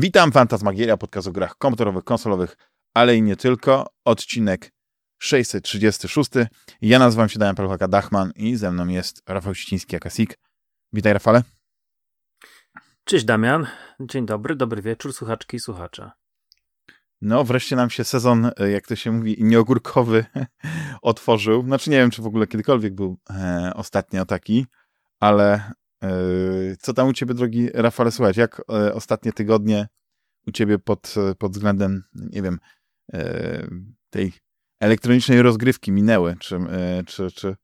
Witam, Fantasmagieria, podcast o grach komputerowych, konsolowych, ale i nie tylko. Odcinek 636. Ja nazywam się Damian Pelchaka Dachman i ze mną jest Rafał Ściński, Akasik. Witaj, Rafale. Cześć, Damian. Dzień dobry, dobry wieczór, słuchaczki i słuchacze. No, wreszcie nam się sezon, jak to się mówi, nieogórkowy otworzył. Znaczy, nie wiem, czy w ogóle kiedykolwiek był e, ostatnio taki, ale co tam u ciebie, drogi Rafale, słuchać? Jak e, ostatnie tygodnie u ciebie pod, pod względem, nie wiem, e, tej elektronicznej rozgrywki minęły? Czy, e, czy, czy,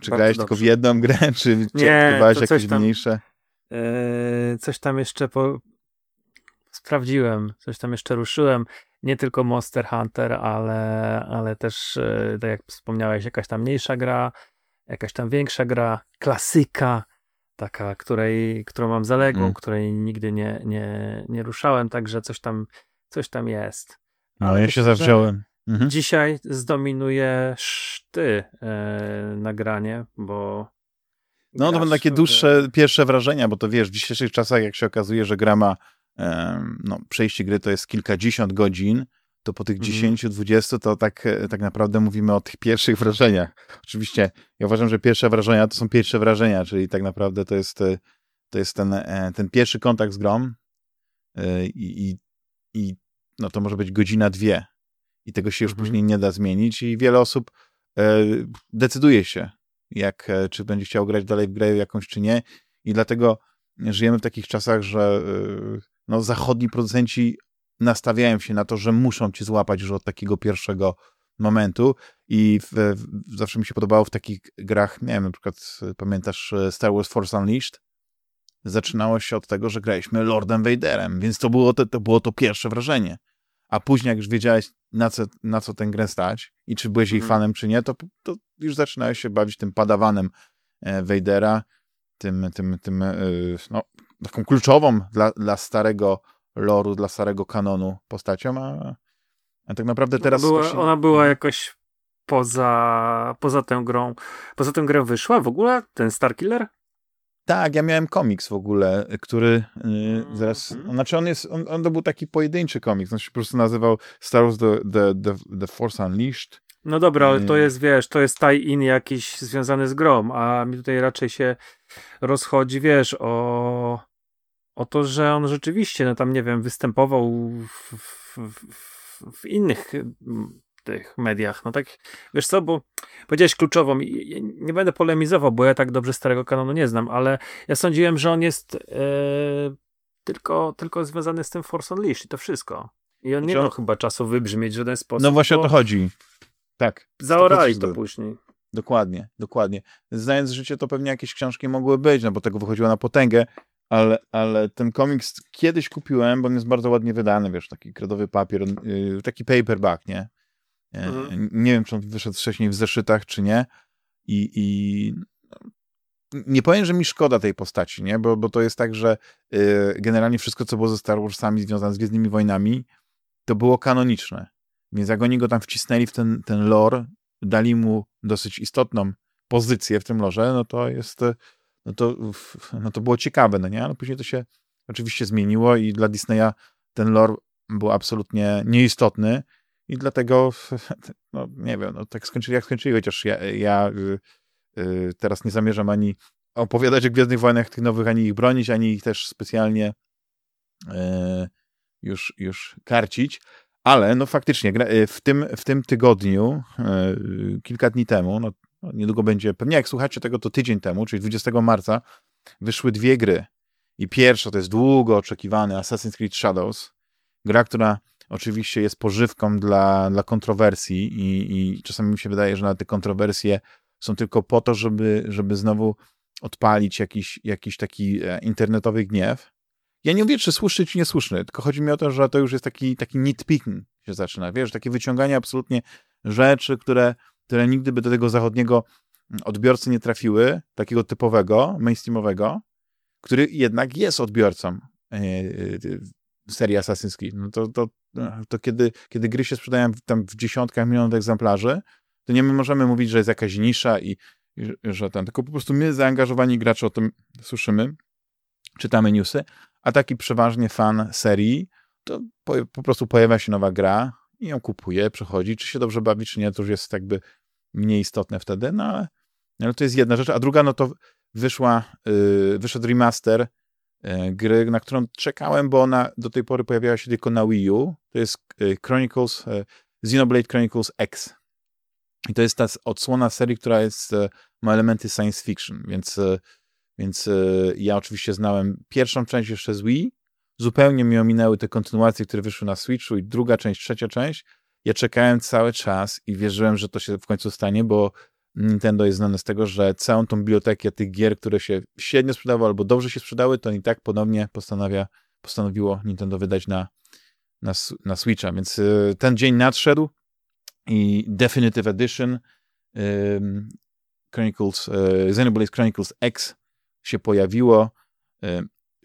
czy grałeś tylko w jedną grę, czy nie, jakieś tam, mniejsze? E, coś tam jeszcze po, sprawdziłem, coś tam jeszcze ruszyłem. Nie tylko Monster Hunter, ale, ale też, e, tak jak wspomniałeś, jakaś tam mniejsza gra, jakaś tam większa gra, klasyka, taka, której, którą mam zaległą, mm. której nigdy nie, nie, nie ruszałem, także coś tam, coś tam jest. No, ja się zawziąłem. Mhm. Dzisiaj zdominujesz ty e, nagranie, bo. No, to będą takie dłuższe pierwsze wrażenia, bo to wiesz, w dzisiejszych czasach, jak się okazuje, że gra ma no, przejście gry to jest kilkadziesiąt godzin, to po tych 10-20 mhm. to tak, e, tak naprawdę mówimy o tych pierwszych wrażeniach. Oczywiście ja uważam, że pierwsze wrażenia to są pierwsze wrażenia, czyli tak naprawdę to jest, e, to jest ten, e, ten pierwszy kontakt z grą i, i, i no to może być godzina, dwie i tego się już mhm. później nie da zmienić i wiele osób decyduje się, jak, czy będzie chciał grać dalej w grę jakąś, czy nie i dlatego żyjemy w takich czasach, że no, zachodni producenci nastawiają się na to, że muszą cię złapać już od takiego pierwszego momentu i w, w, zawsze mi się podobało w takich grach, nie wiem, na przykład pamiętasz e, Star Wars Force Unleashed? Zaczynało się od tego, że graliśmy Lordem Vaderem, więc to było to, to, było to pierwsze wrażenie. A później, jak już wiedziałeś, na co, na co tę grę stać i czy byłeś jej mm. fanem, czy nie, to, to już zaczynałeś się bawić tym padawanem e, Vadera, tym, tym, tym e, no, taką kluczową dla, dla starego loru, dla starego kanonu postacią, a, a tak naprawdę teraz... Ona była, właśnie... ona była jakoś poza, poza tą grą. Poza tą grą wyszła w ogóle ten Starkiller? Tak, ja miałem komiks w ogóle, który yy, zaraz, mm -hmm. znaczy on jest, on, on to był taki pojedynczy komiks, on się po prostu nazywał Star Wars The, the, the, the Force Unleashed. No dobra, ale to y, jest, wiesz, to jest tie-in jakiś związany z grą, a mi tutaj raczej się rozchodzi, wiesz, o o to, że on rzeczywiście, no tam nie wiem, występował w, w, w innych mm, tych mediach. No tak, wiesz co, bo powiedziałeś kluczową, nie będę polemizował, bo ja tak dobrze starego kanonu nie znam, ale ja sądziłem, że on jest e, tylko, tylko związany z tym Force Unleashed i to wszystko. I on nie miał chyba czasu wybrzmieć w żaden sposób. No właśnie o to chodzi. Tak. Zaorali to, to później. Dokładnie, dokładnie. Znając życie, to pewnie jakieś książki mogły być, no bo tego wychodziło na potęgę, ale, ale ten komiks kiedyś kupiłem, bo on jest bardzo ładnie wydany, wiesz, taki kredowy papier, y, taki paperback, nie? E, mhm. Nie wiem, czy on wyszedł wcześniej w zeszytach, czy nie. I, i nie powiem, że mi szkoda tej postaci, nie? Bo, bo to jest tak, że y, generalnie wszystko, co było ze Star Warsami związane z Gwiezdnymi Wojnami, to było kanoniczne. Więc jak oni go tam wcisnęli w ten, ten lore, dali mu dosyć istotną pozycję w tym lore, no to jest no to, no to było ciekawe, no nie? Ale później to się oczywiście zmieniło i dla Disneya ten lore był absolutnie nieistotny i dlatego, no nie wiem, no tak skończyli jak skończyli, chociaż ja, ja y, y, teraz nie zamierzam ani opowiadać o Gwiezdnych Wojnach tych nowych, ani ich bronić, ani ich też specjalnie y, już, już karcić, ale no faktycznie y, w tym, w tym tygodniu, y, kilka dni temu, no no, niedługo będzie, pewnie jak słuchacie tego, to tydzień temu, czyli 20 marca, wyszły dwie gry. I pierwsza to jest długo oczekiwany Assassin's Creed Shadows. Gra, która oczywiście jest pożywką dla, dla kontrowersji i, i czasami mi się wydaje, że na te kontrowersje są tylko po to, żeby, żeby znowu odpalić jakiś, jakiś taki e, internetowy gniew. Ja nie mówię, czy słuszny, czy niesłuszny, tylko chodzi mi o to, że to już jest taki, taki nitpicking się zaczyna, wiesz, takie wyciąganie absolutnie rzeczy, które które nigdy by do tego zachodniego odbiorcy nie trafiły, takiego typowego, mainstreamowego, który jednak jest odbiorcą e, e, serii Assassin's Creed. No to, to, to kiedy, kiedy gry się sprzedają tam w dziesiątkach milionów egzemplarzy, to nie my możemy mówić, że jest jakaś nisza i, że ten, tylko po prostu my zaangażowani gracze o tym słyszymy, czytamy newsy, a taki przeważnie fan serii, to po, po prostu pojawia się nowa gra i ją kupuje, przechodzi, czy się dobrze bawi, czy nie, to już jest jakby mniej istotne wtedy, no ale, ale to jest jedna rzecz, a druga, no to wyszła, yy, wyszedł remaster yy, gry, na którą czekałem, bo ona do tej pory pojawiała się tylko na Wii U, to jest yy, Chronicles, yy, Xenoblade Chronicles X. I to jest ta odsłona serii, która jest, yy, ma elementy science fiction, więc, yy, więc ja oczywiście znałem pierwszą część jeszcze z Wii, zupełnie mi ominęły te kontynuacje, które wyszły na Switchu i druga część, trzecia część. Ja czekałem cały czas i wierzyłem, że to się w końcu stanie, bo Nintendo jest znane z tego, że całą tą bibliotekę tych gier, które się średnio sprzedawały albo dobrze się sprzedały, to i tak ponownie postanawia, postanowiło Nintendo wydać na, na, na Switcha. Więc y, ten dzień nadszedł i Definitive Edition y, Chronicles, y, Xenoblade Chronicles X się pojawiło.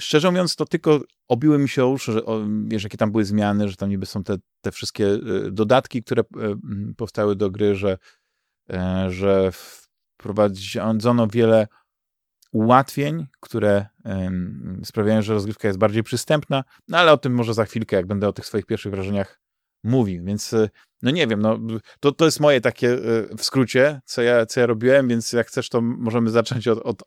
Szczerze mówiąc, to tylko obiły mi się o uszy, że, o, wiesz, jakie tam były zmiany, że tam niby są te, te wszystkie y, dodatki, które y, powstały do gry, że, y, że wprowadzono wiele ułatwień, które sprawiają, że rozgrywka jest bardziej przystępna, no ale o tym może za chwilkę, jak będę o tych swoich pierwszych wrażeniach mówił, więc no nie wiem, no, to, to jest moje takie y, w skrócie, co ja, co ja robiłem, więc jak chcesz, to możemy zacząć od, od y,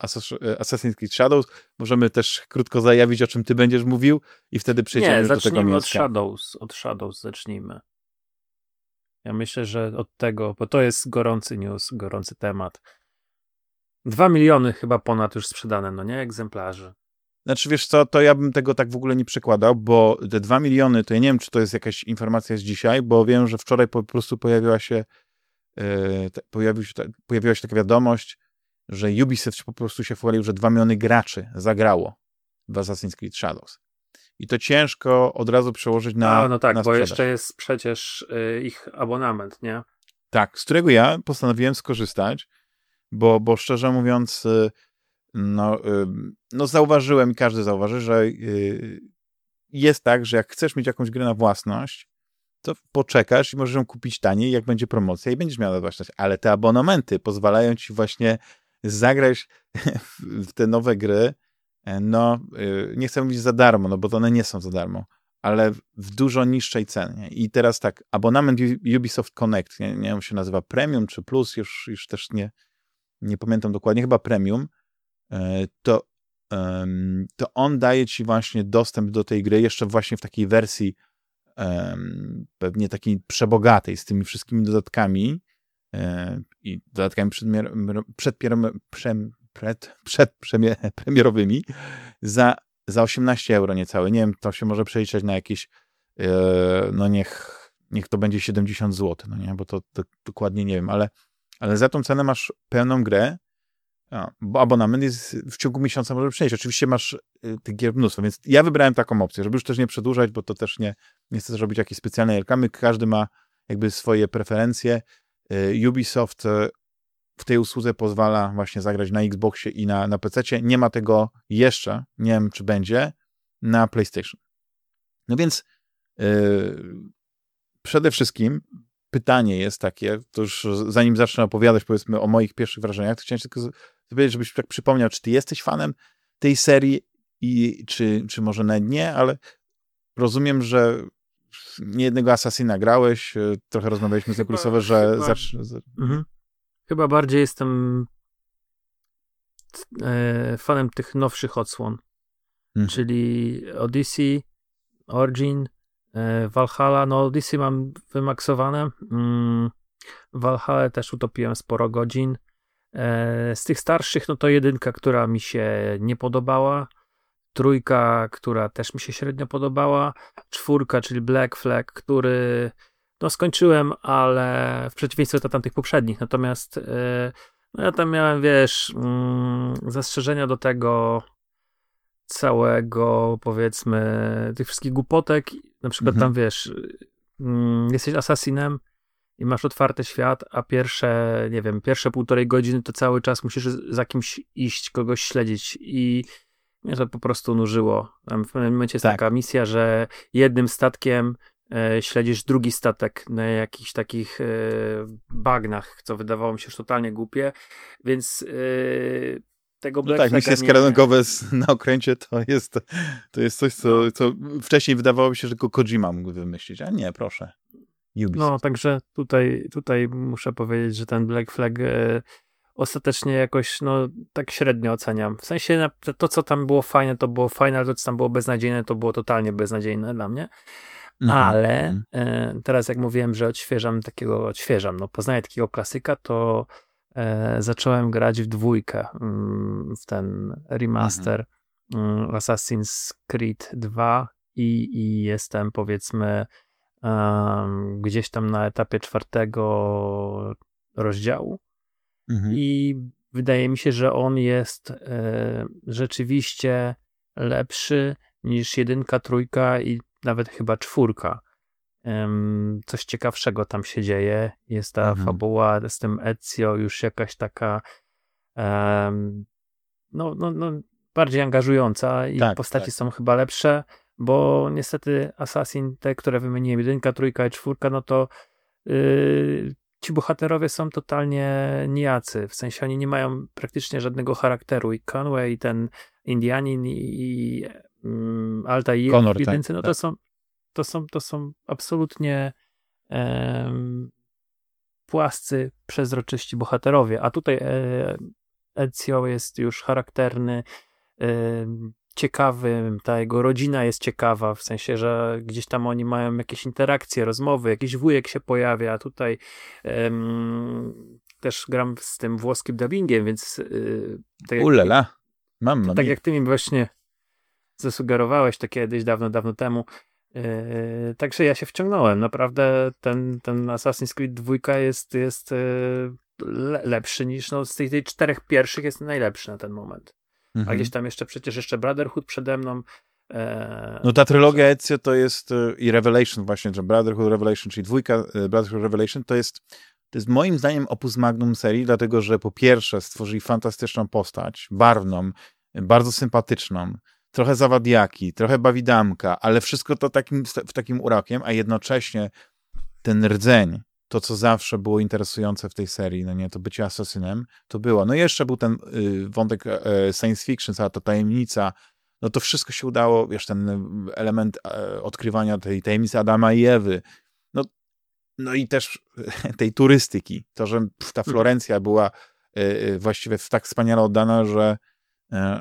Assassin's Creed Shadows, możemy też krótko zajawić, o czym ty będziesz mówił i wtedy przejdziemy nie, do tego Nie, od Shadows, od Shadows zacznijmy. Ja myślę, że od tego, bo to jest gorący news, gorący temat. Dwa miliony chyba ponad już sprzedane, no nie, egzemplarzy. Znaczy, wiesz co, to ja bym tego tak w ogóle nie przekładał, bo te dwa miliony, to ja nie wiem, czy to jest jakaś informacja z dzisiaj, bo wiem, że wczoraj po prostu pojawiła się, yy, pojawił się pojawiła się taka wiadomość, że Ubisoft po prostu się chwalił, że dwa miliony graczy zagrało w Assassin's Creed Shadows. I to ciężko od razu przełożyć na. A, no tak, na bo jeszcze jest przecież yy, ich abonament, nie? Tak, z którego ja postanowiłem skorzystać, bo, bo szczerze mówiąc, yy, no, no zauważyłem i każdy zauważy, że y, jest tak, że jak chcesz mieć jakąś grę na własność, to poczekasz i możesz ją kupić taniej, jak będzie promocja i będziesz miał na własność. Ale te abonamenty pozwalają ci właśnie zagrać w te nowe gry, no y, nie chcę mówić za darmo, no bo to one nie są za darmo, ale w dużo niższej cenie. I teraz tak, abonament Ubisoft Connect, nie, wiem, się nazywa Premium czy Plus, już, już też nie, nie pamiętam dokładnie, chyba Premium, to, to on daje ci właśnie dostęp do tej gry jeszcze właśnie w takiej wersji pewnie takiej przebogatej, z tymi wszystkimi dodatkami e, i dodatkami przedmier, przed, przed, przed premierowymi za, za 18 euro niecałe. Nie wiem, to się może przeliczać na jakieś e, no niech, niech to będzie 70 zł, no nie, bo to, to dokładnie nie wiem, ale, ale za tą cenę masz pełną grę, a, bo abonament jest w ciągu miesiąca może przejść. Oczywiście masz y, tych gier mnóstwo, więc ja wybrałem taką opcję, żeby już też nie przedłużać, bo to też nie, nie chcę zrobić jakiejś specjalnej reklamy. Każdy ma jakby swoje preferencje. Y, Ubisoft y, w tej usłudze pozwala właśnie zagrać na Xboxie i na, na PC. Nie ma tego jeszcze, nie wiem czy będzie, na PlayStation. No więc yy, przede wszystkim pytanie jest takie, to już zanim zacznę opowiadać powiedzmy o moich pierwszych wrażeniach, to chciałem tylko żebyś tak przypomniał, czy ty jesteś fanem tej serii i czy, czy może nawet nie, ale rozumiem, że nie jednego Assassina grałeś, e, trochę rozmawialiśmy z Ekrusowe, że chyba, mhm. chyba bardziej jestem e, fanem tych nowszych odsłon, hmm. czyli Odyssey, Origin, e, Valhalla, no Odyssey mam wymaksowane, mm, Valhalla też utopiłem sporo godzin, z tych starszych, no to jedynka, która mi się nie podobała, trójka, która też mi się średnio podobała, czwórka, czyli Black Flag, który no skończyłem, ale w przeciwieństwie do tamtych poprzednich, natomiast e, no ja tam miałem, wiesz, mm, zastrzeżenia do tego całego, powiedzmy, tych wszystkich głupotek, na przykład mhm. tam, wiesz, mm, jesteś asasinem, i masz otwarty świat, a pierwsze, nie wiem, pierwsze półtorej godziny to cały czas musisz za kimś iść, kogoś śledzić i mnie to po prostu nużyło. Tam w pewnym momencie jest tak. taka misja, że jednym statkiem e, śledzisz drugi statek na jakichś takich e, bagnach, co wydawało mi się już totalnie głupie, więc e, tego no Black tak, Flaga misje skręgowe na okręcie to jest, to jest coś, co, co wcześniej wydawało się, że tylko Kojima mógł wymyślić, a nie, proszę. Ubisoft. No, także tutaj, tutaj muszę powiedzieć, że ten Black Flag e, ostatecznie jakoś, no, tak średnio oceniam. W sensie to, co tam było fajne, to było fajne, ale to, co tam było beznadziejne, to było totalnie beznadziejne dla mnie. Mhm. Ale e, teraz jak mówiłem, że odświeżam takiego, odświeżam, no poznaję takiego klasyka, to e, zacząłem grać w dwójkę, mm, w ten remaster mm, Assassin's Creed 2 i, i jestem powiedzmy gdzieś tam na etapie czwartego rozdziału Mhm. i wydaje mi się, że on jest e, rzeczywiście lepszy niż jedynka, trójka i nawet chyba czwórka. Coś ciekawszego tam się dzieje. Jest ta Mhm. fabuła z tym Ezio już jakaś taka no, no, no, bardziej angażująca i Tak, postaci tak. są chyba lepsze, bo niestety Assassin, te, które wymieniłem, jedynka, trójka i czwórka, no to yy, ci bohaterowie są totalnie nijacy, w sensie oni nie mają praktycznie żadnego charakteru i Conway, i ten Indianin i, i mm, Alta i Connor, w jedynce, tak, no to tak. są to są, to są absolutnie em, płascy, przezroczyści bohaterowie, a tutaj e, Ezio jest już charakterny, ciekawy, ta jego rodzina jest ciekawa, w sensie, że gdzieś tam oni mają jakieś interakcje, rozmowy, jakiś wujek się pojawia, tutaj em, też gram z tym włoskim dubbingiem, więc y, tak jak, Ulala, mam tak jak ty mi właśnie zasugerowałeś to kiedyś, dawno, dawno temu. Yy, także ja się wciągnąłem. Naprawdę ten, ten Assassin's Creed 2 jest, jest yy, le, lepszy niż no, z tych, tych czterech pierwszych jest najlepszy na ten moment. A Mhm. gdzieś tam jeszcze przecież jeszcze Brotherhood przede mną. e, No ta trylogia Ezio to jest y, i Revelation właśnie, że Brotherhood Revelation, czyli dwójka y, Brotherhood Revelation to jest to jest moim zdaniem opus magnum serii, dlatego że po pierwsze stworzyli fantastyczną postać, barwną, bardzo sympatyczną, trochę zawadiaki, trochę bawidamka, ale wszystko to takim, w takim urokiem, a jednocześnie ten rdzeń, to co zawsze było interesujące w tej serii, no nie, to bycie asasynem, to było. No i jeszcze był ten y, wątek e, science fiction, cała ta tajemnica, no to wszystko się udało, wiesz, ten element e, odkrywania tej tajemnicy Adama i Ewy, no, no i też tej turystyki, to, że ta Florencja była e, e, właściwie tak wspaniale oddana, że,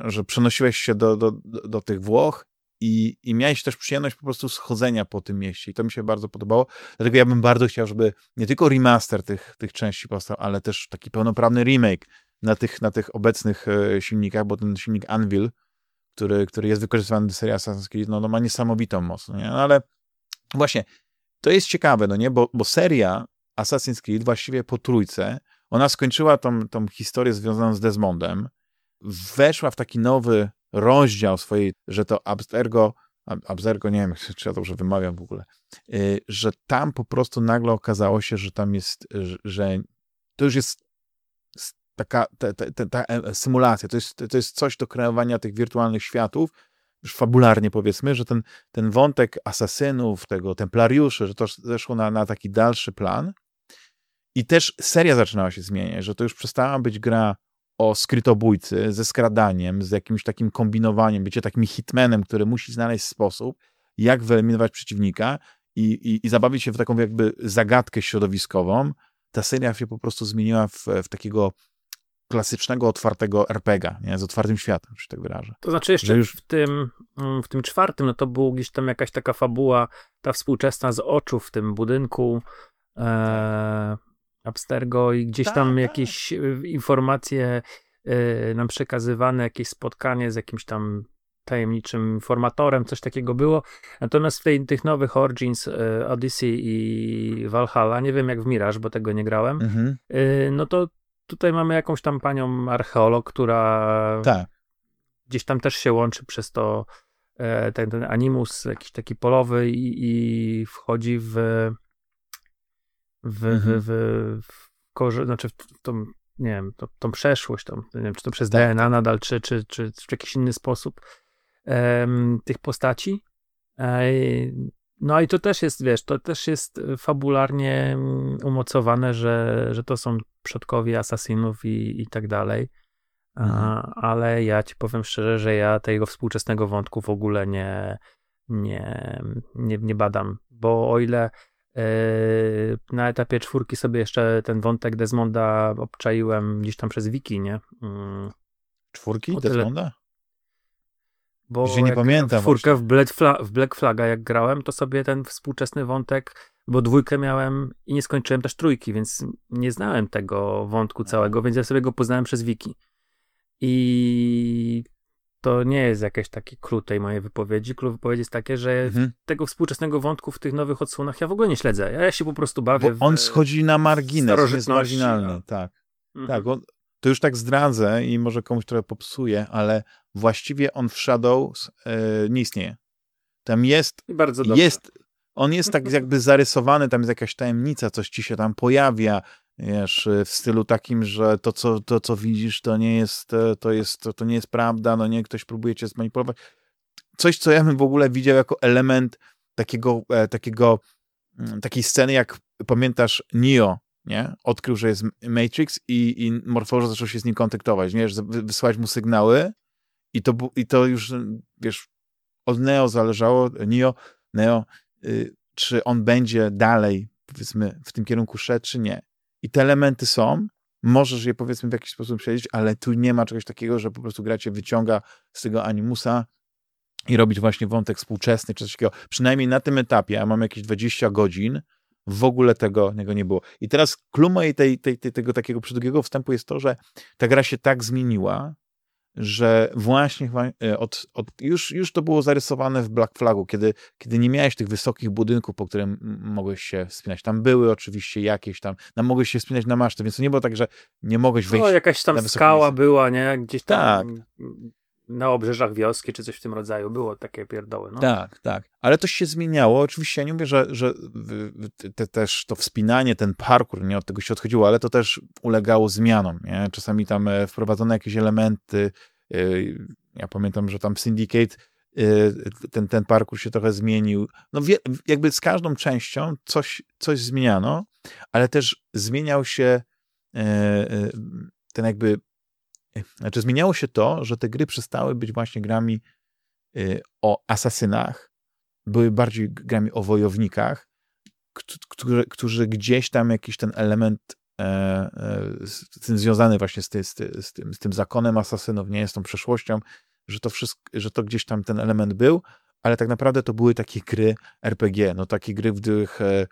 że przenosiłeś się do, do, do do tych Włoch i, i miałeś też przyjemność po prostu schodzenia po tym mieście i to mi się bardzo podobało, dlatego ja bym bardzo chciał, żeby nie tylko remaster tych, tych części powstał, ale też taki pełnoprawny remake na tych, na tych obecnych e, silnikach, bo ten silnik Anvil, który, który jest wykorzystywany do serii Assassin's Creed, no, no ma niesamowitą moc, no nie? No, ale właśnie, to jest ciekawe, no nie, bo, bo seria Assassin's Creed właściwie po trójce, ona skończyła tą, tą historię związaną z Desmondem, weszła w taki nowy rozdział swojej, że to Abstergo, Ab- Abstergo, nie wiem, czy ja dobrze wymawiam w ogóle, y, że tam po prostu nagle okazało się, że tam jest, że- to już jest taka ta, ta, ta, ta e, symulacja, to jest, to jest coś do kreowania tych wirtualnych światów, już fabularnie powiedzmy, że ten, ten wątek asasynów, tego templariuszy, że to zeszło na, na taki dalszy plan i też seria zaczynała się zmieniać, że to już przestała być gra o skrytobójcy ze skradaniem, z jakimś takim kombinowaniem, bycie takim hitmanem, który musi znaleźć sposób, jak wyeliminować przeciwnika i, i, i zabawić się w taką jakby zagadkę środowiskową. Ta seria się po prostu zmieniła w, w takiego klasycznego, otwartego RPGa, nie? z otwartym światem, że tak wyrażę. To znaczy jeszcze już- w, tym, mm, w tym czwartym, no to był gdzieś tam jakaś taka fabuła, ta współczesna z oczu w tym budynku e, Abstergo i gdzieś Tak, tam tak. jakieś y, informacje y, nam przekazywane, jakieś spotkanie z jakimś tam tajemniczym informatorem, coś takiego było. Natomiast w tej, tych nowych Origins, y, Odyssey i Valhalla, nie wiem jak w Mirage, bo tego nie grałem, Mhm. y, no to tutaj mamy jakąś tam panią archeolog, która Tak. gdzieś tam też się łączy przez to e, ten, ten animus jakiś taki polowy i, i wchodzi w w, Mhm. w, w, w korze, znaczy w tą, nie wiem, to, tą przeszłość, tą, nie wiem, czy to przez Tak, DNA nadal, czy, czy, czy, czy w jakiś inny sposób em, tych postaci. E, no i to też jest, wiesz, to też jest fabularnie mm, umocowane, że, że to są przodkowie asasinów i, i tak dalej. Mhm. Ale ja ci powiem szczerze, że ja tego współczesnego wątku w ogóle nie, nie, nie, nie badam, bo o ile na etapie czwórki sobie jeszcze ten wątek Desmonda obczaiłem gdzieś tam przez wiki, nie? Yy, czwórki Desmonda? Bo nie pamiętam. Czwórkę w Black, Fla w Black Flaga jak grałem, to sobie ten współczesny wątek, bo dwójkę miałem i nie skończyłem też trójki, więc nie znałem tego wątku całego, więc ja sobie go poznałem przez wiki. I to nie jest jakieś taki klucz tej mojej wypowiedzi. Klucz wypowiedzi jest takie, że mhm. tego współczesnego wątku w tych nowych odsłonach ja w ogóle nie śledzę. Ja się po prostu bawię. Bo on w, schodzi na margines, jest marginalny, no. tak. Mhm. Tak, on, to już tak zdradzę i może komuś trochę popsuje, ale właściwie on w Shadows e, nie istnieje. Tam jest, bardzo dobrze. jest, on jest tak jakby zarysowany, tam jest jakaś tajemnica, coś ci się tam pojawia, wiesz, w stylu takim, że to co, to, co widzisz, to nie jest, e, to jest, to, to nie jest prawda, no nie, ktoś próbuje cię zmanipulować. Coś, co ja bym w ogóle widział jako element takiego, e, takiego, mm, takiej sceny, jak pamiętasz Neo, nie? Odkrył, że jest Matrix i, i zaczął się z nim kontaktować, nie? Że wysłać mu sygnały i to, i to już, wiesz, od Neo zależało, Neo, Neo, y, czy on będzie dalej, powiedzmy, w tym kierunku szedł, czy nie. I te elementy są, możesz je powiedzmy w jakiś sposób śledzić, ale tu nie ma czegoś takiego, że po prostu gra cię wyciąga z tego animusa i robić właśnie wątek współczesny czy coś takiego. Przynajmniej na tym etapie, ja mam jakieś 20 godzin, w ogóle tego, tego nie było. I teraz mojej tej, tej, tej, tego takiego przydługiego wstępu jest to, że ta gra się tak zmieniła, że właśnie e, od, od, już, już to było zarysowane w Black Flagu, kiedy, kiedy nie miałeś tych wysokich budynków, po którym mogłeś się wspinać. Tam były oczywiście jakieś tam, tam mogłeś się wspinać na masztę, więc to nie było tak, że nie mogłeś wejść. No, jakaś tam skała miejsce. była, nie? Gdzieś tam. Tak na obrzeżach wioski, czy coś w tym rodzaju. Było takie pierdoły. No. Tak, tak. Ale to się zmieniało. Oczywiście ja nie mówię, że, że te, też to wspinanie, ten parkour, nie od tego się odchodziło, ale to też ulegało zmianom. Nie? Czasami tam e, wprowadzono jakieś elementy. E, ja pamiętam, że tam Syndicate e, ten, ten parkour się trochę zmienił. No wie, jakby z każdą częścią coś, coś zmieniano, ale też zmieniał się ten jakby znaczy zmieniało się to, że te gry przestały być właśnie grami y, o asasynach, były bardziej grami o wojownikach, którzy, którzy gdzieś tam jakiś ten element e, e, związany właśnie z, z, tym, z tym zakonem asasynów, nie jest tą przeszłością, że to wszystko, że to gdzieś tam ten element był, ale tak naprawdę to były takie gry RPG, no takie gry, w których e,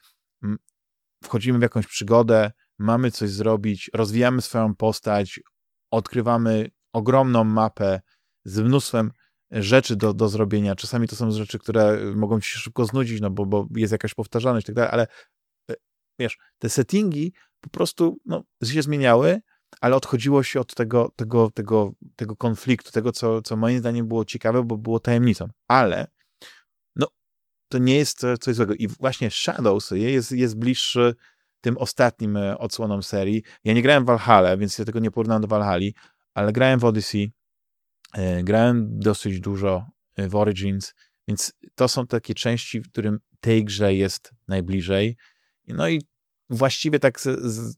wchodzimy w jakąś przygodę, mamy coś zrobić, rozwijamy swoją postać, odkrywamy ogromną mapę z mnóstwem rzeczy do, do zrobienia. Czasami to są rzeczy, które mogą ci się szybko znudzić, no bo, bo jest jakaś powtarzalność i tak dalej, ale e, wiesz, te settingi po prostu no, się zmieniały, ale odchodziło się od tego, tego, tego, tego konfliktu, tego, co, co moim zdaniem było ciekawe, bo było tajemnicą. Ale no, to nie jest coś złego. I właśnie Shadows jest, jest bliższy tym ostatnim e, odsłonom serii. Ja nie grałem w Valhalla, więc ja tego nie porównam do Valhalla, ale grałem w Odyssey, e, grałem dosyć dużo e, w Origins, więc to są takie części, w którym tej grze jest najbliżej. No i właściwie tak z, z,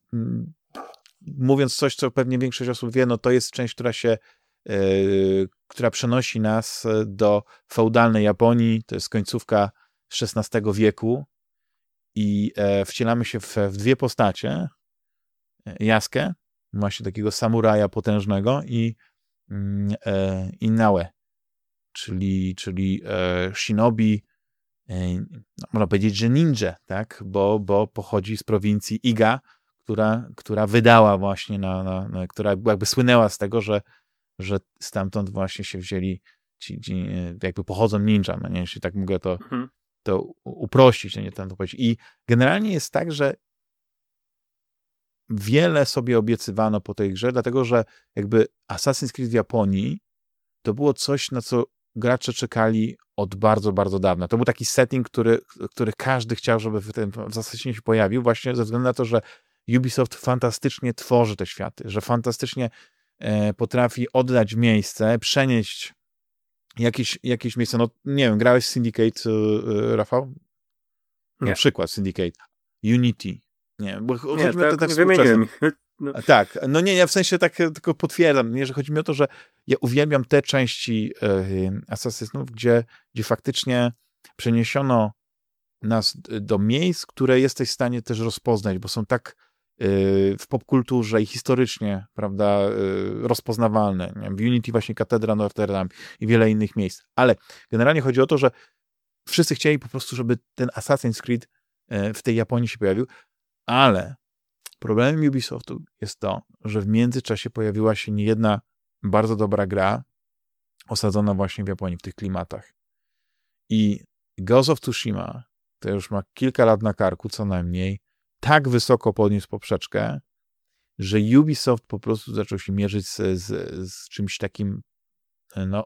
mówiąc coś, co pewnie większość osób wie, no to jest część, która się która przenosi nas do feudalnej Japonii, to jest końcówka XVI wieku, i e, wcielamy się w, w dwie postacie. E, Jaskę, właśnie takiego samuraja potężnego i, mm, e, czyli, czyli e, shinobi, e, no, można powiedzieć, że ninja, tak? bo, bo pochodzi z prowincji Iga, która, która wydała właśnie, na, na, na, która jakby słynęła z tego, że, że stamtąd właśnie się wzięli ci, ci jakby pochodzą ninja, no nie, jeśli tak mogę to, mhm to uprościć, nie ten to powiedzieć. I generalnie jest tak, że wiele sobie obiecywano po tej grze, dlatego że jakby Assassin's Creed w Japonii to było coś, na co gracze czekali od bardzo, bardzo dawna. To był taki setting, który, który każdy chciał, żeby w tym w Assassinie się pojawił, właśnie ze względu na to, że Ubisoft fantastycznie tworzy te światy, że fantastycznie e, potrafi oddać miejsce, przenieść jakieś, jakieś miejsce, no nie wiem, grałeś Syndicate, y, Rafał? Na przykład Syndicate. Unity. Nie, bo nie, tak, te, te wymieniłem. No. Tak, no nie, ja w sensie tak tylko potwierdzam, nie, że chodzi mi o to, że ja uwielbiam te części y, Assassinów, gdzie, gdzie faktycznie przeniesiono nas do miejsc, które jesteś w stanie też rozpoznać, bo są tak w popkulturze i historycznie, prawda, y, rozpoznawalne. Nie? W Unity właśnie Katedra Notre Dame i wiele innych miejsc. Ale generalnie chodzi o to, że wszyscy chcieli po prostu, żeby ten Assassin's Creed y, w tej Japonii się pojawił, ale problemem Ubisoftu jest to, że w międzyczasie pojawiła się niejedna bardzo dobra gra osadzona właśnie w Japonii, w tych klimatach. I Ghost of Tsushima to już ma kilka lat na karku, co najmniej, tak wysoko podniósł poprzeczkę, że Ubisoft po prostu zaczął się mierzyć z, z, z czymś takim, no,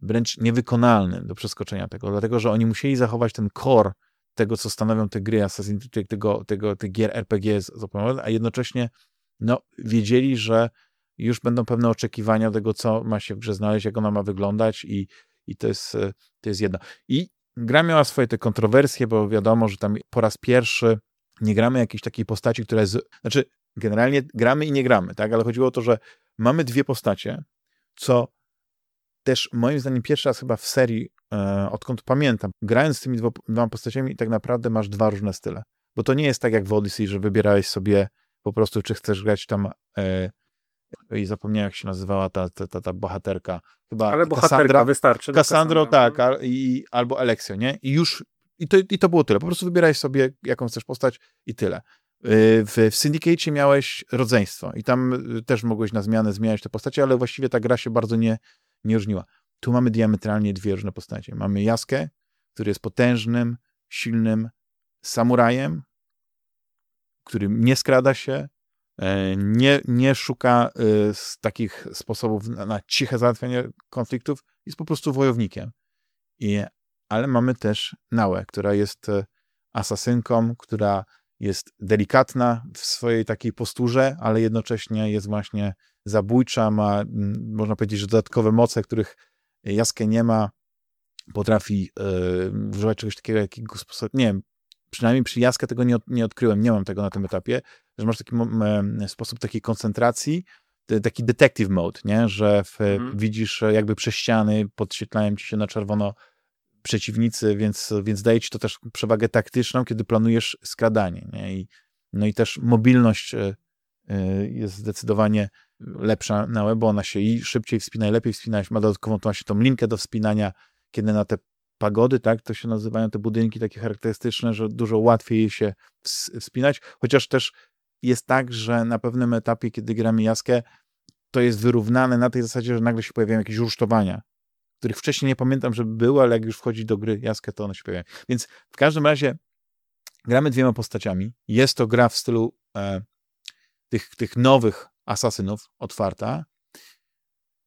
wręcz niewykonalnym do przeskoczenia tego, dlatego, że oni musieli zachować ten core tego, co stanowią te gry Assassin's tego, tego, tych gier RPG z a jednocześnie no, wiedzieli, że już będą pewne oczekiwania tego, co ma się w grze znaleźć, jak ona ma wyglądać i, i to, jest, to jest jedno. I gra miała swoje te kontrowersje, bo wiadomo, że tam po raz pierwszy nie gramy jakiejś takiej postaci, która jest, znaczy generalnie gramy i nie gramy, tak, ale chodziło o to, że mamy dwie postacie, co też moim zdaniem pierwszy raz chyba w serii, e, odkąd pamiętam, grając z tymi dwo, dwoma postaciami, tak naprawdę masz dwa różne style. Bo to nie jest tak jak w Odyssey, że wybierałeś sobie po prostu, czy chcesz grać tam e, i zapomniałem, jak się nazywała ta, ta, ta, ta bohaterka. Chyba Ale bohaterka Cassandra, wystarczy. Cassandro, tak, a, i, albo Aleksio, nie? I już, i to, i to było tyle. Po prostu wybierałeś sobie, jaką chcesz postać i tyle. Y, w, w Syndicate miałeś rodzeństwo i tam y, też mogłeś na zmianę zmieniać te postacie, ale właściwie ta gra się bardzo nie, nie różniła. Tu mamy diametralnie dwie różne postacie. Mamy Jaskę, który jest potężnym, silnym samurajem, który nie skrada się, E, nie, nie szuka e, takich sposobów na, na ciche załatwianie konfliktów, jest po prostu wojownikiem. I, ale mamy też Nałę, która jest e, asasynką, która jest delikatna w swojej takiej posturze, ale jednocześnie jest właśnie zabójcza, ma, można powiedzieć, że dodatkowe moce, których Jaskę nie ma, potrafi yy, używać czegoś takiego, jakiego sposobu, nie wiem, przynajmniej przy Jaskę tego nie, nie odkryłem, nie mam tego na tym etapie, że masz taki sposób takiej koncentracji, taki detective mode, nie? że w, mhm. widzisz jakby przez ściany, podświetlają ci się na czerwono przeciwnicy, więc, więc daje ci to też przewagę taktyczną, kiedy planujesz skradanie. Nie? I, no i też mobilność e, e, jest zdecydowanie lepsza na web, bo ona się i szybciej wspina, i lepiej wspina, ma dodatkową właśnie tą linkę do wspinania, kiedy na te pagody, tak, to się nazywają te budynki takie charakterystyczne, że dużo łatwiej się wspinać, chociaż też jest tak, że na pewnym etapie, kiedy gramy jaskę, to jest wyrównane na tej zasadzie, że nagle się pojawiają jakieś rusztowania, których wcześniej nie pamiętam, żeby były, ale jak już wchodzi do gry jaskę, to one się pojawiają. Więc w każdym razie gramy dwiema postaciami. Jest to gra w stylu e, tych, tych nowych asasynów, otwarta.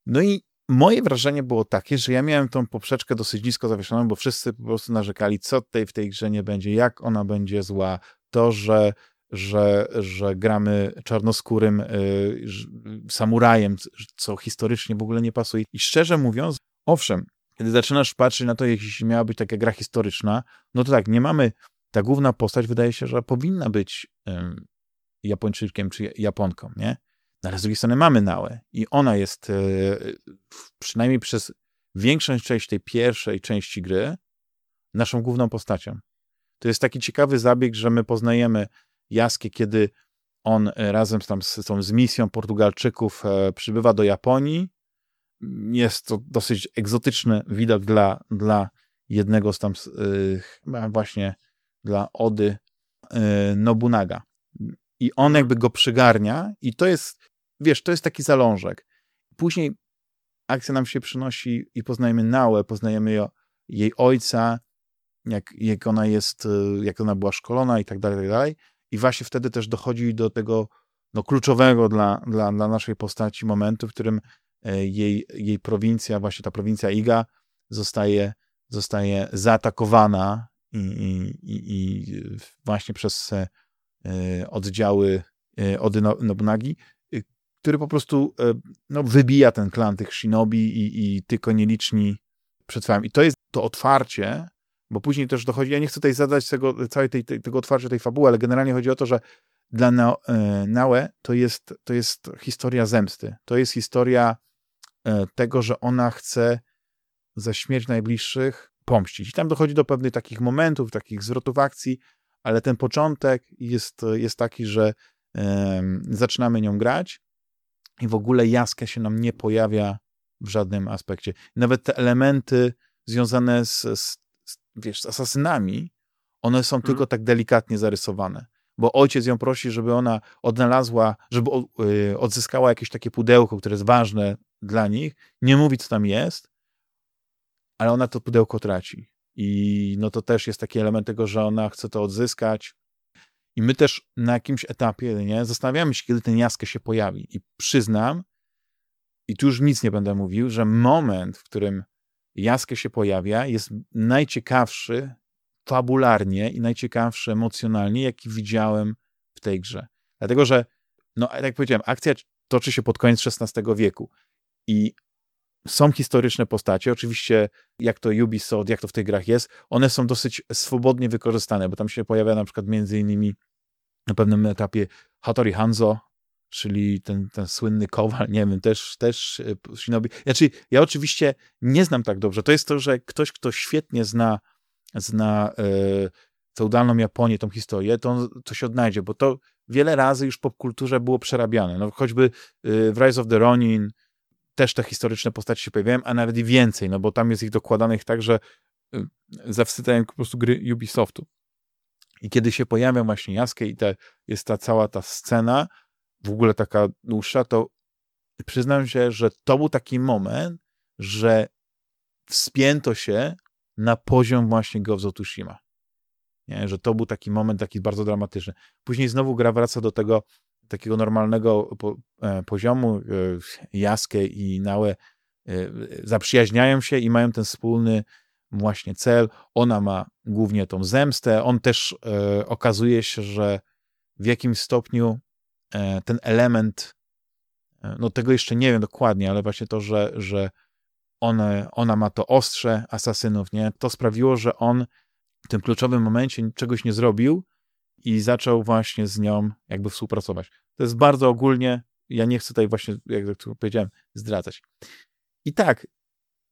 No i moje wrażenie było takie, że ja miałem tą poprzeczkę dosyć nisko zawieszoną, bo wszyscy po prostu narzekali, co tutaj w tej grze nie będzie, jak ona będzie zła, to, że że, że gramy czarnoskórym y, samurajem, co historycznie w ogóle nie pasuje. I szczerze mówiąc, owszem, kiedy zaczynasz patrzeć na to, jeśli miała być taka gra historyczna, no to tak, nie mamy, ta główna postać wydaje się, że powinna być y, Japończykiem czy Japonką, nie? No, ale z drugiej strony mamy Nałę i ona jest y, przynajmniej przez większą część tej pierwszej części gry naszą główną postacią. To jest taki ciekawy zabieg, że my poznajemy Jaskie, kiedy on e, razem z, tam, z, z misją Portugalczyków e, przybywa do Japonii. Jest to dosyć egzotyczny widok dla, dla jednego z tam, e, właśnie dla Ody Nobunaga. I on jakby go przygarnia i to jest, wiesz, to jest taki zalążek. Później akcja nam się przynosi i poznajemy Nałę, poznajemy jej ojca, jak, jak ona jest, jak ona była szkolona i tak dalej, i tak dalej. I właśnie wtedy też dochodzi do tego no, kluczowego dla, dla, dla naszej postaci momentu, w którym jej, jej prowincja, właśnie ta prowincja Iga zostaje, zostaje zaatakowana i, i, i właśnie przez e, oddziały e, Ody no, Nobunagi, który po prostu no, wybija ten klan tych shinobi i, i tylko nieliczni przetrwają. I to jest to otwarcie, bo później też dochodzi, ja nie chcę tutaj zadać tego, całej tej, tej, tego otwarcia tej fabuły, ale generalnie chodzi o to, że dla Na e, Naue to jest, to jest historia zemsty. To jest historia e, tego, że ona chce za śmierć najbliższych pomścić. I tam dochodzi do pewnych takich momentów, takich zwrotów akcji, ale ten początek jest, jest taki, że zaczynamy nią grać i w ogóle Jaska się nam nie pojawia w żadnym aspekcie. Nawet te elementy związane z, z, z wiesz, z asasynami, one są tylko tak delikatnie zarysowane. Bo ojciec ją prosi, żeby ona odnalazła, żeby y, odzyskała jakieś takie pudełko, które jest ważne dla nich. Nie mówi, co tam jest, ale ona to pudełko traci. I no to też jest taki element tego, że ona chce to odzyskać. I my też na jakimś etapie nie, zastanawiamy się, kiedy ten Jaskę się pojawi. I przyznam, i tu już nic nie będę mówił, że moment, w którym Jaskę się pojawia, jest najciekawszy fabularnie i najciekawszy emocjonalnie, jaki widziałem w tej grze. Dlatego, że, no tak jak powiedziałem, akcja toczy się pod koniec XVI wieku i są historyczne postacie, oczywiście jak to Ubisoft, jak to w tych grach jest, one są dosyć swobodnie wykorzystane, bo tam się pojawia na przykład między innymi na pewnym etapie Hattori Hanzo, czyli ten, ten słynny kowal, nie wiem, też, też e, Shinobi. Znaczy, ja oczywiście nie znam tak dobrze. To jest to, że ktoś, kto świetnie zna, zna e, feudalną Japonię, tą historię, to, to się odnajdzie, bo to wiele razy już w popkulturze było przerabiane. No, choćby e, w Rise of the Ronin też te historyczne postacie się pojawiają, a nawet i więcej, no bo tam jest ich dokładanych tak, że e, zawstydają po prostu gry Ubisoftu. I kiedy się pojawia właśnie Jaskier i te, jest ta cała ta scena, w ogóle taka dłuższa, to przyznam się, że to był taki moment, że wspięto się na poziom właśnie Ghost of. Nie? Że to był taki moment taki bardzo dramatyczny. Później znowu gra wraca do tego takiego normalnego po, e, poziomu. E, Jaskę i Nałe e, zaprzyjaźniają się i mają ten wspólny właśnie cel. Ona ma głównie tą zemstę. On też e, okazuje się, że w jakimś stopniu ten element, no tego jeszcze nie wiem dokładnie, ale właśnie to, że, że one, ona ma to ostrze asasynów, nie? To sprawiło, że on w tym kluczowym momencie czegoś nie zrobił i zaczął właśnie z nią jakby współpracować. To jest bardzo ogólnie, ja nie chcę tutaj właśnie, jak tu powiedziałem, zdradzać. I tak,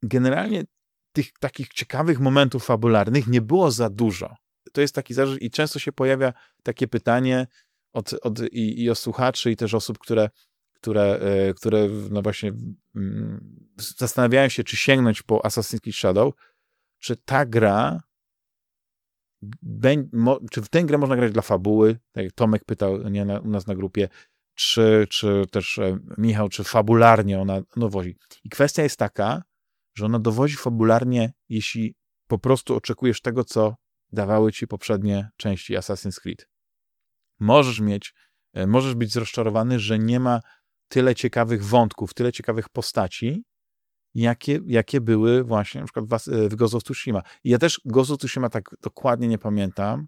generalnie tych takich ciekawych momentów fabularnych nie było za dużo. To jest taki zarzut i często się pojawia takie pytanie, od, od, i, i od słuchaczy, i też osób, które, które, e, które no właśnie mm, zastanawiają się, czy sięgnąć po Assassin's Creed Shadow, czy ta gra czy w tę grę można grać dla fabuły, tak jak Tomek pytał nie, na, u nas na grupie, czy, czy też e, Michał, czy fabularnie ona dowozi. I kwestia jest taka, że ona dowozi fabularnie, jeśli po prostu oczekujesz tego, co dawały ci poprzednie części Assassin's Creed. Możesz mieć, e, możesz być rozczarowany, że nie ma tyle ciekawych wątków, tyle ciekawych postaci, jakie, jakie były właśnie na przykład w, e, w Ghost of Tsushima. I ja też of Tsushima tak dokładnie nie pamiętam,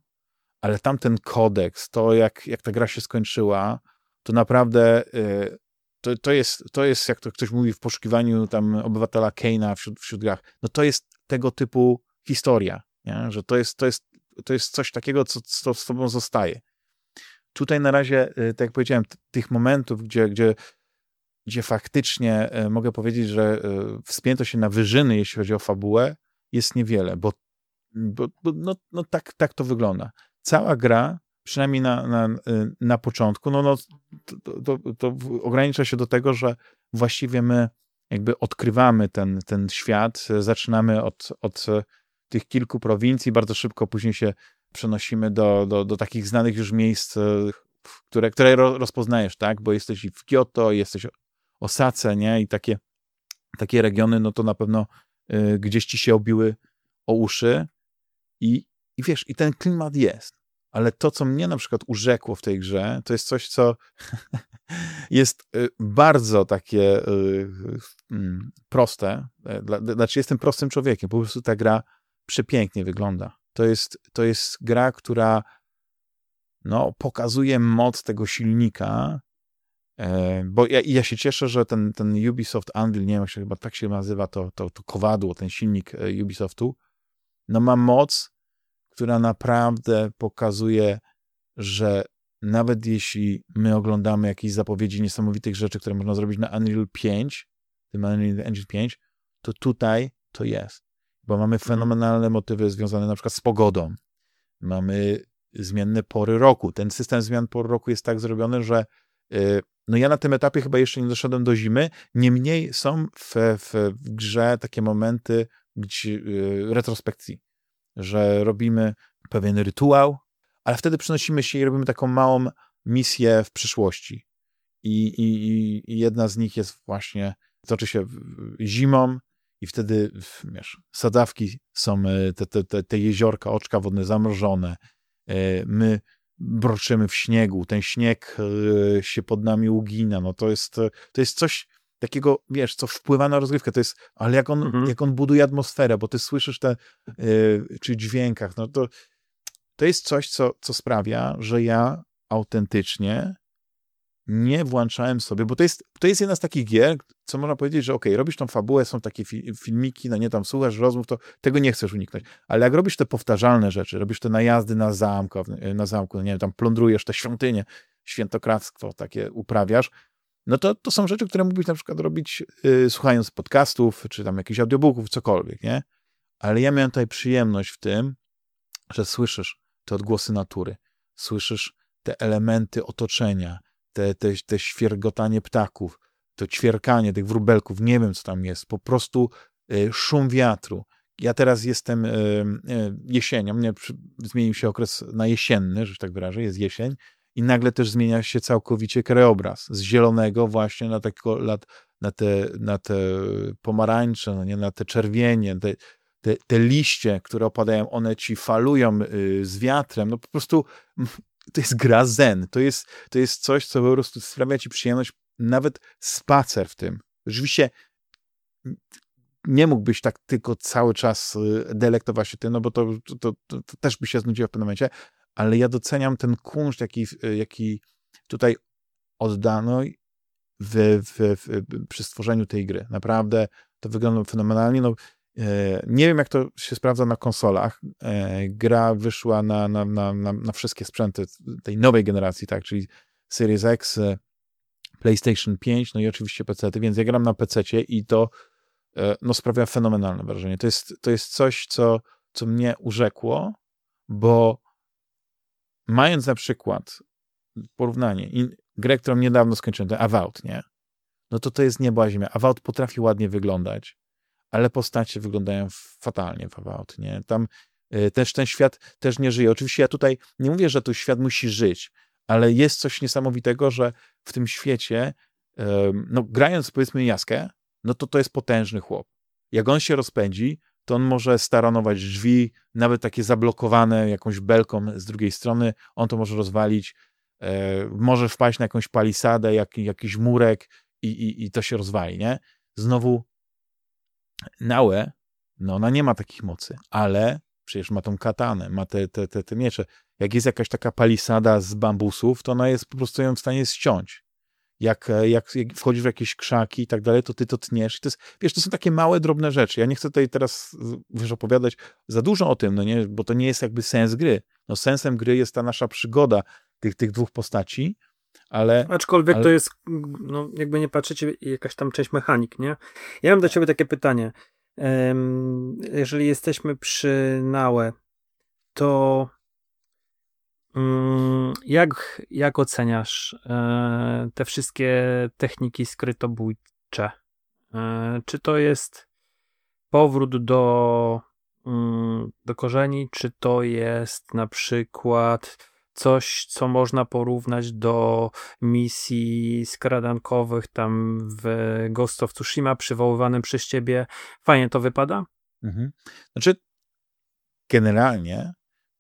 ale tamten kodeks, to jak, jak ta gra się skończyła, to naprawdę e, to, to, jest, to jest, jak to ktoś mówi w poszukiwaniu tam obywatela Keina wśród, wśród grach, no to jest tego typu historia, nie? że to jest, to, jest, to jest coś takiego, co, co z tobą zostaje. Tutaj na razie, y, tak jak powiedziałem, tych momentów, gdzie, gdzie, gdzie faktycznie y, mogę powiedzieć, że y, wspięto się na wyżyny, jeśli chodzi o fabułę, jest niewiele, bo, bo, bo no, no tak, tak to wygląda. Cała gra, przynajmniej na, na, na początku, no, no to, to, to ogranicza się do tego, że właściwie my jakby odkrywamy ten, ten świat, zaczynamy od, od tych kilku prowincji, bardzo szybko później się przenosimy do, do, do takich znanych już miejsc, e, które, które rozpoznajesz, tak? Bo jesteś w Kyoto, jesteś Osace, nie? I takie, takie regiony, no to na pewno y, gdzieś ci się obiły o uszy i, i wiesz, i ten klimat jest. Ale to, co mnie na przykład urzekło w tej grze, to jest coś, co jest y, bardzo takie y, mm, proste. Znaczy, jestem prostym człowiekiem. Po prostu ta gra przepięknie wygląda to jest, to jest gra, która no, pokazuje moc tego silnika, e, bo ja, ja się cieszę, że ten, ten Ubisoft Anvil, nie wiem jak się chyba tak się nazywa, to, to, to kowadło, ten silnik e, Ubisoftu, no ma moc, która naprawdę pokazuje, że nawet jeśli my oglądamy jakieś zapowiedzi niesamowitych rzeczy, które można zrobić na Unreal 5, tym Unreal Engine 5, to tutaj to jest. Bo mamy mhm. fenomenalne motywy związane na przykład z pogodą. Mamy zmienne pory roku. Ten system zmian por roku jest tak zrobiony, że y, no ja na tym etapie chyba jeszcze nie doszedłem do zimy. Niemniej są w, w, w grze takie momenty gdzie, y, retrospekcji, że robimy pewien rytuał, ale wtedy przenosimy się i robimy taką małą misję w przyszłości. I, i, i jedna z nich jest właśnie, toczy się zimą i wtedy wiesz, sadzawki są, e, te, te, te, te jeziorka, oczka wodne zamrożone, e, my broczymy w śniegu, ten śnieg e, się pod nami ugina, no to jest, to jest coś takiego, wiesz, co wpływa na rozgrywkę, to jest, ale jak on, mhm. jak on buduje atmosferę, bo ty słyszysz te, czy dźwiękach, no to to jest coś, co, co sprawia, że ja autentycznie nie włączałem sobie, bo to jest, to jest jedna z takich gier, co można powiedzieć, że ok, robisz tą fabułę, są takie fi filmiki, no nie tam słuchasz rozmów, to tego nie chcesz uniknąć. Ale jak robisz te powtarzalne rzeczy, robisz te najazdy na zamku, na zamku, no nie wiem, tam plądrujesz te świątynie, świętokradztwo takie uprawiasz, no to, to są rzeczy, które mógłbyś na przykład robić yy, słuchając podcastów, czy tam jakichś audiobooków, cokolwiek, nie? Ale ja miałem tutaj przyjemność w tym, że słyszysz te odgłosy natury, słyszysz te elementy otoczenia, te, te, te świergotanie ptaków, to ćwierkanie tych wróbelków, nie wiem co tam jest, po prostu y, szum wiatru. Ja teraz jestem y, y, jesienią, mnie zmienił się okres na jesienny, że tak wyrażę, jest jesień i nagle też zmienia się całkowicie krajobraz z zielonego właśnie na, na, na, te, na te pomarańcze, no nie, na te czerwienie, te, te, te liście, które opadają, one ci falują y, z wiatrem, no po prostu to jest gra zen, to jest, to jest coś, co po prostu sprawia ci przyjemność, nawet spacer w tym. Oczywiście nie mógłbyś tak tylko cały czas y, delektować się tym, no bo to, to, to, to też by się znudziło w pewnym momencie, ale ja doceniam ten kunszt, jaki, y, jaki tutaj oddano w, w, w, przy stworzeniu tej gry. Naprawdę to wygląda fenomenalnie. No, nie wiem, jak to się sprawdza na konsolach. E, gra wyszła na, na, na, na, wszystkie sprzęty tej nowej generacji, tak, czyli Series X, e, PlayStation 5, no i oczywiście PC, więc ja gram na PC i to no, sprawia fenomenalne wrażenie. To jest, to jest coś, co, co mnie urzekło, bo mając na przykład porównanie, in, grę, którą niedawno skończyłem, to Avowed, nie? No to to jest nieba ziemia. Avowed potrafi ładnie wyglądać ale postacie wyglądają fatalnie w Fallout, nie? Tam y, też ten świat też nie żyje. Oczywiście ja tutaj nie mówię, że tu świat musi żyć, ale jest coś niesamowitego, że w tym świecie, no grając powiedzmy Jaskę, no to to jest potężny chłop. Jak on się rozpędzi, to on może staranować drzwi, nawet takie zablokowane jakąś belką z drugiej strony, on to może rozwalić, e, może wpaść na jakąś palisadę, jak, jakiś murek i, i, i to się rozwali, nie? Znowu Nałe, no ona nie ma takich mocy, ale przecież ma tą katanę, ma te, te, te, te miecze. Jak jest jakaś taka palisada z bambusów, to ona jest po prostu ją w stanie ściąć. Jak, jak, jak wchodzisz w jakieś krzaki i tak dalej, to ty to tniesz. I to jest, wiesz, to są takie małe, drobne rzeczy. Ja nie chcę tutaj teraz, wiesz, opowiadać za dużo o tym, no nie, bo to nie jest jakby sens gry. No sensem gry jest ta nasza przygoda tych, tych dwóch postaci, ale... Aczkolwiek ale... to jest, no jakby nie patrzycie, jakaś tam część mechanik, nie? Ja mam do ciebie takie pytanie. Jeżeli jesteśmy przy Nałe, to mm, jak, jak oceniasz e, te wszystkie techniki skrytobójcze? E, czy to jest powrót do, mm, do korzeni, czy to jest na przykład coś, co można porównać do misji skradankowych tam w Ghost of Tsushima przywoływanym przez ciebie. Fajnie to wypada? Mhm. Znaczy, generalnie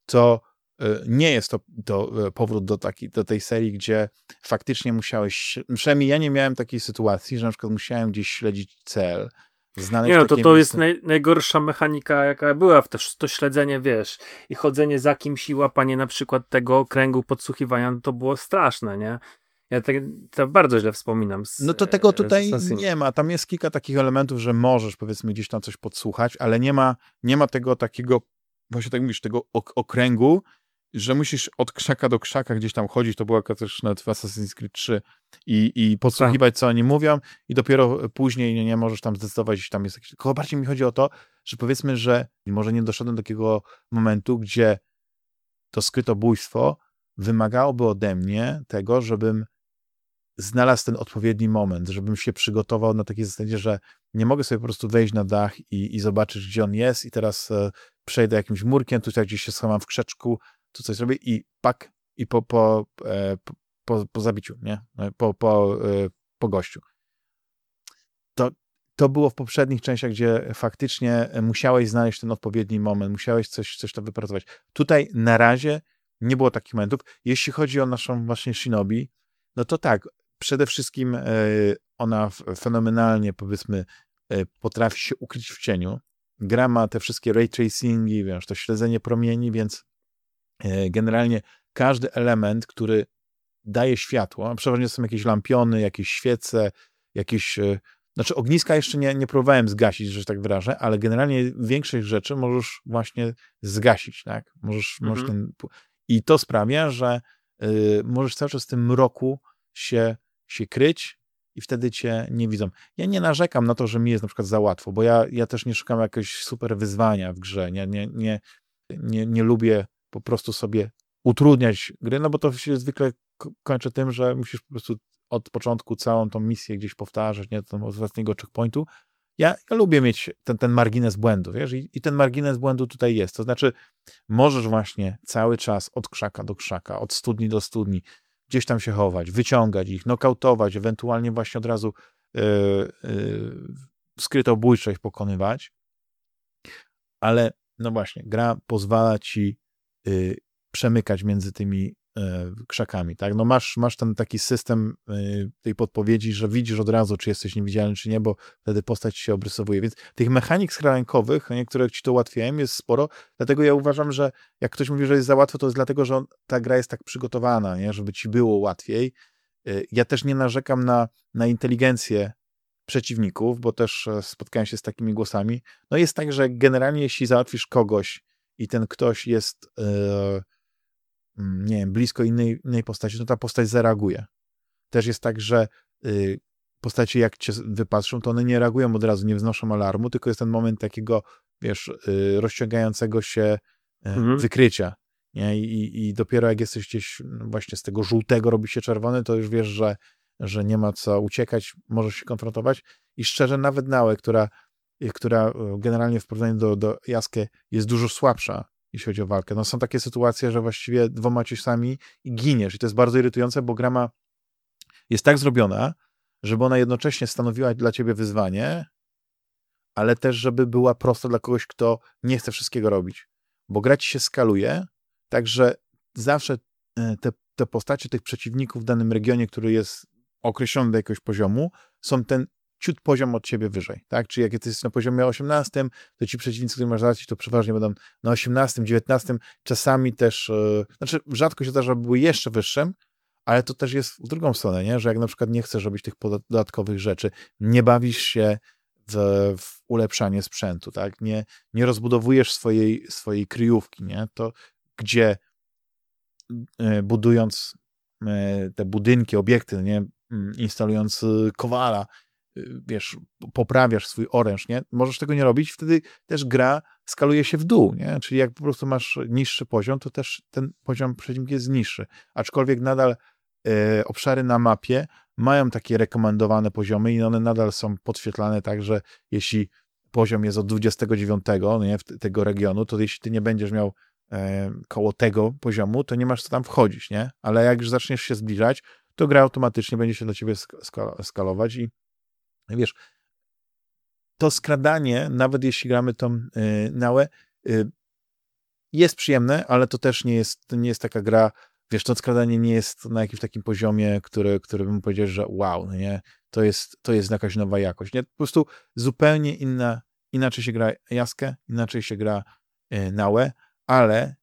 to e, nie jest to, to e, powrót do, taki, do tej serii, gdzie faktycznie musiałeś, przynajmniej ja nie miałem takiej sytuacji, że na przykład musiałem gdzieś śledzić cel, Znaleźć nie, no to to jest naj, najgorsza mechanika, jaka była, też to śledzenie, wiesz, i chodzenie za kimś i łapanie na przykład tego okręgu podsłuchiwania, no to było straszne, nie? Ja te, to bardzo źle wspominam. Z, no to tego tutaj nie ma. Tam jest kilka takich elementów, że możesz powiedzmy gdzieś tam coś podsłuchać, ale nie ma, nie ma tego takiego, właśnie tak mówisz, tego ok okręgu że musisz od krzaka do krzaka gdzieś tam chodzić, to była też nawet w Assassin's Creed 3 i, i podsłuchiwać, co oni mówią i dopiero później nie, nie możesz tam zdecydować, jeśli tam jest jakiś... Tylko bardziej mi chodzi o to, że powiedzmy, że może nie doszedłem do takiego momentu, gdzie to skrytobójstwo wymagałoby ode mnie tego, żebym znalazł ten odpowiedni moment, żebym się przygotował na takiej zasadzie, że nie mogę sobie po prostu wejść na dach i, i zobaczyć, gdzie on jest i teraz e, przejdę jakimś murkiem, tutaj gdzieś się schowam w krzeczku, tu coś zrobię i pak, i po, po, e, po, po zabiciu, nie? E, po, po, e, po gościu. To, to było w poprzednich częściach, gdzie faktycznie musiałeś znaleźć ten odpowiedni moment, musiałeś coś, coś tam wypracować. Tutaj na razie nie było takich momentów. Jeśli chodzi o naszą właśnie Shinobi, no to tak, przede wszystkim ona fenomenalnie, powiedzmy, potrafi się ukryć w cieniu. Gra ma te wszystkie ray tracingi, wiesz, to śledzenie promieni, więc E, generalnie każdy element, który daje światło, przeważnie są jakieś lampiony, jakieś świece, jakieś, e, znaczy ogniska jeszcze nie, nie próbowałem zgasić, że tak wyrażę, ale generalnie większość rzeczy możesz właśnie zgasić, tak? Możesz, mhm. możesz ten, I to sprawia, że y, możesz cały czas w tym mroku się, się kryć i wtedy cię nie widzą. Ja nie narzekam na to, że mi jest na przykład za łatwo, bo ja, ja też nie szukam jakiegoś super wyzwania w grze, nie, nie, nie, nie, nie lubię po prostu sobie utrudniać gry, no bo to się zwykle kończy tym, że musisz po prostu od początku całą tą misję gdzieś powtarzać, nie, od własnego checkpointu. Ja, ja lubię mieć ten, ten margines błędu, wiesz, I, i ten margines błędu tutaj jest. To znaczy, możesz właśnie cały czas od krzaka do krzaka, od studni do studni, gdzieś tam się chować, wyciągać ich, nokautować, ewentualnie właśnie od razu yy, yy, pokonywać. Ale no właśnie, gra pozwala ci Y, przemykać między tymi e, krzakami, tak? No masz, masz ten taki system y, tej podpowiedzi, że widzisz od razu, czy jesteś niewidzialny, czy nie, bo wtedy postać się obrysowuje. Więc tych mechanik skrajankowych, niektóre ci to ułatwiają, jest sporo, dlatego ja uważam, że jak ktoś mówi, że jest za łatwo, to jest dlatego, że ta gra jest tak przygotowana, nie? żeby ci było łatwiej. Y, ja też nie narzekam na, na inteligencję przeciwników, bo też e, spotkałem się z takimi głosami. No jest tak, że generalnie jeśli załatwisz kogoś, i ten ktoś jest, e, mm, nie wiem, blisko innej, innej postaci, to ta postać zareaguje. Też jest tak, że y, postacie jak cię wypatrzą, to one nie reagują od razu, nie wznoszą alarmu, tylko jest ten moment takiego, wiesz, y, rozciągającego się e, mhm. wykrycia. Nie? I, I dopiero jak jesteś gdzieś no właśnie z tego żółtego robi się czerwony, to już wiesz, że, że nie ma co uciekać, możesz się konfrontować. I szczerze, nawet Nałe, która która e, generalnie w porównaniu do, do Jaskę jest dużo słabsza, jeśli chodzi o walkę. No są takie sytuacje, że właściwie dwoma ciosami giniesz. I to jest bardzo irytujące, bo gra ma, jest tak zrobiona, żeby ona jednocześnie stanowiła dla ciebie wyzwanie, ale też, żeby była prosta dla kogoś, kto nie chce wszystkiego robić. Bo gra ci się skaluje, także zawsze e, te, te postacie tych przeciwników w danym regionie, który jest określony do jakiegoś poziomu, są ten ciut poziom od ciebie wyżej, tak? Czyli jak jesteś na poziomie 18, to ci przeciwnicy, których masz załatwić, to przeważnie będą na 18, 19, czasami też, yy, znaczy rzadko się zdarza, żeby były jeszcze wyższym, ale to też jest w drugą stronę, nie? Że jak na przykład nie chcesz robić tych dodatkowych rzeczy, nie bawisz się w, w ulepszanie sprzętu, tak? Nie, nie rozbudowujesz swojej, swojej kryjówki, nie? To gdzie yy, budując yy, te budynki, obiekty, nie? Mm, instalując kowala, wiesz, poprawiasz swój oręż, nie? Możesz tego nie robić, wtedy też gra skaluje się w dół, nie? Czyli jak po prostu masz niższy poziom, to też ten poziom przeciwnika jest niższy. Aczkolwiek nadal e, obszary na mapie mają takie rekomendowane poziomy i one nadal są podświetlane tak, że jeśli poziom jest od 29 nie, tego regionu, to jeśli ty nie będziesz miał e, koło tego poziomu, to nie masz co tam wchodzić, nie? Ale jak już zaczniesz się zbliżać, to gra automatycznie będzie się dla ciebie skalować i Wiesz, to skradanie, nawet jeśli gramy tą y, nałę, y, jest przyjemne, ale to też nie jest, nie jest taka gra, wiesz, to skradanie nie jest na jakimś takim poziomie, który, który bym powiedział, że wow, no nie, to jest, to jest jakaś nowa jakość, nie? Po prostu zupełnie inna, inaczej się gra jaskę, inaczej się gra y, nałę, ale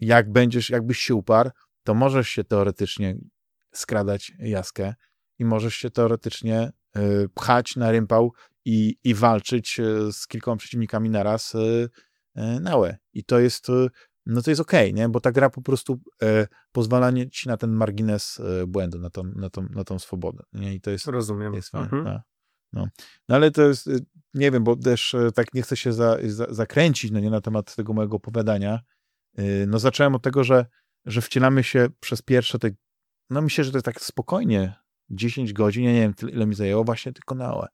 jak będziesz, jakbyś się uparł, to możesz się teoretycznie skradać jaskę i możesz się teoretycznie pchać na rympał i, i walczyć y, z kilkoma przeciwnikami naraz y, nałe. I to jest no to jest okej, okay, nie? Bo ta gra po prostu e, pozwala ci na ten margines e, błędu, na tą, na tą, na tą swobodę, nie? I to jest... Rozumiem. Jest fajne, mhm. no. no. no. ale to jest, e, nie wiem, bo też e, tak nie chcę się za, za, zakręcić, no nie, na temat tego mojego opowiadania. E, no zacząłem od tego, że, że wcielamy się przez pierwsze te, no myślę, że to jest tak spokojnie 10 godzin, ja nie wiem, ile mi zajęło, właśnie tylko na OE.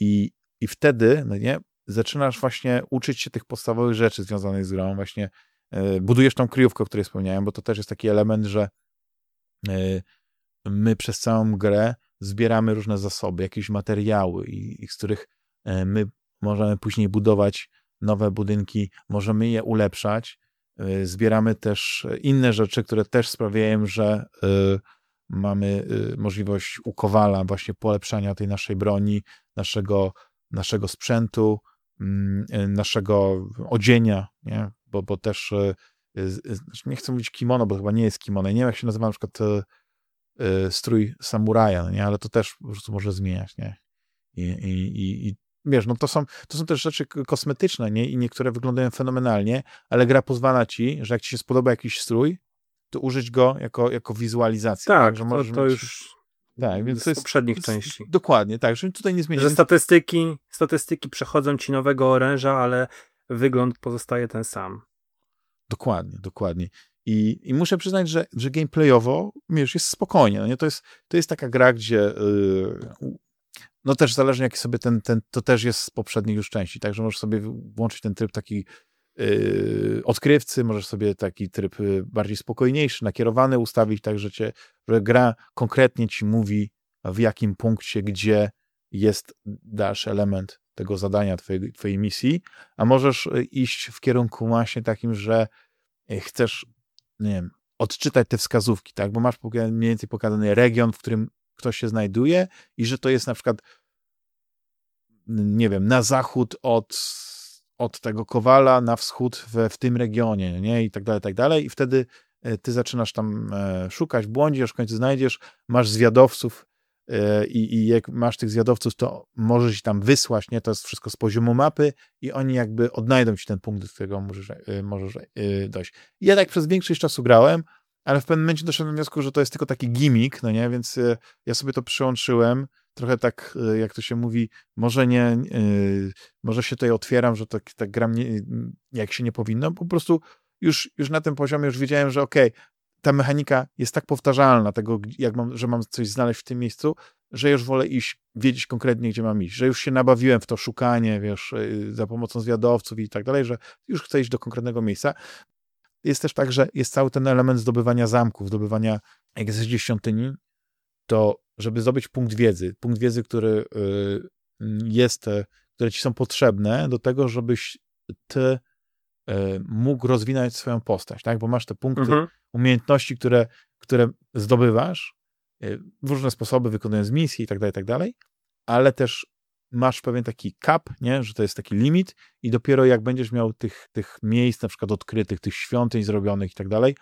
I, i wtedy, no nie, zaczynasz właśnie uczyć się tych podstawowych rzeczy związanych z grą, właśnie e, budujesz tą kryjówkę, o której wspomniałem, bo to też jest taki element, że e, my przez całą grę zbieramy różne zasoby, jakieś materiały, i, i z których e, my możemy później budować nowe budynki, możemy je ulepszać. Zbieramy też inne rzeczy, które też sprawiają, że mamy możliwość u Kowala właśnie polepszania tej naszej broni, naszego, naszego sprzętu, Mm, e, naszego odzienia, nie? Bo, bo też e, znaczy nie chcę mówić kimono, bo chyba nie jest kimono. Nie wiem, jak się nazywa na przykład strój samuraja, nie? ale to też po prostu może zmieniać. Nie? I, i, i wiesz, no to są, to są też rzeczy kosmetyczne nie? i niektóre wyglądają fenomenalnie, ale gra pozwala ci, że jak ci się spodoba jakiś strój, to użyć go jako, jako wizualizację. Tak, tak to, to już tak, więc z to jest, poprzednich części. Dokładnie, tak, że tutaj nie zmienia. Że statystyki, statystyki przechodzą ci nowego oręża, ale wygląd pozostaje ten sam. Dokładnie, dokładnie. I, i muszę przyznać, że, że gameplayowo, wiesz, jest spokojnie. No nie? To, jest, to jest taka gra, gdzie yy, no też zależnie jaki sobie ten, ten, to też jest z poprzedniej już części, także możesz sobie włączyć ten tryb taki odkrywcy, możesz sobie taki tryb y, bardziej spokojniejszy, nakierowany ustawić, tak że, cię, że gra konkretnie ci mówi w jakim punkcie, gdzie jest dalszy element tego zadania, twojej, twojej misji, a możesz y, iść w kierunku właśnie takim, że y, chcesz, nie wiem, odczytać te wskazówki, tak, bo masz mniej więcej pokazany region, w którym ktoś się znajduje i że to jest na przykład nie wiem, na zachód od od tego Kowala na wschód w, w tym regionie, nie? I tak dalej, tak dalej. I wtedy e, ty zaczynasz tam e, szukać, błądzisz, w końcu znajdziesz, masz zwiadowców e, i, i jak masz tych zwiadowców, to możesz ich tam wysłać, nie? To jest wszystko z poziomu mapy i oni jakby odnajdą ci ten punkt, do którego możesz, możesz dojść. I ja tak przez większość czasu grałem, ale w pewnym momencie doszedłem do wniosku, że to jest tylko taki gimmick, no nie? Więc ja sobie to przyłączyłem, trochę tak, y, jak to się mówi, może nie, yy, może się tutaj otwieram, że tak, tak gram nie, jak się nie powinno, po prostu już, już na tym poziomie już wiedziałem, że okej, okay, ta mechanika jest tak powtarzalna, tego, jak mam, że mam coś znaleźć w tym miejscu, że już wolę iść, wiedzieć konkretnie, gdzie mam iść, że już się nabawiłem w to szukanie, wiesz, y, za pomocą zwiadowców i tak dalej, że już chcę iść do konkretnego miejsca. Jest też tak, że jest cały ten element zdobywania zamków, zdobywania, jak jest świątyni, to żeby zdobyć punkt wiedzy, punkt wiedzy, który y, jest, e, które ci są potrzebne do tego, żebyś ty e, mógł rozwinąć swoją postać, tak? Bo masz te punkty mhm. umiejętności, które, które zdobywasz e, w różne sposoby, wykonując misje i tak dalej, i tak dalej, ale też masz pewien taki cap, nie? że to jest taki limit i dopiero jak będziesz miał tych, tych miejsc na przykład odkrytych, tych świątyń zrobionych i tak dalej,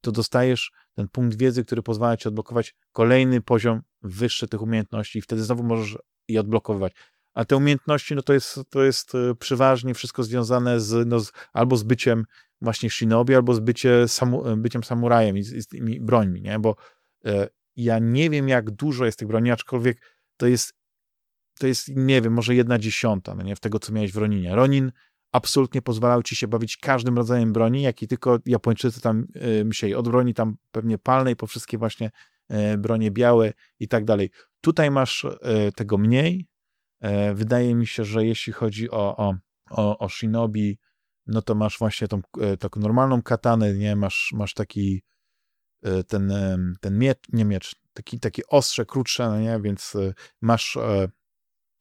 to dostajesz ten punkt wiedzy, który pozwala ci odblokować kolejny poziom wyższy tych umiejętności i wtedy znowu możesz je odblokowywać. A te umiejętności, no to jest, to jest e, przeważnie wszystko związane z, no z, albo z byciem właśnie shinobi, albo z bycie samu, e, byciem samurajem i z, z tymi brońmi, nie? Bo e, ja nie wiem, jak dużo jest tych broni, aczkolwiek to jest, to jest, nie wiem, może jedna dziesiąta, no nie, w tego, co miałeś w Roninie. Ronin absolutnie pozwalał ci się bawić każdym rodzajem broni, jaki tylko Japończycy tam y, myśleli. Od broni tam pewnie palnej, po wszystkie właśnie y, bronie białe i tak dalej. Tutaj masz y, tego mniej. Wydaje mi się, że jeśli chodzi o, o, o, o shinobi, no to masz właśnie tą taką normalną katanę, nie? Masz, masz taki ten, ten miecz, nie miecz, taki, takie ostrze, krótsze, no nie? Więc masz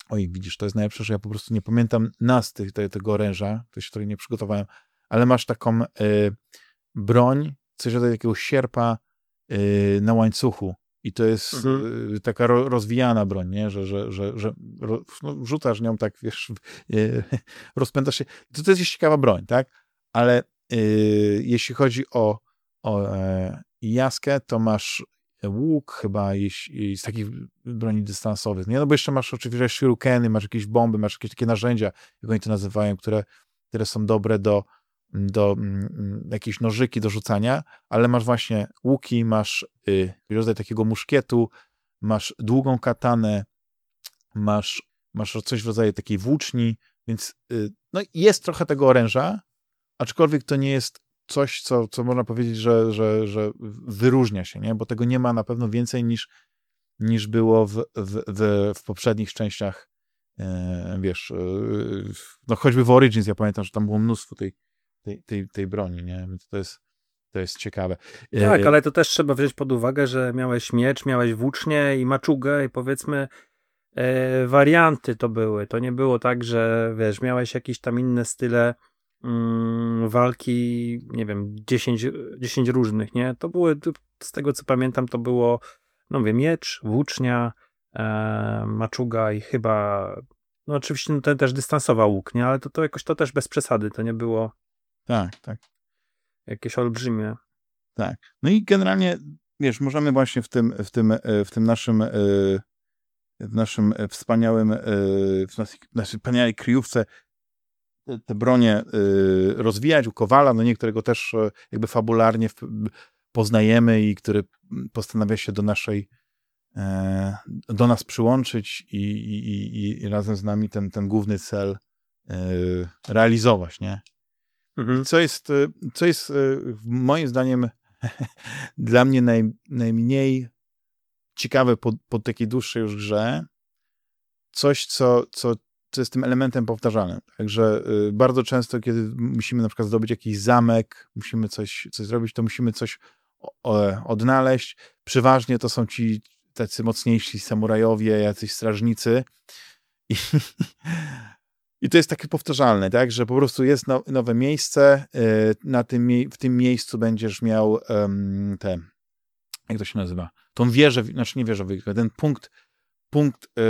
Oj, widzisz, to jest najlepsze, że ja po prostu nie pamiętam nas tych, te, tego oręża, to się nie przygotowałem, ale masz taką y, broń, coś rodzaju takiego sierpa y, na łańcuchu i to jest mhm. y, taka ro, rozwijana broń, nie? że, że, że, że ro, no, rzucasz nią tak, wiesz, rozpędzasz się. To, to jest ciekawa broń, tak? Ale jeśli chodzi o, o jaskę, to masz łuk chyba z takich broni dystansowych. Nie? No bo jeszcze masz oczywiście shurikeny, masz jakieś bomby, masz jakieś takie narzędzia, jak oni to nazywają, które, które są dobre do, do mm, jakieś nożyki do rzucania, ale masz właśnie łuki, masz y, rodzaj takiego muszkietu, masz długą katanę, masz, masz coś w rodzaju takiej włóczni, więc y, no jest trochę tego oręża, aczkolwiek to nie jest coś, co, co można powiedzieć, że, że, że wyróżnia się, nie? bo tego nie ma na pewno więcej niż, niż było w, w, w, w poprzednich częściach, e, wiesz, e, no choćby w Origins, ja pamiętam, że tam było mnóstwo tej, tej, tej, tej broni, nie? To jest, to jest ciekawe. E, tak, ale to też trzeba wziąć pod uwagę, że miałeś miecz, miałeś włócznię i maczugę i powiedzmy e, warianty to były. To nie było tak, że wiesz, miałeś jakieś tam inne style walki, nie wiem, 10, 10 różnych, nie? To były, z tego co pamiętam, to było, no wiem, miecz, włócznia, e, maczuga i chyba, no oczywiście no, ten też dystansował łuk, nie? Ale to, to jakoś to też bez przesady, to nie było tak, tak. Jakieś olbrzymie. Tak. No i generalnie, wiesz, możemy właśnie w tym, w tym, e, w tym naszym e, w naszym wspaniałym e, w naszej wspaniałej kryjówce te bronie rozwijać u Kowala, no niektórego też jakby fabularnie poznajemy i który postanawia się do naszej do nas przyłączyć i, i, i razem z nami ten, ten główny cel realizować, nie? Mhm. Co jest, y, co jest y, moim zdaniem dla mnie naj, najmniej ciekawe po, po takiej dłuższej już grze, coś, co, co, co jest tym elementem powtarzanym. Także y, bardzo często, kiedy musimy na przykład zdobyć jakiś zamek, musimy coś, coś zrobić, to musimy coś odnaleźć. Przeważnie to są ci tacy mocniejsi samurajowie, jacyś strażnicy. I, I to jest takie powtarzalne, tak, że po prostu jest no, nowe miejsce, y, na tym, w tym miejscu będziesz miał um, te, jak to się nazywa, tą wieżę, znaczy nie wieżę, ten punkt, punkt y,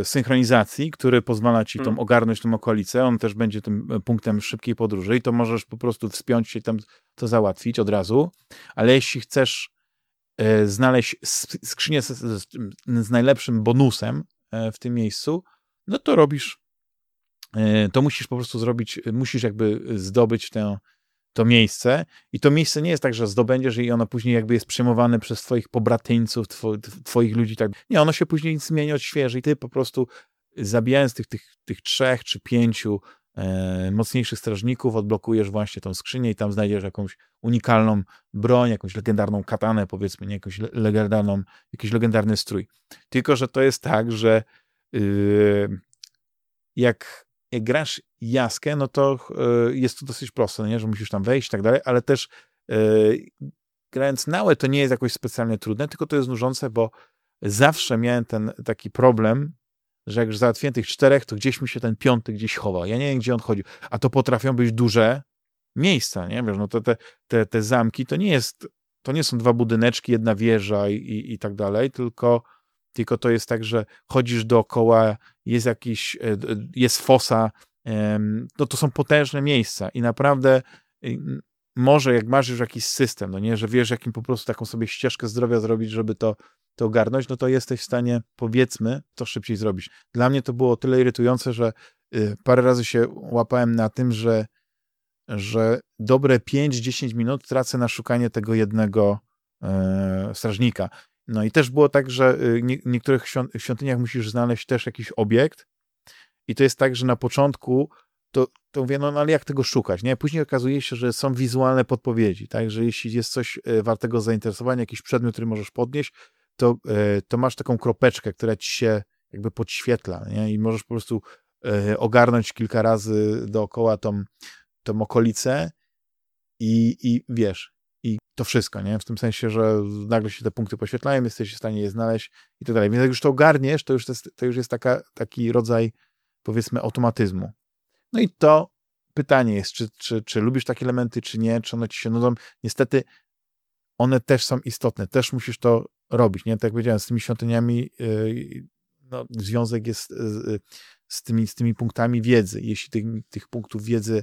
y, synchronizacji, który pozwala ci hmm. tą ogarnąć tą okolicę, on też będzie tym e, punktem szybkiej podróży i to możesz po prostu wspiąć się tam to załatwić od razu, ale jeśli chcesz znaleźć skrzynię z, z, z najlepszym bonusem w tym miejscu, no to robisz E, to musisz po prostu zrobić, musisz jakby zdobyć tę, to miejsce i to miejsce nie jest tak, że zdobędziesz i ono później jakby jest przejmowane przez twoich pobratyńców, two, twoich ludzi, tak. Nie, ono się później zmienia, odświeży i ty po prostu zabijając tych, tych, tych trzech czy pięciu e, mocniejszych strażników, odblokujesz właśnie tą skrzynię i tam znajdziesz jakąś unikalną broń, jakąś legendarną katanę, powiedzmy, nie jakąś legendarną, jakiś legendarny strój. Tylko, że to jest tak, że yy, jak jak grasz jaskę, no to e, jest to dosyć proste, nie? że musisz tam wejść i tak dalej, ale też e, grając nałe to nie jest jakoś specjalnie trudne, tylko to jest nużące, bo zawsze miałem ten taki problem, że jak już załatwiłem tych czterech, to gdzieś mi się ten piąty gdzieś chował. Ja nie wiem, gdzie on chodził. A to potrafią być duże miejsca, nie? Wiesz, no to te, te, te zamki to nie jest, to nie są dwa budyneczki, jedna wieża i, i, i tak dalej, tylko tylko to jest tak, że chodzisz dookoła, jest jakiś, e, jest fosa, no to są potężne miejsca i naprawdę może jak masz już jakiś system, no nie, że wiesz jakim po prostu taką sobie ścieżkę zdrowia zrobić, żeby to, to ogarnąć, no to jesteś w stanie, powiedzmy, to szybciej zrobić. Dla mnie to było tyle irytujące, że y, parę razy się łapałem na tym, że, że dobre 5-10 minut tracę na szukanie tego jednego e, strażnika. No i też było tak, że y, w niektórych świątyniach musisz znaleźć też jakiś obiekt i to jest tak, że na początku to, to mówię, no, no ale jak tego szukać, nie? Później okazuje się, że są wizualne podpowiedzi, tak, że jeśli jest coś y, wartego zainteresowania, jakiś przedmiot, który możesz podnieść, to, y, to masz taką kropeczkę, która ci się jakby podświetla, nie? I możesz po prostu ogarnąć kilka razy dookoła tą, tą okolicę i, i wiesz, i to wszystko, nie? W tym sensie, że nagle się te punkty poświetlają, jesteś w stanie je znaleźć i tak dalej. Więc jak już to ogarniesz, to już jest, to już jest taka, taki rodzaj, powiedzmy, automatyzmu. No i to pytanie jest, czy, czy, czy lubisz takie elementy, czy nie, czy one ci się nudzą. Niestety one też są istotne, też musisz to robić, nie? Tak jak powiedziałem, z tymi świątyniami yy, no, związek jest yy, z, tymi, z tymi punktami wiedzy. Jeśli tych, tych punktów wiedzy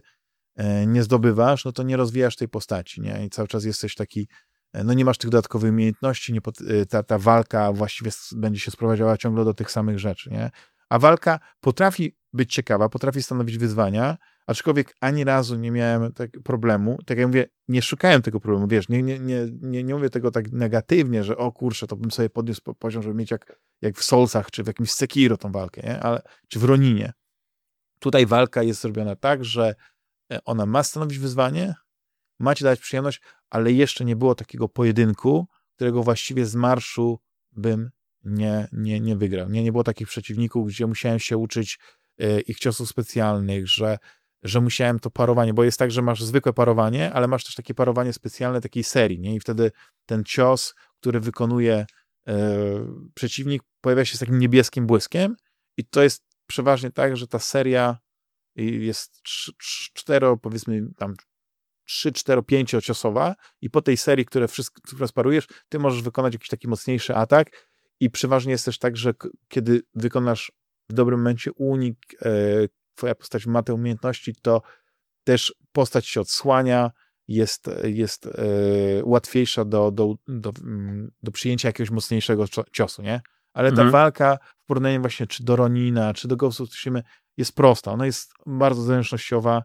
E, nie zdobywasz, no to nie rozwijasz tej postaci, nie? I cały czas jesteś taki, e, no nie masz tych dodatkowych umiejętności, nie e, ta, ta walka właściwie będzie się sprowadzała ciągle do tych samych rzeczy, nie? A walka potrafi być ciekawa, potrafi stanowić wyzwania, aczkolwiek ani razu nie miałem tak problemu, tak jak mówię, nie szukałem tego problemu, wiesz, nie, nie, nie, nie, nie mówię tego tak negatywnie, że o kurczę, to bym sobie podniósł poziom, żeby mieć jak, jak w Soulsach, czy w jakimś Sekiro tą walkę, nie? Ale, czy w Roninie. Tutaj walka jest zrobiona tak, że e, ona ma stanowić wyzwanie, ma ci dać przyjemność, ale jeszcze nie było takiego pojedynku, którego właściwie z marszu bym nie, nie, nie wygrał. Nie, nie było takich przeciwników, gdzie musiałem się uczyć y, ich ciosów specjalnych, że, że musiałem to parowanie, bo jest tak, że masz zwykłe parowanie, ale masz też takie parowanie specjalne takiej serii, nie? I wtedy ten cios, który wykonuje y, przeciwnik, pojawia się z takim niebieskim błyskiem i to jest przeważnie tak, że ta seria jest cztero, powiedzmy tam 3, 4, 5 ciosowa i po tej serii, które wszystko, które sparujesz, ty możesz wykonać jakiś taki mocniejszy atak i przeważnie jest też tak, że kiedy wykonasz w dobrym momencie unik, e, twoja postać ma te umiejętności, to też postać się odsłania, jest, jest e, łatwiejsza do, do, do, mm, do przyjęcia jakiegoś mocniejszego ciosu, nie? Ale ta mhm. walka w porównaniu właśnie czy do Ronina, czy do Ghost of Tsushima jest prosta. Ona jest bardzo zręcznościowa.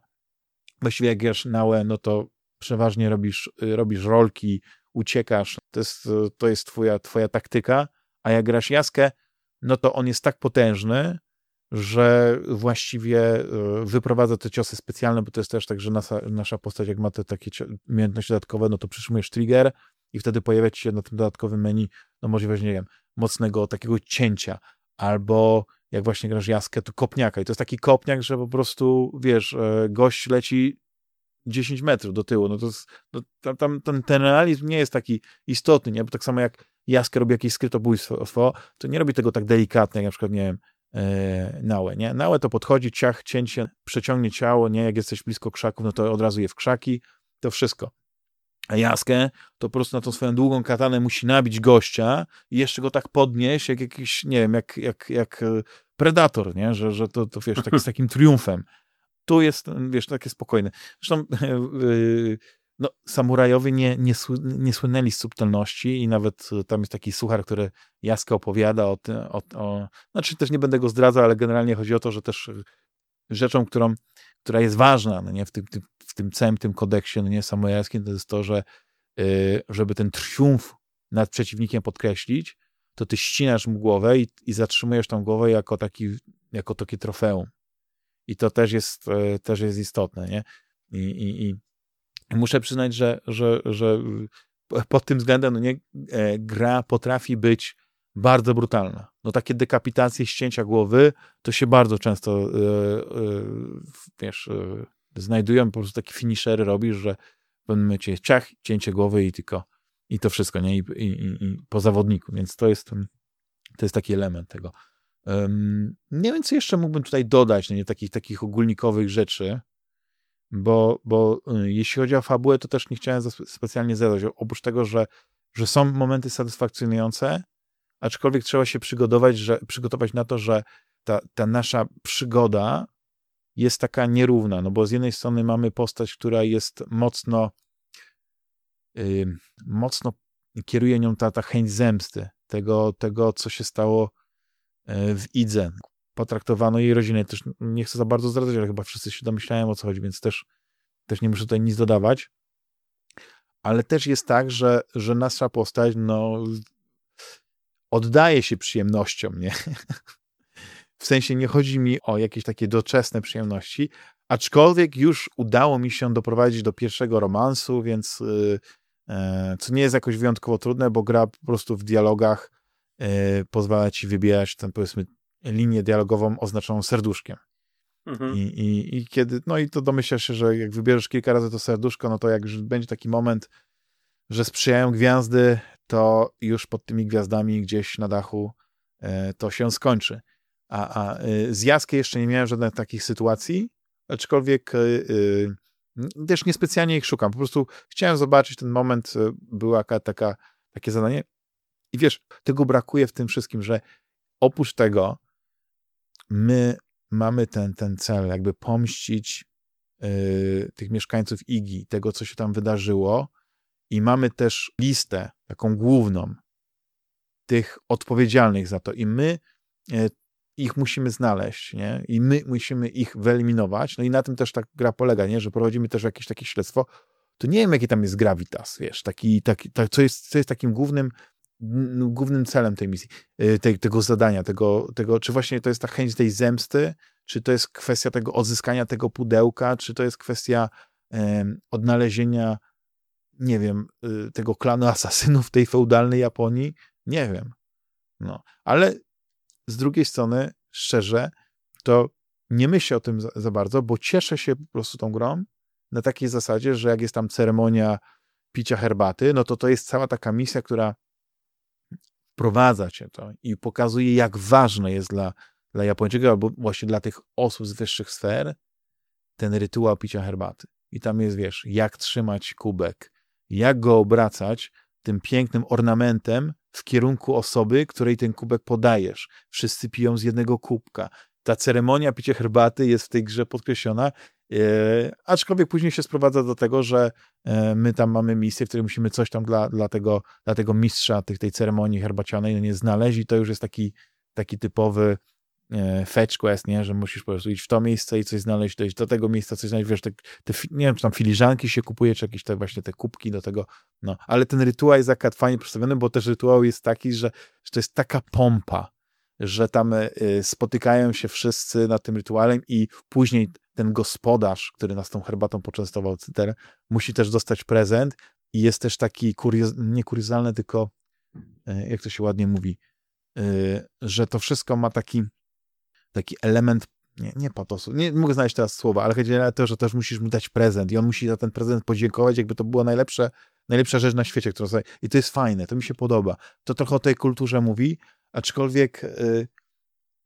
Właściwie jak grasz Nałe, no to przeważnie robisz, robisz rolki, uciekasz. To jest, to jest twoja, twoja taktyka a jak grasz Jaskę, no to on jest tak potężny, że właściwie e, wyprowadza te ciosy specjalne, bo to jest też tak, że nasza, nasza postać, jak ma te takie umiejętności dodatkowe, no to przytrzymujesz trigger i wtedy pojawia ci się na tym dodatkowym menu no możliwość, nie wiem, mocnego takiego cięcia, albo jak właśnie grasz jaskę, to kopniaka. I to jest taki kopniak, że po prostu, wiesz, e, gość leci 10 metrów do tyłu, no to no, tam, tam ten, ten realizm nie jest taki istotny, nie, bo tak samo jak Jaska robi jakieś skrytobójstwo, to nie robi tego tak delikatnie, jak na przykład, nie wiem, e, Nałe, nie? Nałe to podchodzi, ciach, cięcie, przeciągnie ciało, nie? Jak jesteś blisko krzaków, no to od razu je w krzaki, to wszystko. A Jaskę to po prostu na tą swoją długą katanę musi nabić gościa i jeszcze go tak podnieść, jak jakiś, nie wiem, jak, jak, jak e, Predator, nie? Że, że to, to wiesz, tak, z takim triumfem. Tu jest, wiesz, takie spokojne. Zresztą yy, no, samurajowie nie, nie, nie słynęli z subtelności i nawet e, tam jest taki suchar, który Jaska opowiada o tym, o, o, znaczy też nie będę go zdradzał, ale generalnie chodzi o to, że też e, rzeczą, którą, która jest ważna no nie, w, tym, w tym całym tym kodeksie no nie, samurajskim, to jest to, że żeby ten triumf nad przeciwnikiem podkreślić, to ty ścinasz mu głowę i, i zatrzymujesz tą głowę jako taki, jako takie trofeum. I to też jest, też jest istotne, nie? I, i, i muszę przyznać, że, że, że pod tym względem no nie, e, gra potrafi być bardzo brutalna. No takie dekapitacje, ścięcia głowy, to się bardzo często e, e, wiesz, znajdują, po prostu takie finishery robisz, że w pewnym momencie ciach, cięcie głowy i tylko i to wszystko, nie? I, i, i po zawodniku, więc to jest to jest taki element tego. Nie wiem, co jeszcze mógłbym tutaj dodać, no nie takich, takich ogólnikowych rzeczy bo, bo y, jeśli chodzi o fabułę, to też nie chciałem specjalnie zadać. Oprócz tego, że, że są momenty satysfakcjonujące, aczkolwiek trzeba się przygotować, że, przygotować na to, że ta, ta nasza przygoda jest taka nierówna, no bo z jednej strony mamy postać, która jest mocno yy, mocno kieruje nią ta, ta chęć zemsty, tego, tego, co się stało w Idze potraktowano jej rodzinę. Też nie chcę za bardzo zdradzać, ale chyba wszyscy się domyślają o co chodzi, więc też, też nie muszę tutaj nic dodawać. Ale też jest tak, że, że nasza postać no, oddaje się przyjemnościom, nie? W sensie nie chodzi mi o jakieś takie doczesne przyjemności, aczkolwiek już udało mi się doprowadzić do pierwszego romansu, więc yy, co nie jest jakoś wyjątkowo trudne, bo gra po prostu w dialogach pozwala ci wybierać ten powiedzmy linię dialogową oznaczoną serduszkiem. Mhm. I, i, I kiedy, no i to domyślasz się, że jak wybierzesz kilka razy to serduszko, no to jak już będzie taki moment, że sprzyjają gwiazdy, to już pod tymi gwiazdami gdzieś na dachu e, to się skończy. A, a e, z Jaskie jeszcze nie miałem żadnych takich sytuacji, aczkolwiek e, e, też niespecjalnie ich szukam. Po prostu chciałem zobaczyć ten moment, e, była taka, takie zadanie. I wiesz, tego brakuje w tym wszystkim, że oprócz tego, my mamy ten, ten cel, jakby pomścić y, tych mieszkańców Igi, tego, co się tam wydarzyło, i mamy też listę, taką główną, tych odpowiedzialnych za to. I my y, ich musimy znaleźć, nie? I my musimy ich wyeliminować. No i na tym też tak gra polega, nie? Że prowadzimy też jakieś takie śledztwo. To nie wiem, jaki tam jest gravitas, wiesz, taki, taki, tak, co, jest, co jest takim głównym, głównym celem tej misji, y, tej, tego zadania, tego, tego, czy właśnie to jest ta chęć tej zemsty, czy to jest kwestia tego odzyskania tego pudełka, czy to jest kwestia odnalezienia, nie wiem, y, tego klanu asasynów tej feudalnej Japonii, nie wiem. No, ale z drugiej strony, szczerze, to nie myślę o tym za, za, bardzo, bo cieszę się po prostu tą grą na takiej zasadzie, że jak jest tam ceremonia picia herbaty, no to to jest cała taka misja, która wprowadza cię to i pokazuje, jak ważne jest dla, dla Japończyków, albo właśnie dla tych osób z wyższych sfer, ten rytuał picia herbaty. I tam jest, wiesz, jak trzymać kubek, jak go obracać tym pięknym ornamentem w kierunku osoby, której ten kubek podajesz. Wszyscy piją z jednego kubka. Ta ceremonia picia herbaty jest w tej grze podkreślona, aczkolwiek później się sprowadza do tego, że e, my tam mamy misję, w której musimy coś tam dla, dla, tego, dla tego mistrza tych, tej ceremonii herbacianej. No nie znaleźć to już jest taki, taki typowy E, fetch quest, nie? że musisz po prostu iść w to miejsce i coś znaleźć, dojść do tego miejsca, coś znaleźć, wiesz, te, te, nie wiem, czy tam filiżanki się kupuje, czy jakieś te właśnie te kubki do tego, no, ale ten rytuał jest akurat fajnie przedstawiony, bo też rytuał jest taki, że, że to jest taka pompa, że tam y, spotykają się wszyscy na tym rytuale i później ten gospodarz, który nas tą herbatą poczęstował, cyter, musi też dostać prezent i jest też taki, kurios, nie kuriozalny, tylko y, jak to się ładnie mówi, y, że to wszystko ma taki taki element, nie, nie patosu, nie mogę znaleźć teraz słowa, ale chodzi o to, że też musisz mu dać prezent i on musi za ten prezent podziękować, jakby to była najlepsze, najlepsza rzecz na świecie, którą sobie, i to jest fajne, to mi się podoba. To trochę o tej kulturze mówi, aczkolwiek yy,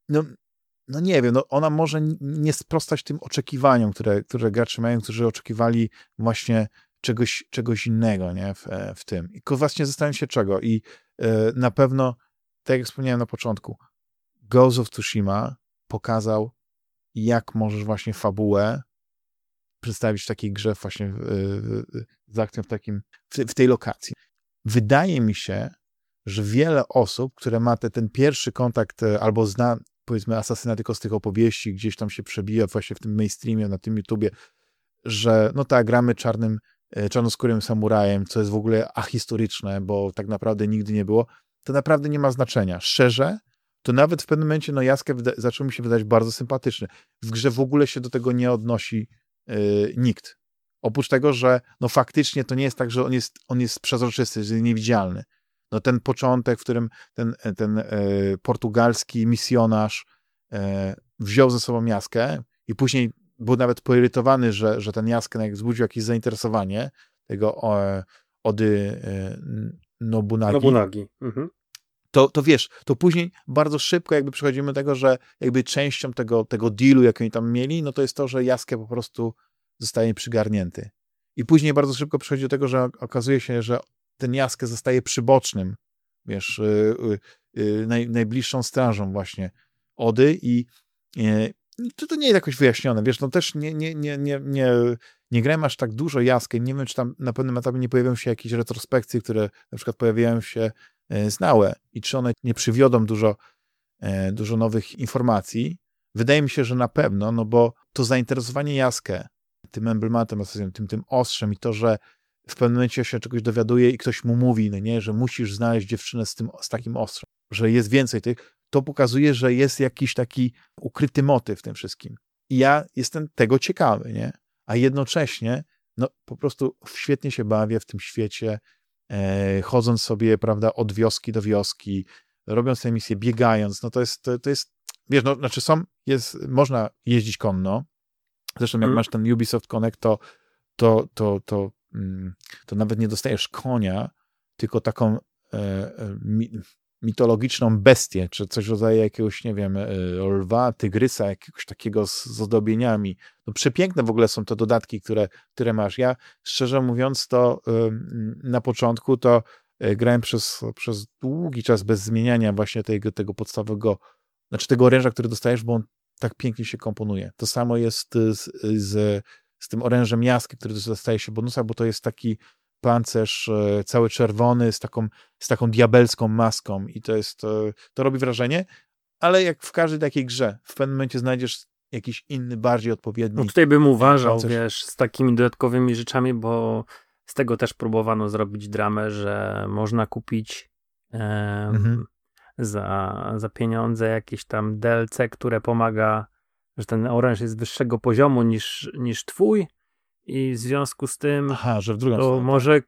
no, no nie wiem, no ona może nie sprostać tym oczekiwaniom, które, które gracze mają, którzy oczekiwali właśnie czegoś, czegoś innego, nie, w, w tym. I właśnie zastanawiam się czego i yy, na pewno, tak jak wspomniałem na początku, Ghost of Tsushima pokazał, jak możesz właśnie fabułę przedstawić w takiej grze właśnie z w, takim, w, w tej lokacji. Wydaje mi się, że wiele osób, które ma te, ten pierwszy kontakt e, albo zna powiedzmy asasyna tylko z tych opowieści, gdzieś tam się przebija właśnie w tym mainstreamie, na tym YouTubie, że no tak, gramy czarnym, e, czarnoskórym samurajem, co jest w ogóle ahistoryczne, bo tak naprawdę nigdy nie było, to naprawdę nie ma znaczenia. Szczerze, to nawet w pewnym momencie no Jaskę zaczął mi się wydać bardzo sympatyczny. W grze w ogóle się do tego nie odnosi yy, nikt. Oprócz tego, że no faktycznie to nie jest tak, że on jest, on jest przezroczysty, jest niewidzialny. No ten początek, w którym ten, ten yy, portugalski misjonarz yy, wziął ze sobą Jaskę i później był nawet poirytowany, że, że ten Jaskę wzbudził jakieś zainteresowanie tego e, Ody e, Nobunagi. Nobunagi. Mhm to, to wiesz, to później bardzo szybko jakby przechodzimy do tego, że jakby częścią tego, tego dealu, jaki oni tam mieli, no to jest to, że Jaskę po prostu zostaje przygarnięty. I później bardzo szybko przychodzi do tego, że okazuje się, że ten Jaskę zostaje przybocznym, wiesz, yy, yy, naj, najbliższą strażą właśnie Ody i yy, to, to nie jest jakoś wyjaśnione, wiesz, no też nie, nie, nie, nie, nie, nie grałem aż tak dużo Jaskę, nie wiem, czy tam na pewnym etapie nie pojawią się jakieś retrospekcje, które na przykład pojawiają się E, znałe i czy one nie przywiodą dużo, e, dużo nowych informacji. Wydaje mi się, że na pewno, no bo to zainteresowanie Jaskę tym emblematem, tym, tym ostrzem i to, że w pewnym momencie się czegoś dowiaduje i ktoś mu mówi, no nie, że musisz znaleźć dziewczynę z, tym, z takim ostrzem, że jest więcej tych, to pokazuje, że jest jakiś taki ukryty motyw w tym wszystkim. I ja jestem tego ciekawy, nie? A jednocześnie, no po prostu świetnie się bawię w tym świecie, e, chodząc sobie, prawda, od wioski do wioski, robiąc te misje, biegając, no to jest, to, to jest, wiesz, no, znaczy są, jest, można jeździć konno, zresztą jak hmm. masz ten Ubisoft Connect, to, to, to, to, to nawet nie dostajesz konia, tylko taką e, e mi, mitologiczną bestię, czy coś w rodzaju jakiegoś, nie wiem, e, lwa, tygrysa, jakiegoś takiego z, z ozdobieniami. No przepiękne w ogóle są te dodatki, które, które masz. Ja, szczerze mówiąc, to na początku to grałem przez, przez długi czas bez zmieniania właśnie tego, tego podstawowego, znaczy tego oręża, który dostajesz, bo on tak pięknie się komponuje. To samo jest z, z, z tym orężem jaski, który dostaje się bonusa, bo to jest taki pancerz e, cały czerwony z taką, z taką diabelską maską i to jest, to robi wrażenie, ale jak w każdej takiej grze, w pewnym momencie znajdziesz jakiś inny, bardziej odpowiedni. No tutaj bym uważał, coś... wiesz, z takimi dodatkowymi rzeczami, bo z tego też próbowano zrobić dramę, że można kupić mhm. za, za pieniądze jakieś tam DLC, które pomaga, że ten oręż jest wyższego poziomu niż, niż twój i w związku z tym Aha, że w drugą to stronę, tak. może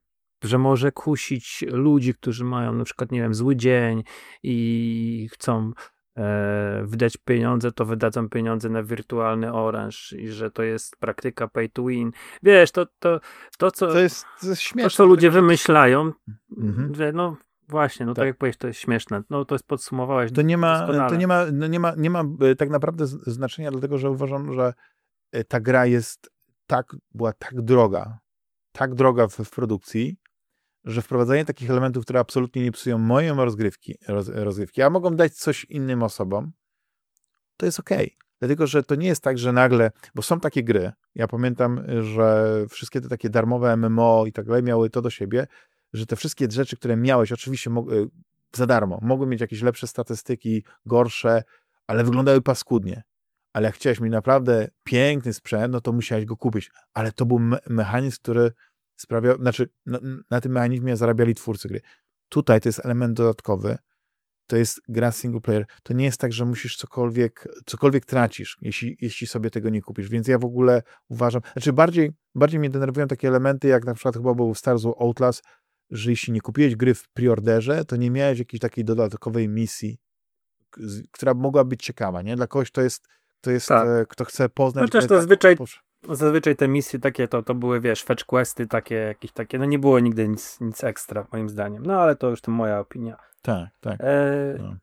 że może kusić ludzi, którzy mają na przykład, nie wiem, zły dzień i chcą e, wydać pieniądze, to wydadzą pieniądze na wirtualny oręż i że to jest praktyka pay to win. Wiesz, to, to, to co, to jest, to jest śmieszne. To, co ludzie wymyślają, mhm. że no właśnie, no tak. tak jak powiedziałeś, to jest śmieszne. No to jest podsumowałeś To nie ma, to nie ma, no nie ma, nie ma e, tak naprawdę znaczenia, dlatego że uważam, że e, ta gra jest tak, była tak droga, tak droga w, w produkcji, że wprowadzanie takich elementów, które absolutnie nie psują mojej rozgrywki, roz, rozgrywki, a mogą dać coś innym osobom, to jest ok. Dlatego, że to nie jest tak, że nagle, bo są takie gry, ja pamiętam, że wszystkie te takie darmowe MMO i tak dalej miały to do siebie, że te wszystkie rzeczy, które miałeś, oczywiście y, za darmo, mogły mieć jakieś lepsze statystyki, gorsze, ale wyglądały paskudnie. Ale jak chciałeś mieć naprawdę piękny sprzęt, no to musiałeś go kupić. Ale to był me mechanizm, który sprawiał, znaczy na, na, tym mechanizmie zarabiali twórcy gry. Tutaj to jest element dodatkowy, to jest gra single player. To nie jest tak, że musisz cokolwiek, cokolwiek tracisz, jeśli, jeśli sobie tego nie kupisz. Więc ja w ogóle uważam, znaczy bardziej, bardziej mnie denerwują takie elementy, jak na przykład chyba był Star Wars Outlast, że jeśli nie kupiłeś gry w preorderze, to nie miałeś jakiejś takiej dodatkowej misji, która mogła być ciekawa, nie? Dla kogoś to jest, to jest tak. E, kto chce poznać... Chociaż to zazwyczaj, zazwyczaj te misje takie to, to były, wiesz, fetch questy takie, jakieś takie, no nie było nigdy nic, nic ekstra, moim zdaniem. No ale to już to moja opinia. Tak, tak. E... No.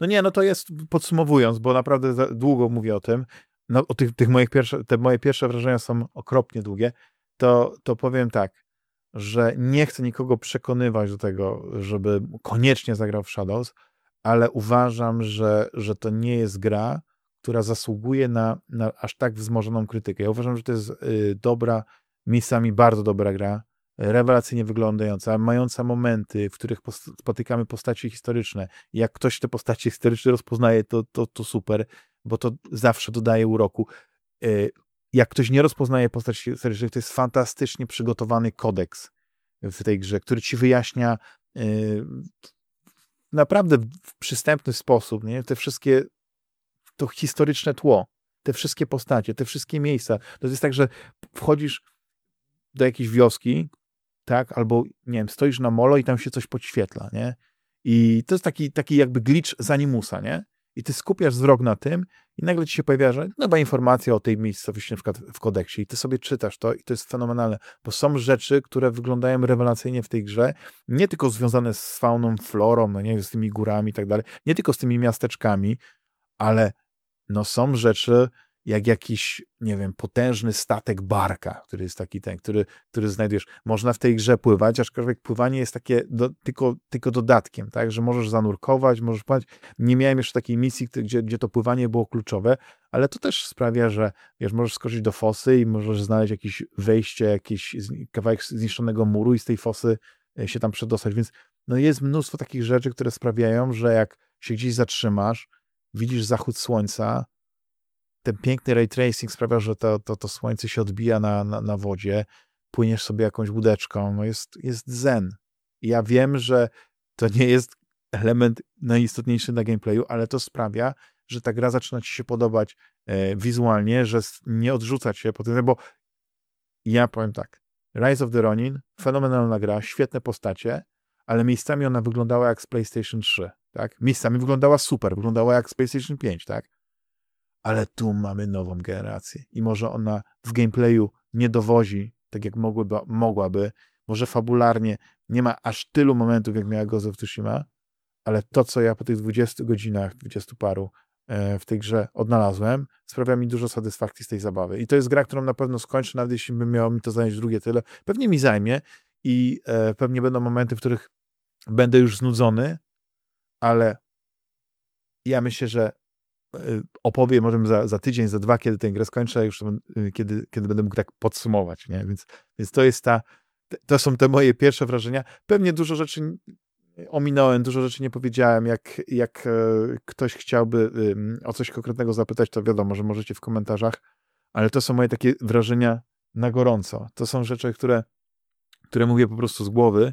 no. nie, no to jest, podsumowując, bo naprawdę długo mówię o tym, no o tych, tych moich pierwszych, te moje pierwsze wrażenia są okropnie długie, to, to powiem tak, że nie chcę nikogo przekonywać do tego, żeby koniecznie zagrał w Shadows, ale uważam, że, że to nie jest gra, która zasługuje na, na aż tak wzmożoną krytykę. Ja uważam, że to jest y, dobra, miejscami bardzo dobra gra, rewelacyjnie wyglądająca, mająca momenty, w których spotykamy postacie historyczne. Jak ktoś te postacie historyczne rozpoznaje, to, to, to super, bo to zawsze dodaje uroku. Y, jak ktoś nie rozpoznaje postaci historycznych, to jest fantastycznie przygotowany kodeks w tej grze, który ci wyjaśnia y, naprawdę w przystępny sposób nie? te wszystkie to historyczne tło, te wszystkie postacie, te wszystkie miejsca. To jest tak, że wchodzisz do jakiejś wioski, tak, albo nie wiem, stoisz na molo i tam się coś podświetla, nie? I to jest taki, taki jakby glitch z animusa, nie? I ty skupiasz wzrok na tym i nagle ci się pojawia, że nowa informacja o tej miejscowości na przykład w kodeksie i ty sobie czytasz to i to jest fenomenalne, bo są rzeczy, które wyglądają rewelacyjnie w tej grze, nie tylko związane z fauną, florą, no nie, z tymi górami i tak dalej, nie tylko z tymi miasteczkami, ale no są rzeczy, jak jakiś, nie wiem, potężny statek barka, który jest taki ten, który, który znajdujesz. Można w tej grze pływać, aczkolwiek pływanie jest takie do, tylko, tylko dodatkiem, tak, że możesz zanurkować, możesz pływać. Nie miałem jeszcze takiej misji, gdzie, gdzie to pływanie było kluczowe, ale to też sprawia, że wiesz, możesz skoczyć do fosy i możesz znaleźć jakieś wejście, jakiś kawałek zniszczonego muru i z tej fosy e, się tam przedostać, więc no jest mnóstwo takich rzeczy, które sprawiają, że jak się gdzieś zatrzymasz, widzisz zachód słońca, ten piękny ray tracing sprawia, że to, to, to słońce się odbija na, na, na wodzie, płyniesz sobie jakąś łódeczką, no jest, jest zen. I ja wiem, że to nie jest element najistotniejszy na gameplayu, ale to sprawia, że ta gra zaczyna ci się podobać e, wizualnie, że nie odrzuca cię po tym, bo ja powiem tak, Rise of the Ronin, fenomenalna gra, świetne postacie, ale miejscami ona wyglądała jak z PlayStation 3, tak? Miejscami wyglądała super, wyglądała jak z PlayStation 5, tak? Ale tu mamy nową generację i może ona w gameplayu nie dowozi tak jak mogłyby, mogłaby, może fabularnie nie ma aż tylu momentów, jak miała Ghost of Tsushima, ale to, co ja po tych 20 godzinach, 20 paru e, w tej grze odnalazłem, sprawia mi dużo satysfakcji z tej zabawy. I to jest gra, którą na pewno skończę, nawet jeśli by miało mi to zająć drugie tyle. Pewnie mi zajmie i e, pewnie będą momenty, w których będę już znudzony, ale ja myślę, że e, opowiem może za, za tydzień, za dwa, kiedy tę grę skończę, już e, kiedy, kiedy będę mógł tak podsumować, nie? Więc, więc to jest ta, to są te moje pierwsze wrażenia. Pewnie dużo rzeczy ominąłem, dużo rzeczy nie powiedziałem. Jak, jak ktoś chciałby o coś konkretnego zapytać, to wiadomo, że możecie w komentarzach, ale to są moje takie wrażenia na gorąco. To są rzeczy, które, które mówię po prostu z głowy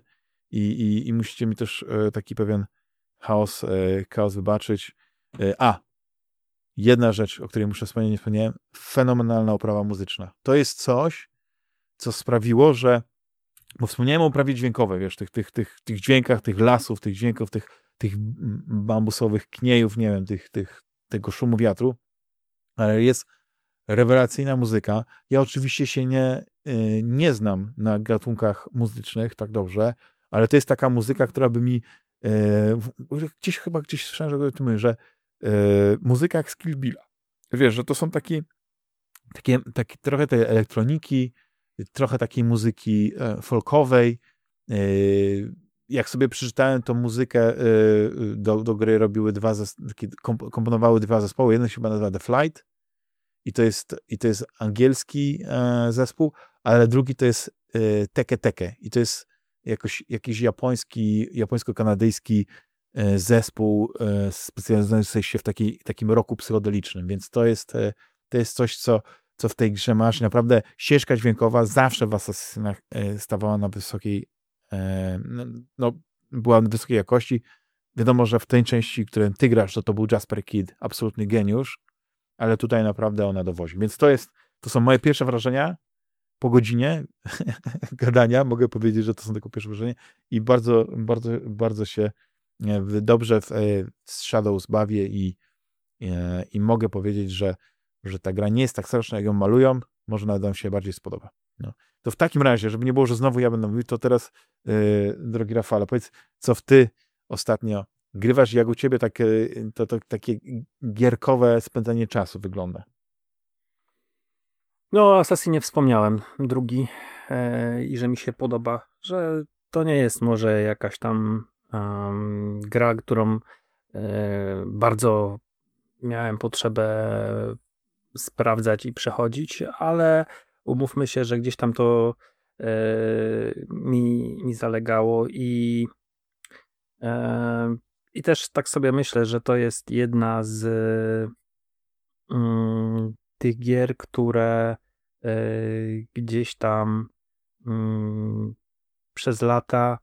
i, i, i musicie mi też taki pewien chaos, chaos wybaczyć. A, jedna rzecz, o której muszę wspomnieć, nie wspomniałem, fenomenalna oprawa muzyczna. To jest coś, co sprawiło, że, bo wspomniałem o oprawie dźwiękowej, wiesz, tych, tych, tych, tych dźwiękach, tych lasów, tych dźwięków, tych, tych bambusowych kniejów, nie wiem, tych, tych, tego szumu wiatru, ale jest rewelacyjna muzyka. Ja oczywiście się nie, y, nie znam na gatunkach muzycznych tak dobrze, ale to jest taka muzyka, która by mi y, gdzieś chyba gdzieś słyszałem, że że muzyka jak z Kill Billa. Wiesz, że to są takie, takie, takie trochę tej elektroniki, trochę takiej muzyki e, folkowej. E, jak sobie przeczytałem tą muzykę e, do, do gry robiły dwa, komponowały dwa zespoły. Jeden się chyba nazywa The Flight i to jest, i to jest angielski zespół, ale drugi to jest Teke Teke i to jest jakoś, jakiś japoński, japońsko-kanadyjski zespół specjalizujący się w taki, takim roku psychodelicznym, więc to jest, to jest coś, co co w tej grze masz. Naprawdę ścieżka dźwiękowa zawsze w Assassinach e, stawała na wysokiej, e, no, no, była na wysokiej jakości. Wiadomo, że w tej części, którym ty grasz, to to był Jasper Kid, absolutny geniusz, ale tutaj naprawdę ona dowozi. Więc to jest, to są moje pierwsze wrażenia po godzinie gadania. Mogę powiedzieć, że to są tylko pierwsze wrażenia i bardzo, bardzo, bardzo się e, dobrze w, w Shadows bawię i, i, i mogę powiedzieć, że że ta gra nie jest tak straszna, jak ją malują, może nawet wam się bardziej spodoba. No. To w takim razie, żeby nie było, że znowu ja będę mówił, to teraz, yy, drogi Rafale, powiedz, co w ty ostatnio grywasz, jak u ciebie takie, to, to, takie gierkowe spędzanie czasu wygląda? No, o Assassinie wspomniałem, drugi, e, i że mi się podoba, że to nie jest może jakaś tam um, gra, którą e, bardzo miałem potrzebę sprawdzać i przechodzić, ale umówmy się, że gdzieś tam to e, mi, mi zalegało i e, i też tak sobie myślę, że to jest jedna z mm, tych gier, które e, gdzieś tam mm, przez lata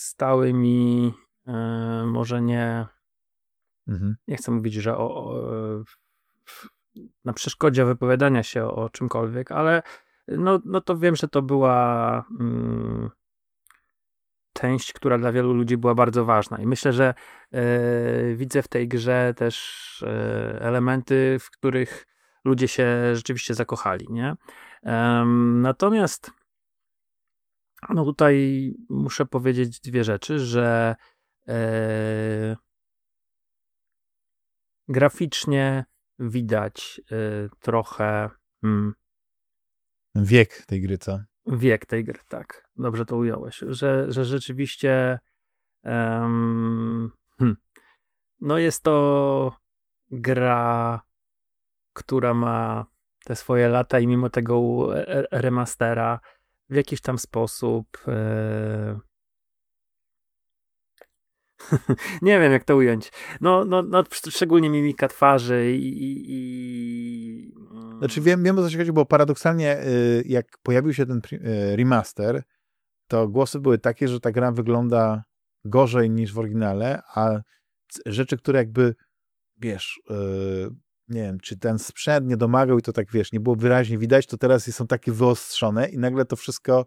stały mi może nie mhm. nie chcę mówić, że o, o, na przeszkodzie wypowiadania się o, o czymkolwiek, ale no, no to wiem, że to była mm, część, która dla wielu ludzi była bardzo ważna. I myślę, że e, widzę w tej grze też e, elementy, w których ludzie się rzeczywiście zakochali, nie? natomiast no tutaj muszę powiedzieć dwie rzeczy, że e, graficznie widać y, trochę. Hmm, wiek tej gry, co? Wiek tej gry, tak. Dobrze to ująłeś. Że, że rzeczywiście. Um, hmm, no jest to gra, która ma te swoje lata i mimo tego remastera w jakiś tam sposób. E, nie wiem, jak to ująć. No, no, no szczególnie mimika twarzy i... i, i... Mm. Znaczy wiem, wiem o co się chodzi, bo paradoksalnie y, jak pojawił się ten y, remaster, to głosy były takie, że ta gra wygląda gorzej niż w oryginale, a rzeczy, które jakby, wiesz, y, nie wiem, czy ten sprzęt nie domagał i to tak, wiesz, nie było wyraźnie widać, to teraz są takie wyostrzone i nagle to wszystko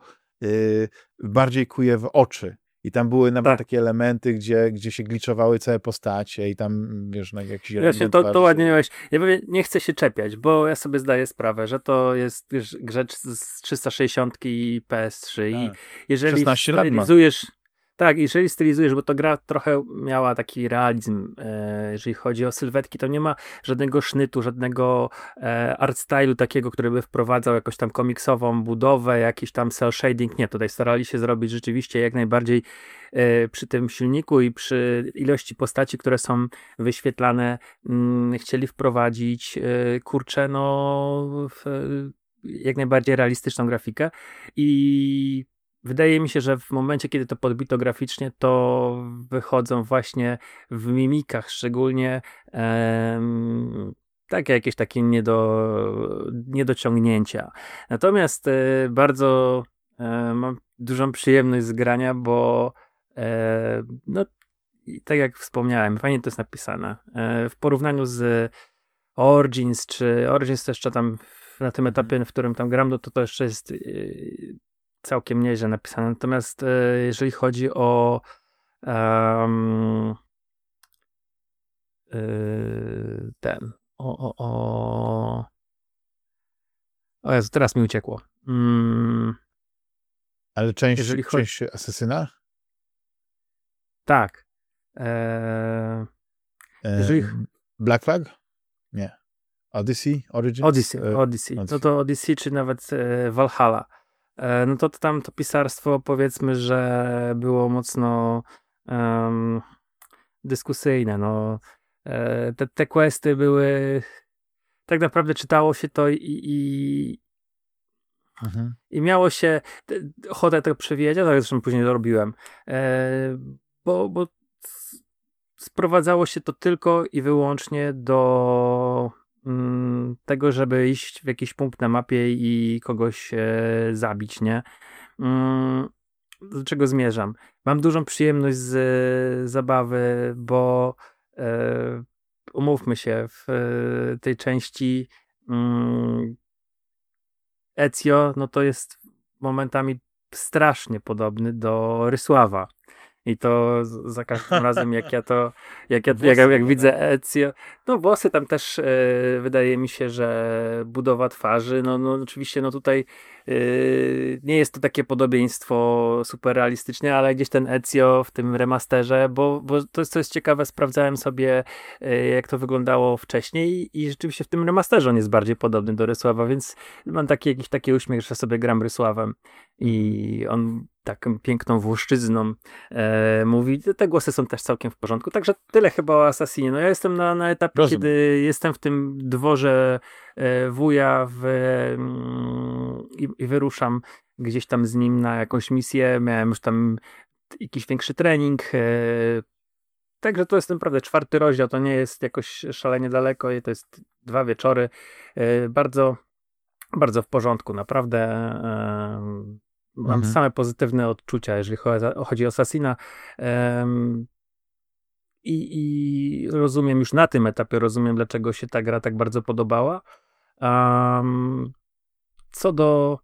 bardziej kuje w oczy. I tam były nawet tak. takie elementy, gdzie, gdzie się gliczowały całe postacie i tam, wiesz, na jakiś... Właśnie, to, to ładnie miałeś. Ja powiem, nie chcę się czepiać, bo ja sobie zdaję sprawę, że to jest grzecz z 360 i PS3 tak. i jeżeli 16 lat ma. Tak, jeżeli stylizujesz, bo to gra trochę miała taki realizm, e, jeżeli chodzi o sylwetki, to nie ma żadnego sznytu, żadnego e, art stylu takiego, który by wprowadzał jakąś tam komiksową budowę, jakiś tam cel shading. Nie, tutaj starali się zrobić rzeczywiście jak najbardziej e, przy tym silniku i przy ilości postaci, które są wyświetlane, mm, chcieli wprowadzić, kurczę, no, jak najbardziej realistyczną grafikę i wydaje mi się, że w momencie, kiedy to podbito graficznie, to wychodzą właśnie w mimikach, szczególnie em, takie jakieś takie niedo, niedociągnięcia. Natomiast e, bardzo e, mam dużą przyjemność z grania, bo e, no, tak jak wspomniałem, fajnie to jest napisane. W porównaniu z Origins, czy Origins jeszcze tam na tym etapie, w którym tam gram, no to to jeszcze jest całkiem nieźle napisane. Natomiast e, jeżeli chodzi o um, ten, o, o, o o Jezu, teraz mi uciekło. Mm. Ale część, jeżeli chodzi... część Asesyna? Tak. Eee, jeżeli... Black Flag? Nie. Odyssey? Origins? Odyssey, Odyssey. No to Odyssey, czy nawet Valhalla. E, no to tam to pisarstwo powiedzmy, że było mocno um, dyskusyjne. No, e, te, te questy były tak naprawdę czytało się to i, i, mhm. i miało się ochotę tego przewijać, tak zresztą później to robiłem. E, bo, bo sprowadzało się to tylko i wyłącznie do tego, żeby iść w jakiś punkt na mapie i kogoś e, zabić, nie? Mm, do czego zmierzam? Mam dużą przyjemność z e, zabawy, bo e, umówmy się, w tej części mm, Ezio, no to jest momentami strasznie podobny do Rysława. I to za każdym razem, jak ja to, jak, ja, jak, jak widzę Ezio, no włosy tam też e, wydaje mi się, że budowa twarzy, no, no oczywiście no tutaj nie jest to takie podobieństwo super realistyczne, ale gdzieś ten Ezio w tym remasterze, bo, bo to, jest, jest ciekawe, sprawdzałem sobie yy, jak to wyglądało wcześniej i rzeczywiście w tym remasterze on jest bardziej podobny do Rysława, więc mam taki jakiś taki uśmiech, że sobie gram Rysławem i on taką piękną włoszczyzną e, mówi. Te głosy są też całkiem w porządku. Także tyle chyba o Assassinie. No ja jestem na, na etapie, Rozumiem. kiedy jestem w tym dworze wuja w, mm, i, i, wyruszam gdzieś tam z nim na jakąś misję. Miałem już tam jakiś większy trening. E, Także to jest naprawdę czwarty rozdział, to nie jest jakoś szalenie daleko, to jest dwa wieczory. E, bardzo, bardzo w porządku, naprawdę. E, Mam mhm. same pozytywne odczucia, jeżeli chodzi o Assassina. I, I rozumiem już na tym etapie, rozumiem, dlaczego się ta gra tak bardzo podobała. Um, co do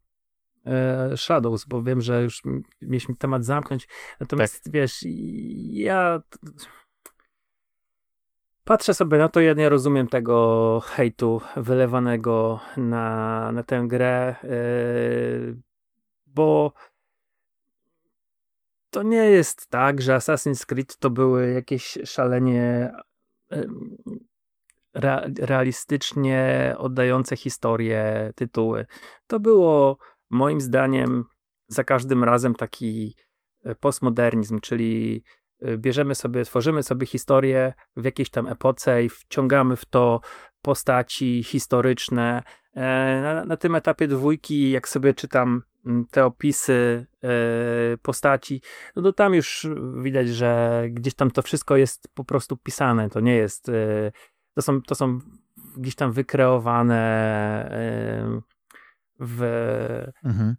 e, Shadows, bo wiem, że już mieliśmy temat zamknąć. Natomiast tak. wiesz, ja patrzę sobie na to, ja nie rozumiem tego hejtu wylewanego na, na tę grę. E, bo to nie jest tak, że Assassin's Creed to były jakieś szalenie realistycznie oddające historię tytuły. To było moim zdaniem za każdym razem taki e, postmodernizm, czyli e, bierzemy sobie, tworzymy sobie historię w jakiejś tam epoce i wciągamy w to postaci historyczne. E, na, na tym etapie dwójki, jak sobie czytam te opisy postaci, no to tam już widać, że gdzieś tam to wszystko jest po prostu pisane. To nie jest. To są, to są gdzieś tam wykreowane w, mhm.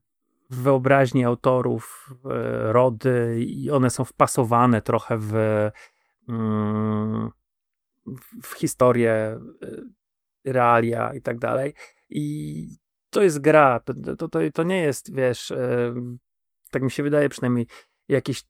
w wyobraźni autorów rody i one są wpasowane trochę w, mm, w historię, realia i tak dalej. I to jest gra, to, to, to, to nie jest, wiesz, tak mi się wydaje przynajmniej, jakieś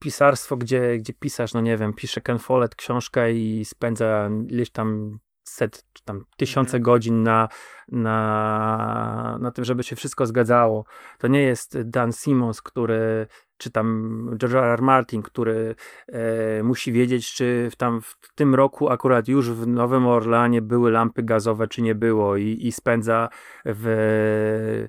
pisarstwo, gdzie, gdzie pisarz, no nie wiem, pisze Ken Follett książkę i spędza ileś tam set, czy tam tysiące mhm. godzin na, na, na tym, żeby się wszystko zgadzało. To nie jest Dan Simmons, który czy tam George R. R. Martin, który e, musi wiedzieć, czy w, tam w tym roku akurat już w Nowym Orleanie były lampy gazowe, czy nie było i, i spędza w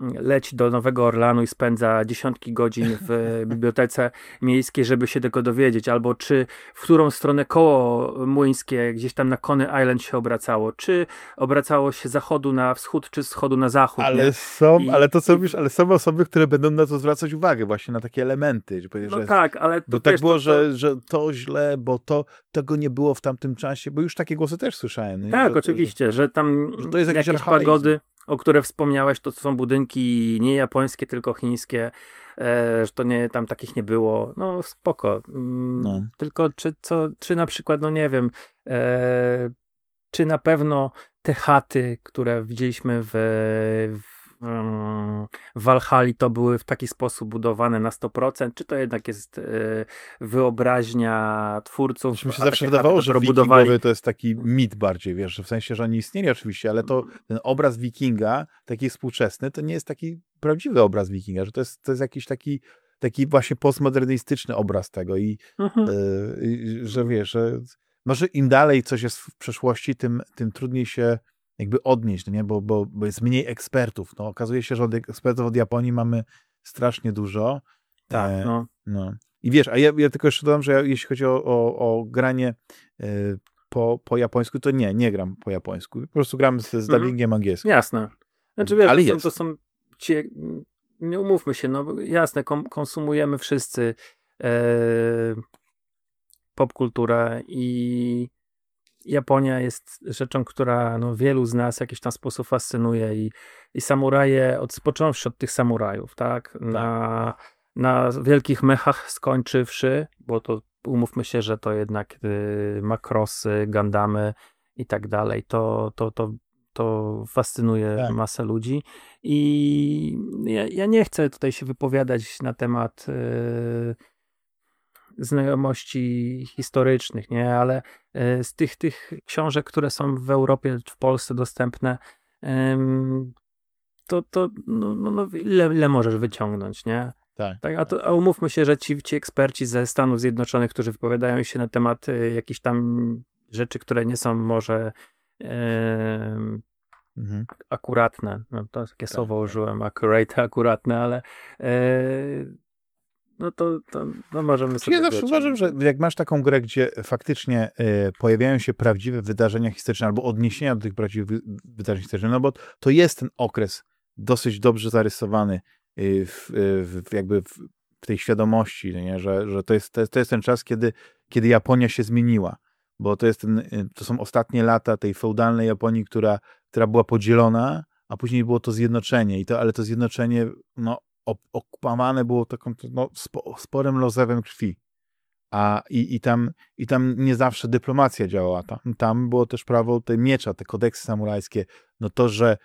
leci do Nowego Orlanu i spędza dziesiątki godzin w bibliotece miejskiej, żeby się tego dowiedzieć, albo czy w którą stronę koło młyńskie gdzieś tam na Coney Island się obracało, czy obracało się z zachodu na wschód, czy z wschodu na zachód. Ale nie? są, I- ale to co i- mówisz, ale są osoby, które będą na to zwracać uwagę, właśnie na takie elementy. Że No że tak, ale to Bo tak wiesz, było, to, że, że to źle, bo to tego nie było w tamtym czasie, bo już takie głosy też słyszałem. nie? Tak, że, oczywiście, że tam że to jest jakieś archaizm. pagody, o które wspomniałeś, to są budynki nie japońskie, tylko chińskie, e, że to nie, tam takich nie było. No spoko. Mm, No. Tylko czy, co, czy na przykład, no nie wiem, e, czy na pewno te chaty, które widzieliśmy w, w, w Walhali, to były w taki sposób budowane na 100%, czy to jednak jest e, wyobraźnia twórców? Znaczy mi się zawsze wydawało, że wikingowie to jest taki mit bardziej, wiesz, w sensie, że oni istnieli oczywiście, ale to ten obraz wikinga, taki współczesny, to nie jest taki prawdziwy obraz wikinga, że to jest, to jest jakiś taki, taki właśnie postmodernistyczny obraz tego i Mhm. y, że wiesz, że może im dalej coś jest w przeszłości, tym, tym trudniej się jakby odnieść, no nie? Bo, bo, bo jest mniej ekspertów. No, okazuje się, że od ekspertów od Japonii mamy strasznie dużo. Tak, E, no. no. I wiesz, a ja, ja tylko jeszcze dodam, że ja, jeśli chodzi o, o, o granie y, po, po japońsku, to nie, nie gram po japońsku. Po prostu gram z, z Mhm. dubbingiem angielskim. Jasne. Znaczy wiesz, Ale to, są, jest. to są ci, nie umówmy się, no jasne, kom, konsumujemy wszyscy e, popkulturę i Japonia jest rzeczą, która no, wielu z nas w jakiś tam sposób fascynuje i, i samuraje, od, począwszy od tych samurajów, tak, na, na wielkich mechach skończywszy, bo to umówmy się, że to jednak y, makrosy, gandamy i tak dalej, to, to, to, to fascynuje Tak. masę ludzi. I ja, ja nie chcę tutaj się wypowiadać na temat y, znajomości historycznych, nie, ale y, z tych, tych książek, które są w Europie, w Polsce dostępne, to, to no, no, no, ile, ile możesz wyciągnąć, nie? Tak. Tak, a, to, a umówmy się, że ci, ci eksperci ze Stanów Zjednoczonych, którzy wypowiadają się na temat y, jakichś tam rzeczy, które nie są może em, Mhm. akuratne, no to takie Tak, słowo tak. użyłem, accurate, akuratne, ale e, no to, to no możemy sobie... Ja zawsze uważam, że jak masz taką grę, gdzie faktycznie y, pojawiają się prawdziwe wydarzenia historyczne albo odniesienia do tych prawdziwych wy- wydarzeń historycznych, no bo to jest ten okres dosyć dobrze zarysowany y, w, y, jakby w, w tej świadomości, nie? Że, że to, jest, to, jest, to jest ten czas, kiedy, kiedy Japonia się zmieniła, bo to, jest ten, to są ostatnie lata tej feudalnej Japonii, która, która była podzielona, a później było to zjednoczenie, i to, ale to zjednoczenie no, okupowane było taką no, spo, sporym lozewem krwi. A i, i, tam, I tam nie zawsze dyplomacja działała. Tam, tam było też prawo te miecza, te kodeksy samurajskie. No to, że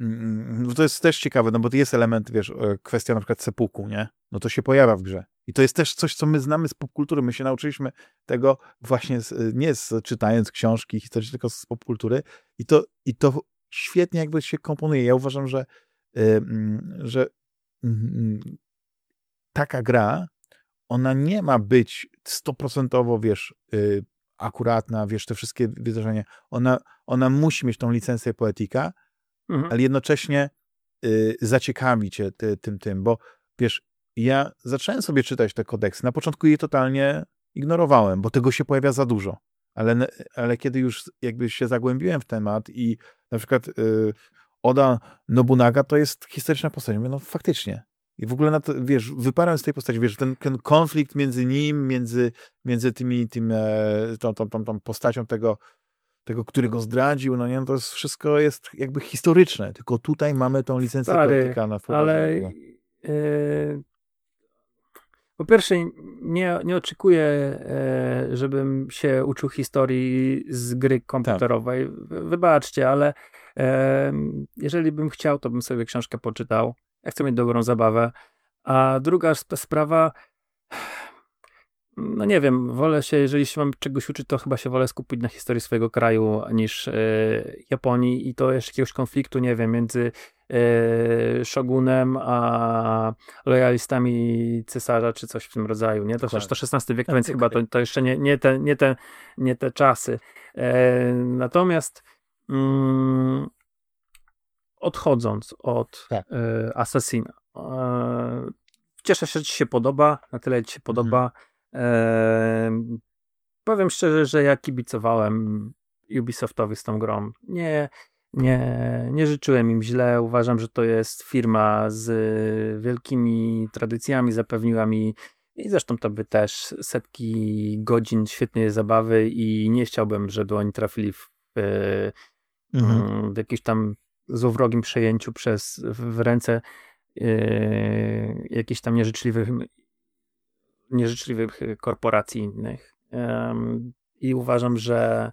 mm, no to jest też ciekawe, no bo to jest element, wiesz, e, kwestia na przykład sepuku, nie? No to się pojawia w grze. I to jest też coś, co my znamy z popkultury. My się nauczyliśmy tego właśnie z, nie z, czytając książki historyczne, tylko z popkultury. I to, I to świetnie jakby się komponuje. Ja uważam, że, y, mm, że mm, taka gra, ona nie ma być stoprocentowo, wiesz, y, akuratna, wiesz, te wszystkie wydarzenia. Ona, ona musi mieć tą licencję poetyka, Mhm. ale jednocześnie y, zaciekawi cię ty, tym, tym, bo wiesz, ja zacząłem sobie czytać te kodeksy. Na początku je totalnie ignorowałem, bo tego się pojawia za dużo. Ale, ale kiedy już jakby się zagłębiłem w temat i na przykład y, Oda Nobunaga to jest historyczna postać. Mówię, no faktycznie. I w ogóle na to, wiesz, wyparłem z tej postaci, wiesz, ten, ten konflikt między nim, między, między tymi, tym, e, tą, tą, tą, tą postacią tego, tego, który go zdradził, no nie, no to jest, wszystko jest jakby historyczne, tylko tutaj mamy tą licencję Stary, na ale e, po pierwsze nie, nie oczekuję, e, żebym się uczył historii z gry komputerowej. Wy- Wybaczcie, ale jeżeli bym chciał, to bym sobie książkę poczytał. Ja chcę mieć dobrą zabawę. A druga sp- sprawa, no nie wiem, wolę się, jeżeli się mam czegoś uczyć, to chyba się wolę skupić na historii swojego kraju niż e, Japonii i to jeszcze jakiegoś konfliktu, nie wiem, między e, shogunem a lojalistami cesarza, czy coś w tym rodzaju, nie? To przecież to XVI wiek, Tak, więc tak, chyba to, to jeszcze nie, nie, te, nie, te, nie te czasy. E, natomiast mm, odchodząc od tak. y, Assassina. E, cieszę się, że ci się podoba, na tyle ci się podoba. Mhm. powiem szczerze, że ja kibicowałem Ubisoftowi z tą grą. Nie, nie, nie życzyłem im źle. Uważam, że to jest firma z wielkimi tradycjami. Zapewniła mi i zresztą to by też setki godzin świetnej zabawy i nie chciałbym, żeby oni trafili w, mhm. w jakimś tam złowrogim przejęciu przez w ręce yy, jakichś tam nieżyczliwych nieżyczliwych korporacji innych. Yy, I uważam, że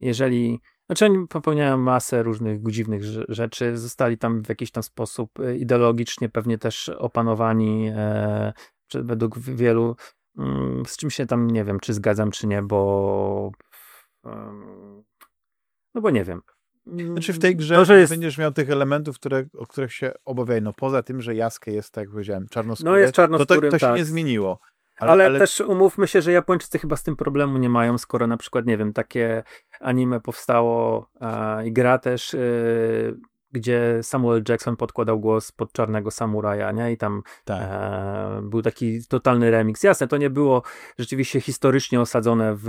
jeżeli znaczy oni popełniają masę różnych dziwnych rzeczy, zostali tam w jakiś tam sposób y, ideologicznie pewnie też opanowani e, według wielu, mm, z czym się tam nie wiem, czy zgadzam, czy nie, bo no bo nie wiem. Znaczy w tej grze to, jest... będziesz miał tych elementów, które, o których się obawiaj. No poza tym, że Jaskę jest, tak jak powiedziałem, czarnoskóry, no jest czarnoskóry, to, to, to się tak. nie zmieniło. Ale, ale, ale, też umówmy się, że Japończycy chyba z tym problemu nie mają, skoro na przykład, nie wiem, takie anime powstało a, i gra też, y, gdzie Samuel Jackson podkładał głos pod czarnego samuraja, nie? I tam tak. e, był taki totalny remix. Jasne, to nie było rzeczywiście historycznie osadzone w,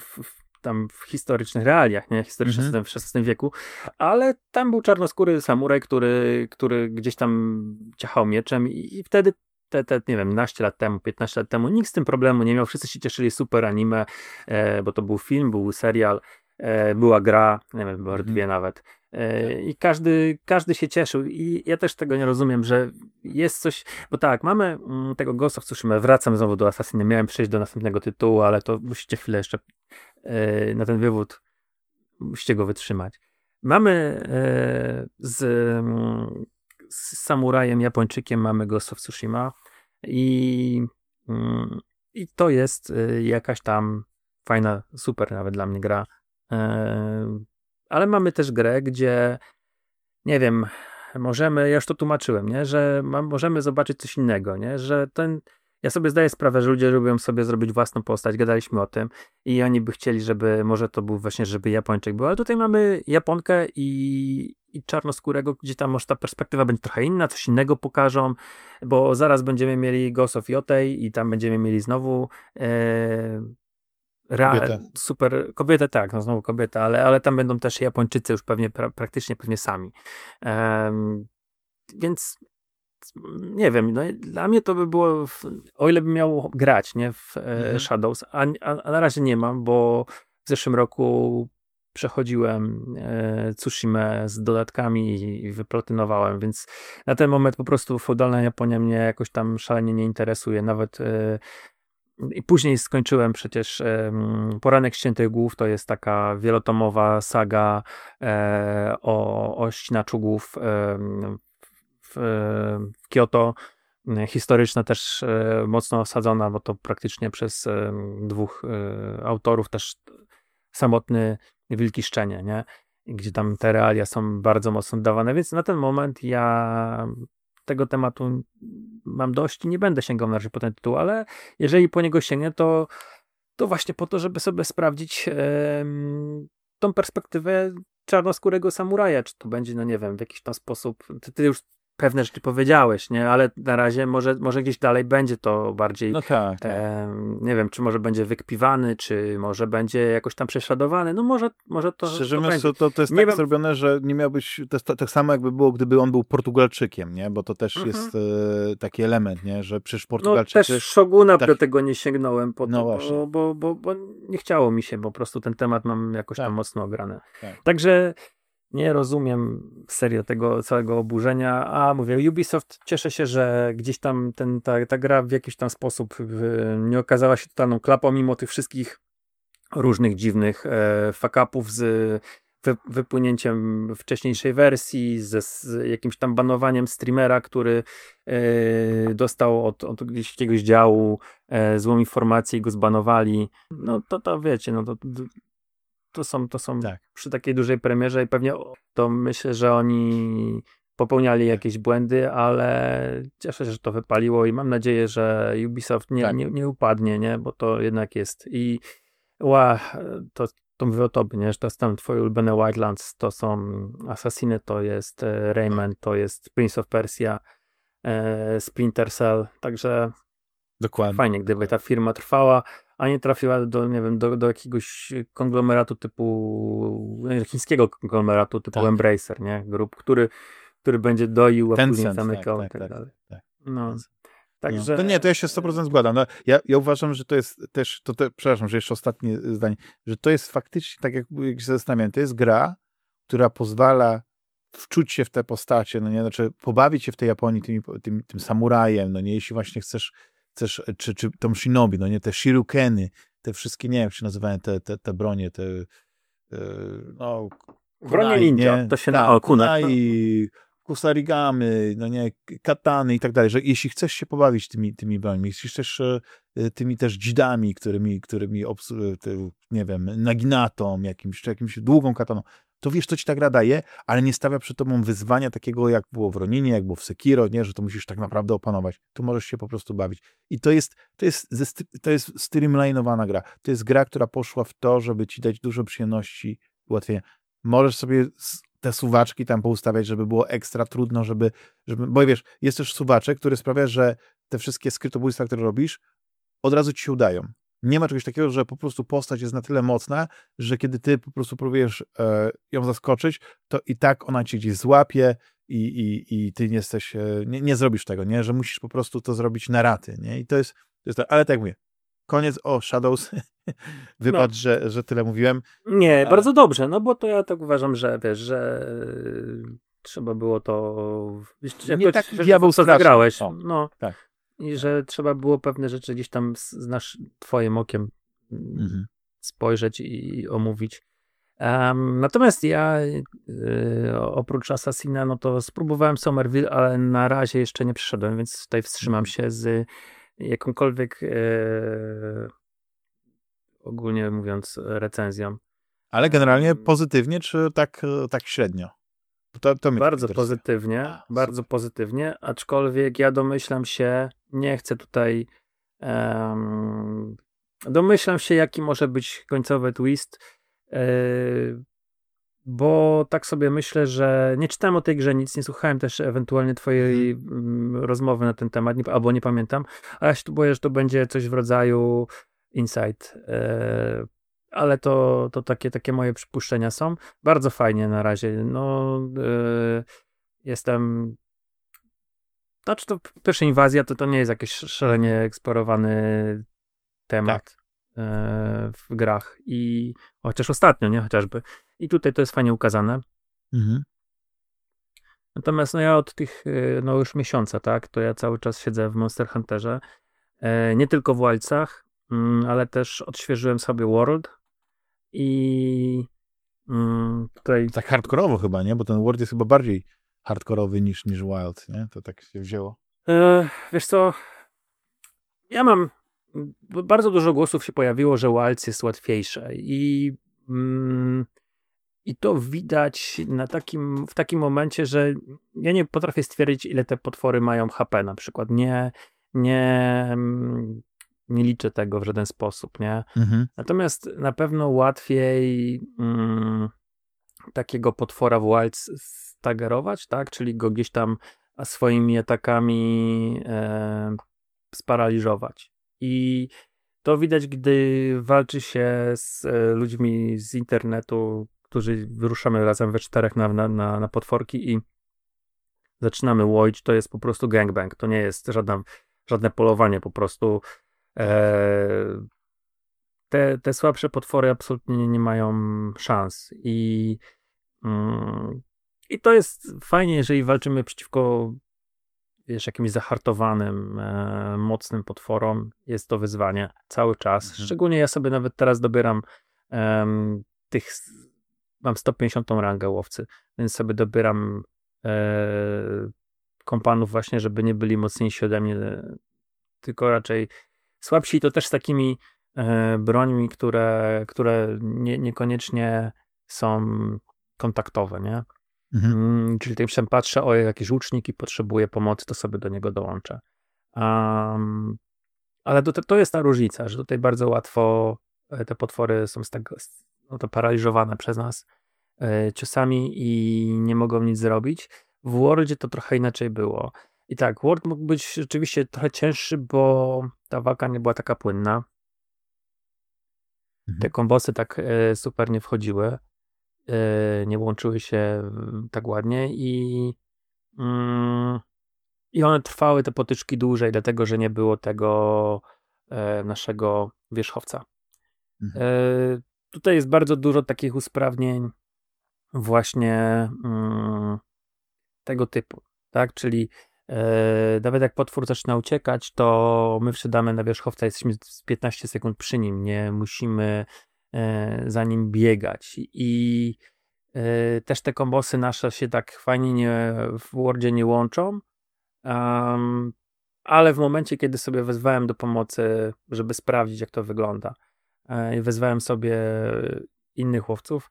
w, w tam w historycznych realiach, nie? Historyczny mm -hmm. w XVI wieku, ale tam był czarnoskóry samuraj, który, który gdzieś tam ciachał mieczem i, i wtedy te, te, nie wiem, 12 lat temu, 15 lat temu, nikt z tym problemu nie miał, wszyscy się cieszyli super anime, e, bo to był film, był serial, e, była gra, nie wiem, były dwie mhm. nawet. E, tak. I każdy, każdy się cieszył. I ja też tego nie rozumiem, że jest coś. Bo tak, mamy mm, tego Ghost of Tsushima. Wracam znowu do Assassina. Miałem przejść do następnego tytułu, ale to musicie chwilę jeszcze na ten wywód. Musicie go wytrzymać. Mamy e, z, mm, z samurajem Japończykiem, mamy Ghost of Tsushima. I, mm, i to jest jakaś tam fajna, super nawet dla mnie gra ale mamy też grę, gdzie nie wiem, możemy, ja już to tłumaczyłem, nie? że możemy zobaczyć coś innego, nie? że ten, ja sobie zdaję sprawę, że ludzie lubią sobie zrobić własną postać, gadaliśmy o tym i oni by chcieli, żeby, może to był właśnie, żeby Japończyk był, ale tutaj mamy Japonkę i, i czarnoskórego, gdzie tam może ta perspektywa będzie trochę inna, coś innego pokażą, bo zaraz będziemy mieli Ghost of Yotei i tam będziemy mieli znowu e, Kobietę. super, kobietę tak, no znowu kobieta, ale, ale tam będą też Japończycy już pewnie pra, praktycznie pewnie sami. Um, więc nie wiem, no, dla mnie to by było, w, o ile bym miał grać, nie, w e, mhm. Shadows, a, a, a, na razie nie mam, bo w zeszłym roku przechodziłem e, Tsushima z dodatkami i, i wyplatynowałem, więc na ten moment po prostu feudalna Japonia mnie jakoś tam szalenie nie interesuje, nawet e, i później skończyłem przecież Poranek Ściętych Głów, to jest taka wielotomowa saga e, o, o ścinaczu głów w, Kyoto. Historyczna też e, mocno osadzona, bo to praktycznie przez dwóch e, autorów też samotny Wilki Szczenie, nie? gdzie tam te realia są bardzo mocno dawane, więc na ten moment ja tego tematu mam dość i nie będę sięgał na razie po ten tytuł, ale jeżeli po niego sięgnę, to, to właśnie po to, żeby sobie sprawdzić tą perspektywę czarnoskórego samuraja, czy to będzie, no nie wiem, w jakiś tam sposób, ty, ty już pewne rzeczy powiedziałeś, nie? Ale na razie może, może gdzieś dalej będzie to bardziej. No tak. E, nie wiem, czy może będzie wykpiwany, czy może będzie jakoś tam prześladowany. No może, może to. Szczerze mówiąc, to, to, to jest nie tak wiem... zrobione, że nie miałbyś. To jest tak samo, jakby było, gdyby on był Portugalczykiem, nie? Bo to też mhm. jest e, taki element, nie? Że przecież Portugalczycy. No też Szoguna tak... do tego nie sięgnąłem, po no to, bo, bo, bo, nie chciało mi się, bo po prostu ten temat mam jakoś tam tak. mocno ograny. Tak. Także nie rozumiem serio tego całego oburzenia, a mówię, Ubisoft, cieszę się, że gdzieś tam ten, ta, ta gra w jakiś tam sposób nie okazała się totalną klapą, mimo tych wszystkich różnych dziwnych e, fuck-upów z wy, wypłynięciem wcześniejszej wersji, ze, z jakimś tam banowaniem streamera, który e, dostał od, od jakiegoś działu e, złą informację i go zbanowali. No to, to wiecie, no to, to są, to są tak. przy takiej dużej premierze i pewnie to myślę, że oni popełniali jakieś błędy, ale cieszę się, że to wypaliło i mam nadzieję, że Ubisoft nie, tak. nie, nie upadnie, nie? bo to jednak jest i ła, to to mówię o tobie, nie? że to jest tam twoje ulubione Wildlands, to są Assassiny, to jest e, Rayman, to jest Prince of Persia, e, Splinter Cell, także Dokładnie. fajnie, gdyby ta firma trwała, a nie trafiła do, nie wiem, do, do jakiegoś konglomeratu typu, chińskiego konglomeratu typu Tak. Embracer, nie? Grup, który, który będzie doił, a później Tencent, zamykał tak, i tak, tak, dalej. tak. No, No. także... To nie, to ja się 100% zgadzam. No, ja, ja uważam, że to jest też, to te, przepraszam, że jeszcze ostatnie zdanie, że to jest faktycznie, tak jak, jak się zastanawiam, to jest gra, która pozwala wczuć się w te postacie, no nie, znaczy pobawić się w tej Japonii tymi, tym, tym samurajem, no nie, jeśli właśnie chcesz, chcesz czy, czy tą shinobi, no nie, te shirukeny, te wszystkie, nie wiem, jak się nazywają te, te, te bronie, te, e, no, Bronie kunai, ninja, nie? to się Tak, na o, kunai. kunai, kusarigamy, no nie, katany i tak dalej, że jeśli chcesz się pobawić tymi, tymi brońmi, jeśli chcesz e, tymi też dzidami, którymi, którymi nie wiem, naginatą jakimś, czy jakimś długą kataną, to wiesz, to ci ta gra daje, ale nie stawia przed tobą wyzwania takiego, jak było w Roninie, jak było w Sekiro, nie, że to musisz tak naprawdę opanować. Tu możesz się po prostu bawić. I to jest, to jest, to jest streamlinowana gra. To jest gra, która poszła w to, żeby ci dać dużo przyjemności ułatwienia. Możesz sobie te suwaczki tam poustawiać, żeby było ekstra trudno, żeby, żeby bo wiesz, jest też suwaczek, który sprawia, że te wszystkie skrytobójstwa, które robisz, od razu ci się udają. Nie ma czegoś takiego, że po prostu postać jest na tyle mocna, że kiedy ty po prostu próbujesz e, ją zaskoczyć, to i tak ona cię gdzieś złapie i, i, i ty nie jesteś, e, nie, nie zrobisz tego, nie? Że musisz po prostu to zrobić na raty, nie? I to jest, to jest to. ale tak jak mówię, koniec, o, Shadows, wypadł, że, że tyle mówiłem. Nie, A- bardzo dobrze, no bo to ja tak uważam, że wiesz, że yy, trzeba było to... Nie jakoś, taki wiesz, diabeł straszny. zagrałeś, O, no. tak. I że trzeba było pewne rzeczy gdzieś tam z, z nasz, twoim okiem Mhm. spojrzeć i omówić. Em, natomiast ja y, oprócz Assassina, no to spróbowałem Somerville, ale na razie jeszcze nie przyszedłem, więc tutaj wstrzymam się z jakąkolwiek e, ogólnie mówiąc recenzją. Ale generalnie Mm. pozytywnie, czy tak, e, tak średnio? To, to mnie Bardzo pozytywnie, A, bardzo pozytywnie, aczkolwiek ja domyślam się, nie chcę tutaj em, domyślam się, jaki może być końcowy twist, e, bo tak sobie myślę, że nie czytałem o tej grze nic, nie słuchałem też ewentualnie twojej mm, rozmowy na ten temat, nie, albo nie pamiętam, a ja się tu boję, że to będzie coś w rodzaju Insight, e, ale to, to takie, takie moje przypuszczenia są. Bardzo fajnie na razie. No, e, jestem. Znaczy, to pierwsza inwazja to, to nie jest jakiś szalenie eksplorowany temat e, w grach. I chociaż ostatnio, nie chociażby. I tutaj to jest fajnie ukazane. Mhm. Natomiast no ja od tych, e, no już miesiąca, tak, to ja cały czas siedzę w Monster Hunterze. Nie tylko w Wildsach, mm, ale też odświeżyłem sobie World i mm, tutaj Tak hardkorowo chyba, nie? Bo ten Word jest chyba bardziej hardkorowy niż, niż Wild, nie? To tak się wzięło. E, wiesz co, ja mam, bardzo dużo głosów się pojawiło, że Wilds jest łatwiejsze i mm, i to widać na takim, w takim momencie, że ja nie potrafię stwierdzić, ile te potwory mają HP na przykład. Nie, nie, mm, nie liczę tego w żaden sposób, nie? Mhm. Natomiast na pewno łatwiej mm, takiego potwora w Wilds stagerować, tak? Czyli go gdzieś tam swoimi atakami e, sparaliżować. I to widać, gdy walczy się z e, ludźmi z internetu, którzy wyruszamy razem we czterech na, na, na, na potworki i zaczynamy łoić, to jest po prostu gangbang. To nie jest żadna, żadne polowanie, po prostu te, te słabsze potwory absolutnie nie, mają szans. I, mm, I to jest fajnie, jeżeli walczymy przeciwko wiesz, jakimś zahartowanym, e, mocnym potworom. Jest to wyzwanie cały czas. Mhm. Szczególnie ja sobie nawet teraz dobieram tych, mam 150 rangę łowcy, więc sobie dobieram e, kompanów właśnie, żeby nie byli mocniejsi ode mnie, e, tylko raczej słabsi, to też z takimi e, brońmi, które, które nie, niekoniecznie są kontaktowe, nie? Mhm. Mm, czyli tak czasem patrzę, o jakiś łucznik i potrzebuje pomocy, to sobie do niego dołączę. Um, ale to, to jest ta różnica, że tutaj bardzo łatwo e, te potwory są stag- no to paraliżowane przez nas e, ciosami i nie mogą nic zrobić. W Worldzie to trochę inaczej było. I tak, World mógł być rzeczywiście trochę cięższy, bo ta walka nie była taka płynna. Mhm. Te kombosy tak e, super nie wchodziły, e, nie łączyły się mm, tak ładnie i mm, i one trwały te potyczki dłużej, dlatego że nie było tego e, naszego wierzchowca. Mhm. Tutaj jest bardzo dużo takich usprawnień właśnie mm, tego typu, tak? Czyli E, nawet jak potwór zaczyna uciekać, to my wsiadamy na wierzchowca, jesteśmy z 15 sekund przy nim, nie musimy e, za nim biegać. I e, też te kombosy nasze się tak fajnie nie, w Wordzie nie łączą, um, ale w momencie, kiedy sobie wezwałem do pomocy, żeby sprawdzić, jak to wygląda, i wezwałem sobie innych łowców,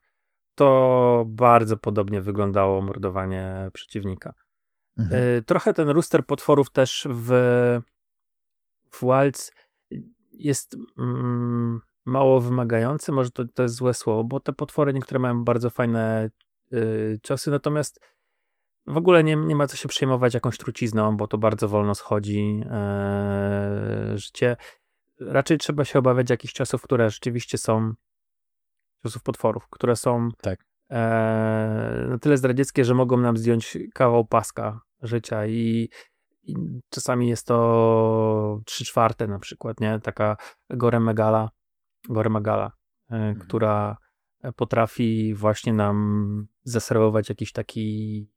to bardzo podobnie wyglądało mordowanie przeciwnika. Mhm. E, trochę ten rooster potworów też w, w Wilds jest mm, mało wymagający, może to, to jest złe słowo, bo te potwory niektóre mają bardzo fajne y, ciosy, natomiast w ogóle nie, nie ma co się przejmować jakąś trucizną, bo to bardzo wolno schodzi e, życie. Raczej trzeba się obawiać jakichś ciosów, które rzeczywiście są ciosów potworów, które są tak. na tyle zdradzieckie, że mogą nam zdjąć kawał paska życia i, i czasami jest to 3 czwarte na przykład, nie? Taka Gore Megala, Gore Megala, e, mhm. która potrafi właśnie nam zaserwować jakiś taki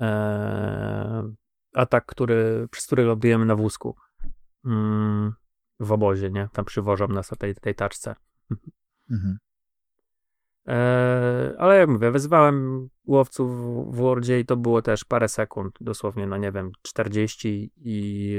e, atak, który, przez który lobujemy na wózku mm, w obozie, nie? Tam przywożą nas na tej, tej taczce. Mhm. E, ale jak mówię, wezwałem łowców w Wordzie i to było też parę sekund, dosłownie, no nie wiem, 40 i,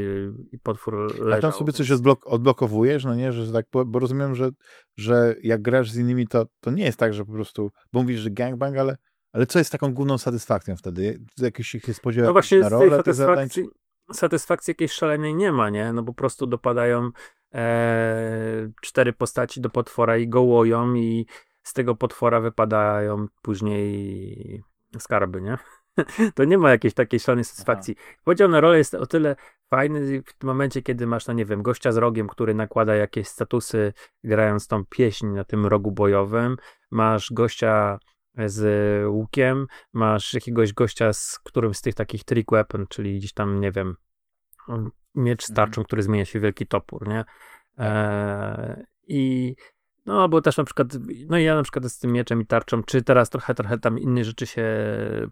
i potwór leżał. A tam sobie coś odblok odblokowujesz, no nie, że tak, bo, bo, rozumiem, że, że jak grasz z innymi, to, to nie jest tak, że po prostu, bo mówisz, że gangbang, ale, ale co jest taką główną satysfakcją wtedy? Jakieś się spodziewa No właśnie na rolę, satysfakcji, satysfakcji jakiejś szalonej nie ma, nie? No po prostu dopadają e, cztery postaci do potwora i gołują i z tego potwora wypadają później skarby, nie? To nie ma jakiejś takiej szalonej satysfakcji. Aha. Podział na rolę jest o tyle fajny w tym momencie, kiedy masz, no nie wiem, gościa z rogiem, który nakłada jakieś statusy, grając tą pieśń na tym rogu bojowym. Masz gościa z łukiem, masz jakiegoś gościa, z którym z tych takich trick weapon, czyli gdzieś tam, nie wiem, miecz starczą, mhm. który zmienia się w wielki topór, nie? Tak. E, I no, bo też na przykład, no ja na przykład z tym mieczem i tarczą, czy teraz trochę, trochę tam inne rzeczy się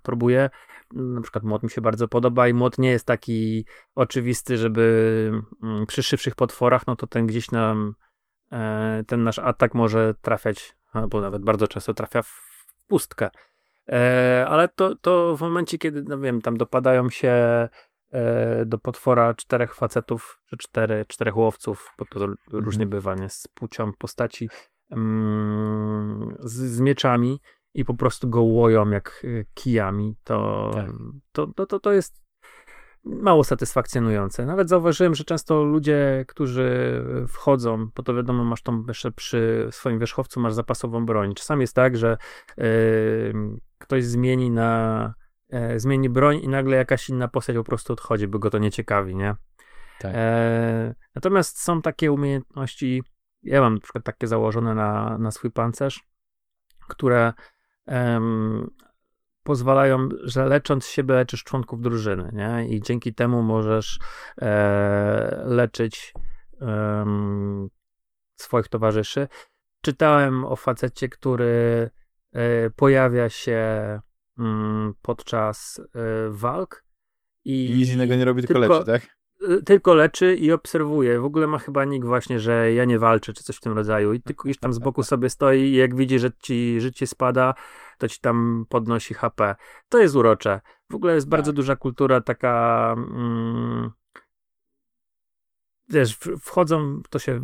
próbuję. Na przykład młot mi się bardzo podoba i młot nie jest taki oczywisty, żeby mm, przy szybszych potworach, no to ten gdzieś nam, e, ten nasz atak może trafiać, albo nawet bardzo często trafia w pustkę. E, ale to, to w momencie, kiedy, no wiem, tam dopadają się do potwora czterech facetów, czy cztery, czterech łowców, bo to różnie mhm. bywa, nie? Z płcią postaci, mm, z, z, mieczami i po prostu go łoją jak e, kijami, to, tak. to, to, to, to jest mało satysfakcjonujące. Nawet zauważyłem, że często ludzie, którzy wchodzą, bo to wiadomo, masz tą jeszcze przy swoim wierzchowcu, masz zapasową broń. Czasami jest tak, że ktoś zmieni na e, zmieni broń i nagle jakaś inna postać po prostu odchodzi, bo go to nie ciekawi, nie? Tak. E, natomiast są takie umiejętności, ja mam na przykład takie założone na, na swój pancerz, które em, pozwalają, że lecząc siebie leczysz członków drużyny, nie? I dzięki temu możesz e, leczyć swoich towarzyszy. Czytałem o facecie, który e, pojawia się podczas e, walk. I, I nic innego nie robi, tylko, tylko leczy, tak? E, tylko leczy i obserwuje. W ogóle ma chyba nick właśnie, że ja nie walczę, czy coś w tym rodzaju. I tylko gdzieś tam z boku sobie stoi i jak widzi, że ci życie spada, to ci tam podnosi HP. To jest urocze. W ogóle jest bardzo tak. duża kultura taka mm, wiesz, wchodzą, to się,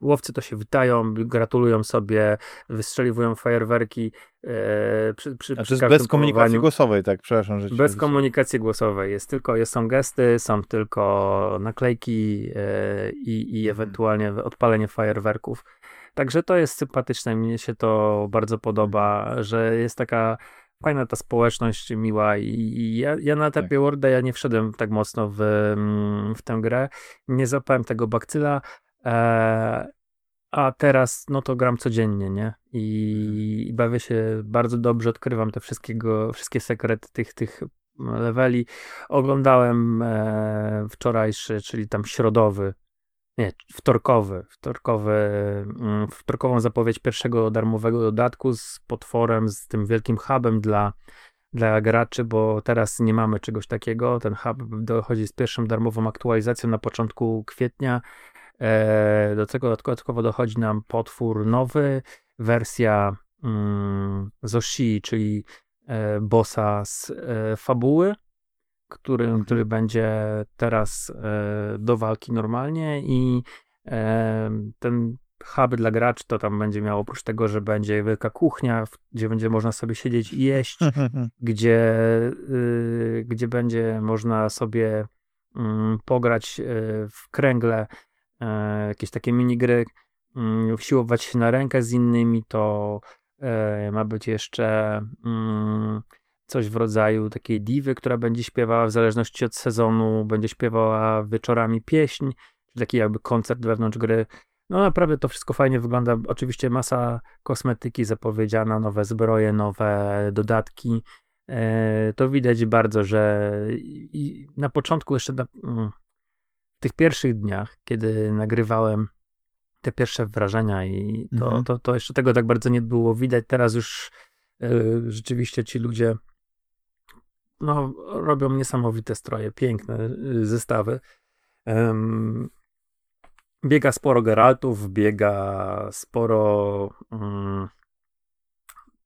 łowcy to się witają, gratulują sobie, wystrzeliwują fajerwerki e, przy, przy, znaczy przy bez komunikacji głosowej, tak, przepraszam. Że bez komunikacji głosowej, jest tylko, jest, są gesty, są tylko naklejki e, i, i mhm. ewentualnie odpalenie fajerwerków. Także to jest sympatyczne, mnie się to bardzo podoba, że jest taka fajna ta społeczność, miła i, ja, ja, na etapie tak. Worda ja nie wszedłem tak mocno w, mm, w tę grę, nie zapałem tego bakcyla, e, a teraz no to gram codziennie, nie? I, I, bawię się bardzo dobrze, odkrywam te wszystkiego, wszystkie sekrety tych, tych leveli. Oglądałem e, wczorajszy, czyli tam środowy, nie, wtorkowy, wtorkowy, mm, wtorkową zapowiedź pierwszego darmowego dodatku z potworem, z tym wielkim hubem dla, dla graczy, bo teraz nie mamy czegoś takiego. Ten hub dochodzi z pierwszą darmową aktualizacją na początku kwietnia. E, do tego dodatkowo dochodzi nam potwór nowy, wersja mm, Zoshi, czyli e, bossa z e, fabuły który, mhm. który będzie teraz e, do walki normalnie i e, ten hub dla graczy to tam będzie miał oprócz tego, że będzie wielka kuchnia, gdzie będzie można sobie siedzieć i jeść, gdzie, y, gdzie będzie można sobie mm, pograć e, w kręgle, jakieś takie minigry, mm, siłować się na rękę z innymi, to ma być jeszcze mm, coś w rodzaju takiej diwy, która będzie śpiewała w zależności od sezonu, będzie śpiewała wieczorami pieśń, czy taki jakby koncert wewnątrz gry. No naprawdę to wszystko fajnie wygląda. Oczywiście masa kosmetyki zapowiedziana, nowe zbroje, nowe dodatki. E, to widać bardzo, że i na początku jeszcze na, mm, w tych pierwszych dniach, kiedy nagrywałem te pierwsze wrażenia i to, mhm. to, to jeszcze tego tak bardzo nie było widać. Teraz już e, rzeczywiście ci ludzie no, robią niesamowite stroje, piękne y, zestawy. Um, biega sporo Geraltów, biega sporo um,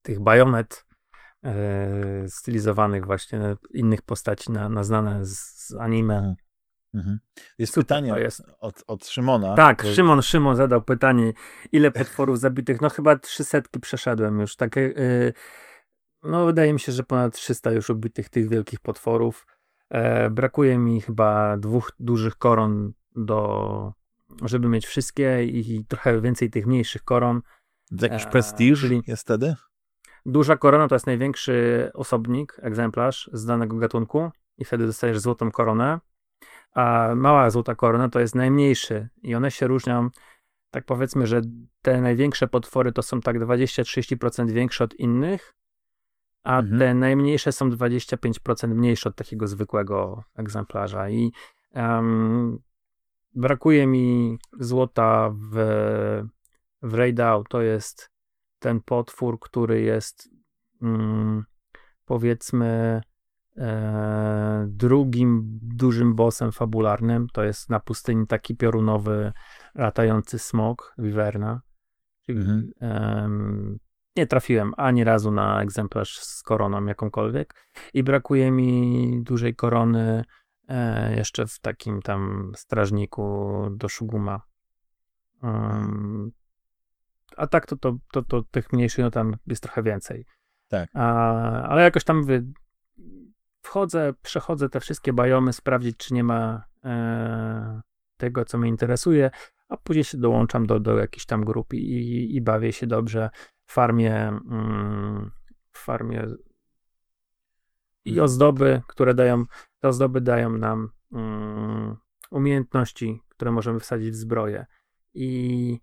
tych bajonet e, stylizowanych właśnie innych postaci na, na znane z, anime. Mhm. mhm. Jest Super pytanie jest. Od, od Szymona. Tak, bo... Szymon, Szymon zadał pytanie, ile potworów zabitych? No chyba trzy setki przeszedłem już. Takie, yy, no, wydaje mi się, że ponad 300 już ubitych tych wielkich potworów. E, brakuje mi chyba dwóch dużych koron do, żeby mieć wszystkie i trochę więcej tych mniejszych koron. Jakiś e, prestiż jest wtedy? Duża korona to jest największy osobnik, egzemplarz z danego gatunku i wtedy dostajesz złotą koronę, a mała złota korona to jest najmniejszy i one się różnią, tak powiedzmy, że te największe potwory to są tak 20-30% większe od innych, a mhm. te najmniejsze są 25% mniejsze od takiego zwykłego egzemplarza. I um, brakuje mi złota w, w Raidau, to jest ten potwór, który jest mm, powiedzmy e, drugim dużym bossem fabularnym, to jest na pustyni taki piorunowy latający smok, wiwerna, mhm nie trafiłem ani razu na egzemplarz z koroną jakąkolwiek i brakuje mi dużej korony e, jeszcze w takim tam strażniku do Szuguma. Um, a tak to, to, to, to tych mniejszych no tam jest trochę więcej. Tak. A, ale jakoś tam wchodzę, przechodzę te wszystkie bajomy, sprawdzić, czy nie ma e, tego, co mnie interesuje, a później się dołączam do, do jakiejś tam grupy i, i bawię się dobrze farmie, mm, w farmie i ozdoby, które dają, te ozdoby dają nam mm, umiejętności, które możemy wsadzić w zbroję. I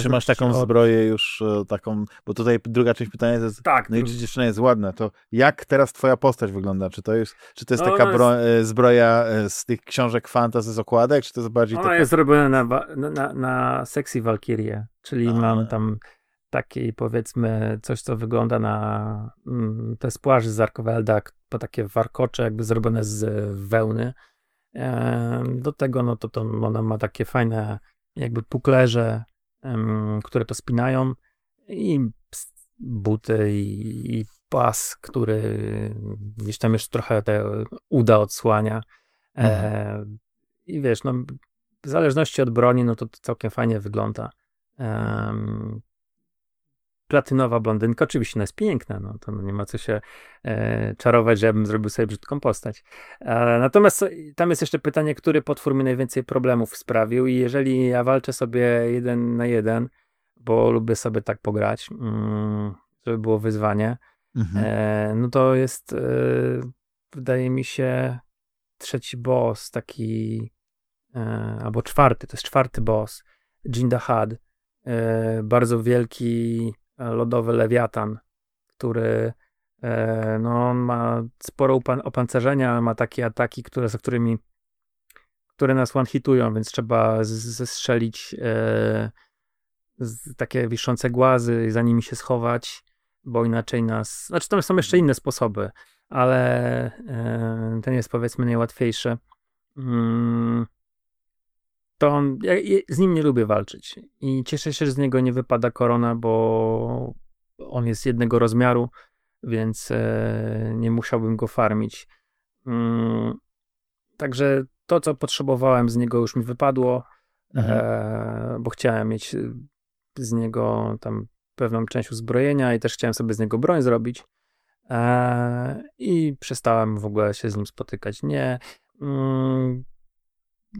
czy masz taką od... zbroję już e, taką, bo tutaj druga część pytania jest, tak, no i czy dziewczyna jest ładna, to jak teraz twoja postać wygląda? Czy to jest, czy to jest no taka bro, jest... E, zbroja e, z tych książek fantasy z okładek, czy to jest bardziej Ona taka... jest zrobiona na, na, na sexy Valkyrie, czyli A. mam tam takiej powiedzmy coś, co wygląda na mm, jest płaszcz z Arkowelda, to takie warkocze jakby zrobione z wełny. Do tego no to, to ona ma takie fajne jakby puklerze, które to spinają i buty i, i pas, który gdzieś tam już trochę te uda odsłania. E, mhm. I wiesz, no w zależności od broni, no to, to całkiem fajnie wygląda platynowa blondynka. Oczywiście ona jest piękna, no to nie ma co się e, czarować, że ja bym zrobił sobie brzydką postać. E, natomiast tam jest jeszcze pytanie, który potwór mi najwięcej problemów sprawił i jeżeli ja walczę sobie jeden na jeden, bo lubię sobie tak pograć, mm, żeby było wyzwanie. Mhm. E, no to jest, e, wydaje mi się, trzeci boss, taki, e, albo czwarty, to jest czwarty boss, Jindahad, e, bardzo wielki lodowy lewiatan, który e, no, on ma sporo opancerzenia, ma takie ataki, które, za którymi które nas one-hitują, więc trzeba zestrzelić e, takie wiszące głazy i za nimi się schować, bo inaczej nas... Znaczy tam są jeszcze inne sposoby, ale e, ten jest powiedzmy najłatwiejszy. Mm, to on, ja, z nim nie lubię walczyć i cieszę się, że z niego nie wypada korona, bo on jest jednego rozmiaru, więc e, nie musiałbym go farmić. Mm, także to, co potrzebowałem z niego już mi wypadło, mhm. e, bo chciałem mieć y, z niego tam pewną część uzbrojenia i też chciałem sobie z niego broń zrobić. E, I przestałem w ogóle się z nim spotykać. Nie, mm,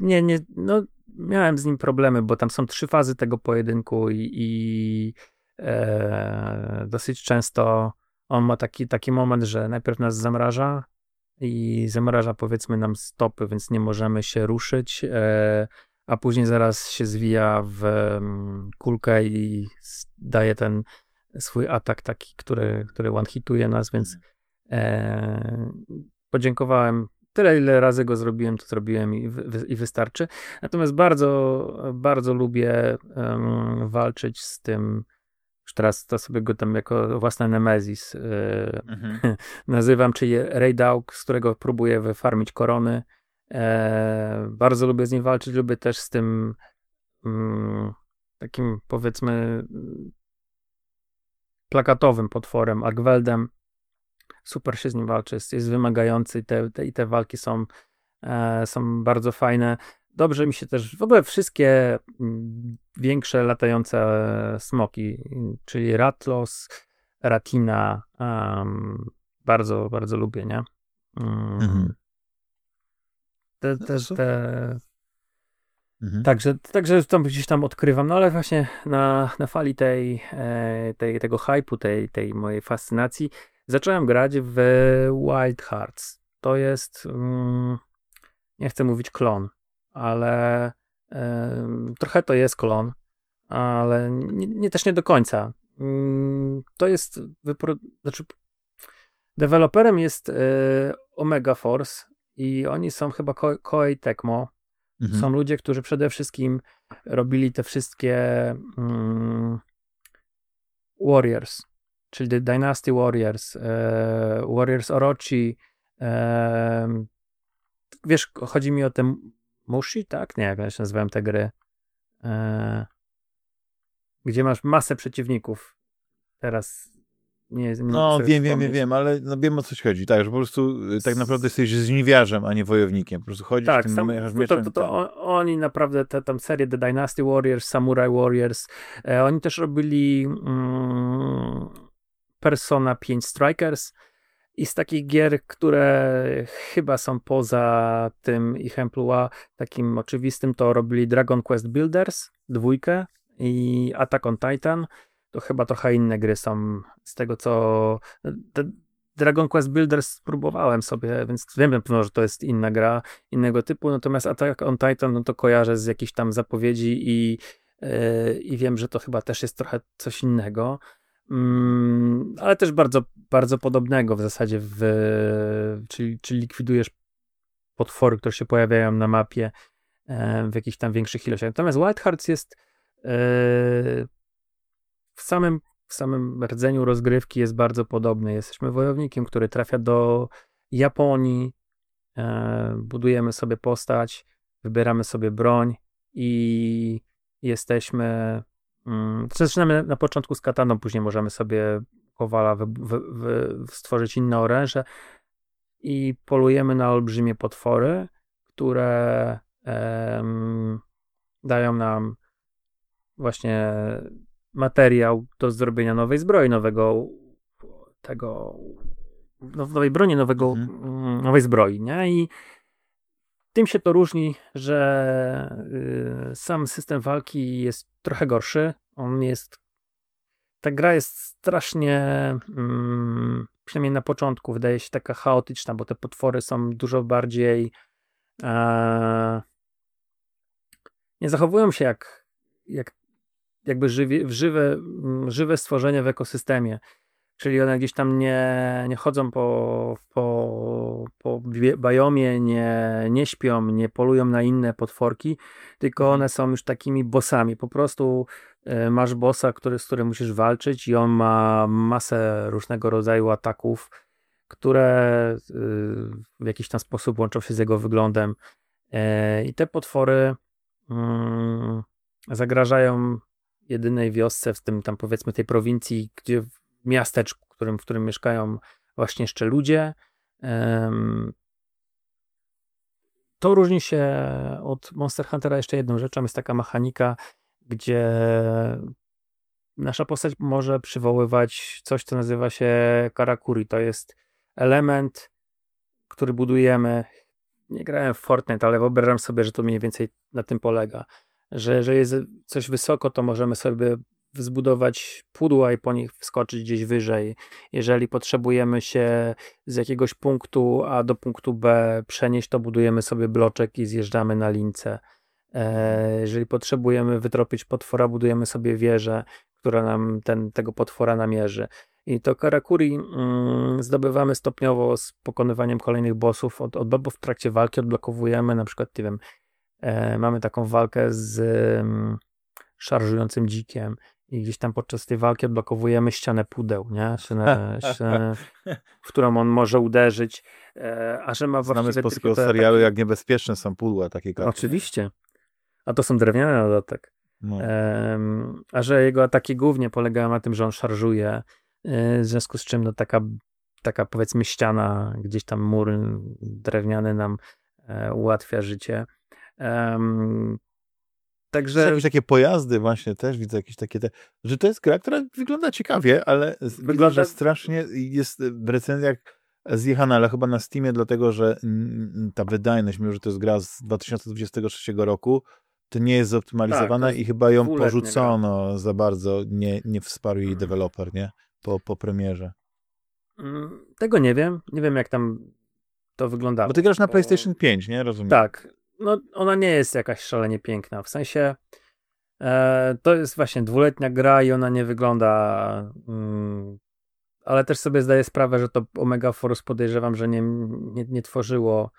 nie, nie, no miałem z nim problemy, bo tam są trzy fazy tego pojedynku i, i e, dosyć często on ma taki, taki moment, że najpierw nas zamraża i zamraża powiedzmy nam stopy, więc nie możemy się ruszyć, e, a później zaraz się zwija w mm, kulkę i daje ten swój atak taki, który, który one-hituje nas, więc e, podziękowałem tyle, ile razy go zrobiłem, to zrobiłem i, i wystarczy. Natomiast bardzo, bardzo lubię um, walczyć z tym już teraz to sobie go tam jako własny Nemesis yy, mhm. nazywam, czyli Ray Dawg, z którego próbuję wyfarmić korony. E, bardzo lubię z nim walczyć, lubię też z tym mm, takim powiedzmy plakatowym potworem, Agweldem. Super się z nim walczy, jest, jest wymagający i te, te, i te walki są, e, są bardzo fajne. Dobrze mi się też, w ogóle wszystkie mm, większe latające smoki, czyli Ratlos, Ratina, um, bardzo, bardzo lubię, nie? Um, mhm. Te, te, te, mhm. Także, także tam gdzieś tam odkrywam, no ale właśnie na, na fali tej, e, tej, tego hypu, tej, tej mojej fascynacji, zacząłem grać w Wild Hearts. To jest, um, nie chcę mówić klon, ale trochę to jest klon, ale nie, nie, też nie do końca. Mm, to jest, wypro... znaczy deweloperem jest e, Omega Force i oni są chyba Ko Koei Tecmo. Mhm. Są ludzie, którzy przede wszystkim robili te wszystkie mm, Warriors, czyli The Dynasty Warriors, e, Warriors Orochi. E, wiesz, chodzi mi o te Mushi, tak? Nie, jak się nazywałem te gry. E, gdzie masz masę przeciwników. Teraz nie, nie No, wiem, wiem, wiem, wiem, ale no, wiem o co chodzi. Tak, że po prostu y, tak naprawdę jesteś żniwiarzem, a nie wojownikiem. Po prostu chodzisz tak, tym sam, mieczem. To, to, to on, oni naprawdę, te tam serię The Dynasty Warriors, Samurai Warriors, e, oni też robili mm, Persona 5 Strikers, i z takich gier, które chyba są poza tym ich emploi takim oczywistym, to robili Dragon Quest Builders, dwójkę i Attack on Titan. To chyba trochę inne gry są z tego, co... Dragon Quest Builders spróbowałem sobie, więc wiem pewno, że to jest inna gra, innego typu, natomiast Attack on Titan, no to kojarzę z jakichś tam zapowiedzi i, yy, i wiem, że to chyba też jest trochę coś innego. Mm, ale też bardzo, bardzo podobnego w zasadzie, w, czyli, czyli likwidujesz potwory, które się pojawiają na mapie e, w jakichś tam większych ilościach. Natomiast White Hearts jest e, w samym, w samym rdzeniu rozgrywki jest bardzo podobny. Jesteśmy wojownikiem, który trafia do Japonii, e, budujemy sobie postać, wybieramy sobie broń i jesteśmy zaczynamy na początku z kataną, później możemy sobie kowala wy, wy, wy, stworzyć inne oręże i polujemy na olbrzymie potwory, które em, dają nam właśnie materiał do zrobienia nowej zbroi, nowego tego no, nowej broni, nowego, mhm. Mm, nowej zbroi, nie? I tym się to różni, że y, sam system walki jest trochę gorszy. On jest. Ta gra jest strasznie, mm, przynajmniej na początku, wydaje się taka chaotyczna, bo te potwory są dużo bardziej. E, nie zachowują się jak, jak jakby żywe, żywe stworzenie w ekosystemie. Czyli one gdzieś tam nie, nie chodzą po, po, po bajomie, nie, nie śpią, nie polują na inne potworki, tylko mhm. one są już takimi bossami. Po prostu y, masz bossa, który, z którym musisz walczyć i on ma masę różnego rodzaju ataków, które y, w jakiś tam sposób łączą się z jego wyglądem. Y, I te potwory mm, zagrażają jedynej wiosce, w tym tam powiedzmy tej prowincji, gdzie miasteczku, którym, w którym mieszkają właśnie jeszcze ludzie. To różni się od Monster Huntera jeszcze jedną rzeczą. Jest taka mechanika, gdzie nasza postać może przywoływać coś, co nazywa się karakuri. To jest element, który budujemy. Nie grałem w Fortnite, ale wyobrażam sobie, że to mniej więcej na tym polega. Że, że jest coś wysoko, to możemy sobie zbudować pudła i po nich wskoczyć gdzieś wyżej. Jeżeli potrzebujemy się z jakiegoś punktu A do punktu B przenieść, to budujemy sobie bloczek i zjeżdżamy na lince. E, jeżeli potrzebujemy wytropić potwora, budujemy sobie wieżę, która nam ten, tego potwora namierzy. I to Karakuri mm, zdobywamy stopniowo z pokonywaniem kolejnych bossów. Od, od, w trakcie walki odblokowujemy na przykład, nie wiem, e, mamy taką walkę z mm, szarżującym dzikiem i gdzieś tam podczas tej walki odblokowujemy ścianę pudeł, nie? Ścianę, ścianę, w którą on może uderzyć, e, a że ma właściwie... Znamy z polskiego serialu, jak niebezpieczne są pudła takie karty. Oczywiście. A to są drewniane na dodatek. No. a że jego ataki głównie polegają na tym, że on szarżuje, e, w związku z czym no, taka, taka powiedzmy ściana, gdzieś tam mur drewniany nam e, ułatwia życie. Także... Są jakieś takie pojazdy właśnie też, widzę jakieś takie, te, że to jest gra, która wygląda ciekawie, ale wygląda widzę, że strasznie jest w recenzjach zjechana, ale chyba na Steamie, dlatego że ta wydajność, mimo że to jest gra z 2023 roku, to nie jest zoptymalizowana tak, i chyba ją porzucono gra. za bardzo, nie, nie wsparł jej deweloper, nie? Po, po premierze. Mm, tego nie wiem, nie wiem jak tam to wygląda. Bo ty grasz na bo... PlayStation 5, nie? Rozumiem. Tak, no, ona nie jest jakaś szalenie piękna. W sensie e, to jest właśnie dwuletnia gra i ona nie wygląda. Mm, ale też sobie zdaję sprawę, że to Omega Force podejrzewam, że nie, nie, nie tworzyło.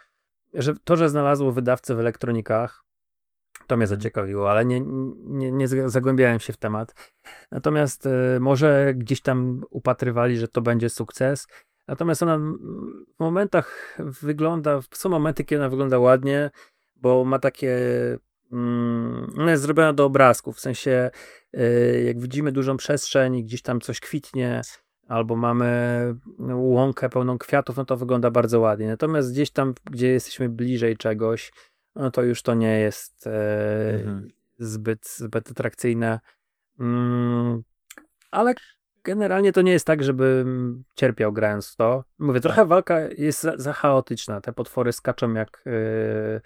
Że to, że znalazło wydawcę w elektronikach, to mnie zaciekawiło, ale nie, nie, nie zagłębiałem się w temat. Natomiast y, może gdzieś tam upatrywali, że to będzie sukces. Natomiast ona w momentach wygląda, są momenty, kiedy ona wygląda ładnie, bo ma takie. Mm, ona jest zrobiona do obrazków, w sensie y, jak widzimy dużą przestrzeń i gdzieś tam coś kwitnie, albo mamy łąkę pełną kwiatów, no to wygląda bardzo ładnie. Natomiast gdzieś tam, gdzie jesteśmy bliżej czegoś, no to już to nie jest e, mhm. zbyt, zbyt atrakcyjne. Mm, ale generalnie to nie jest tak, żebym cierpiał grając w to. Mówię, trochę walka jest za, za, chaotyczna. Te potwory skaczą jak yy,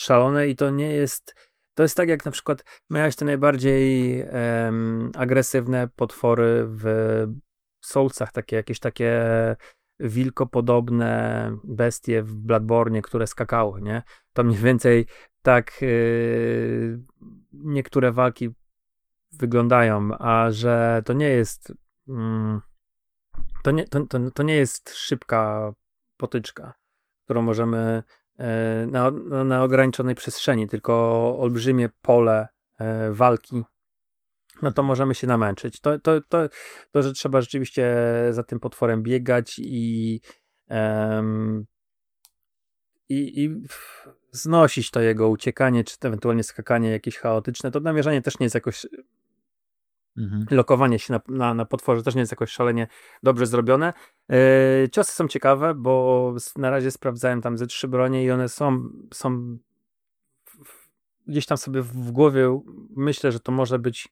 szalone i to nie jest. To jest tak, jak na przykład miałeś te najbardziej um, agresywne potwory w Soulsach, takie jakieś takie wilkopodobne bestie w Bladbornie, które skakały, nie? To mniej więcej tak yy, niektóre walki wyglądają, a że to nie jest mm, to, nie, to, to, to nie jest szybka potyczka, którą możemy na, na ograniczonej przestrzeni, tylko olbrzymie pole e, walki, no to możemy się namęczyć. To, to, to, to że trzeba rzeczywiście za tym potworem biegać i, um, i, i znosić to jego uciekanie, czy ewentualnie skakanie jakieś chaotyczne, to namierzanie też nie jest jakoś Mhm. Lokowanie się na, na, na potworze też nie jest jakoś szalenie dobrze zrobione. Yy, ciosy są ciekawe, bo na razie sprawdzałem tam ze trzy bronie i one są, są gdzieś tam sobie w głowie myślę, że to może być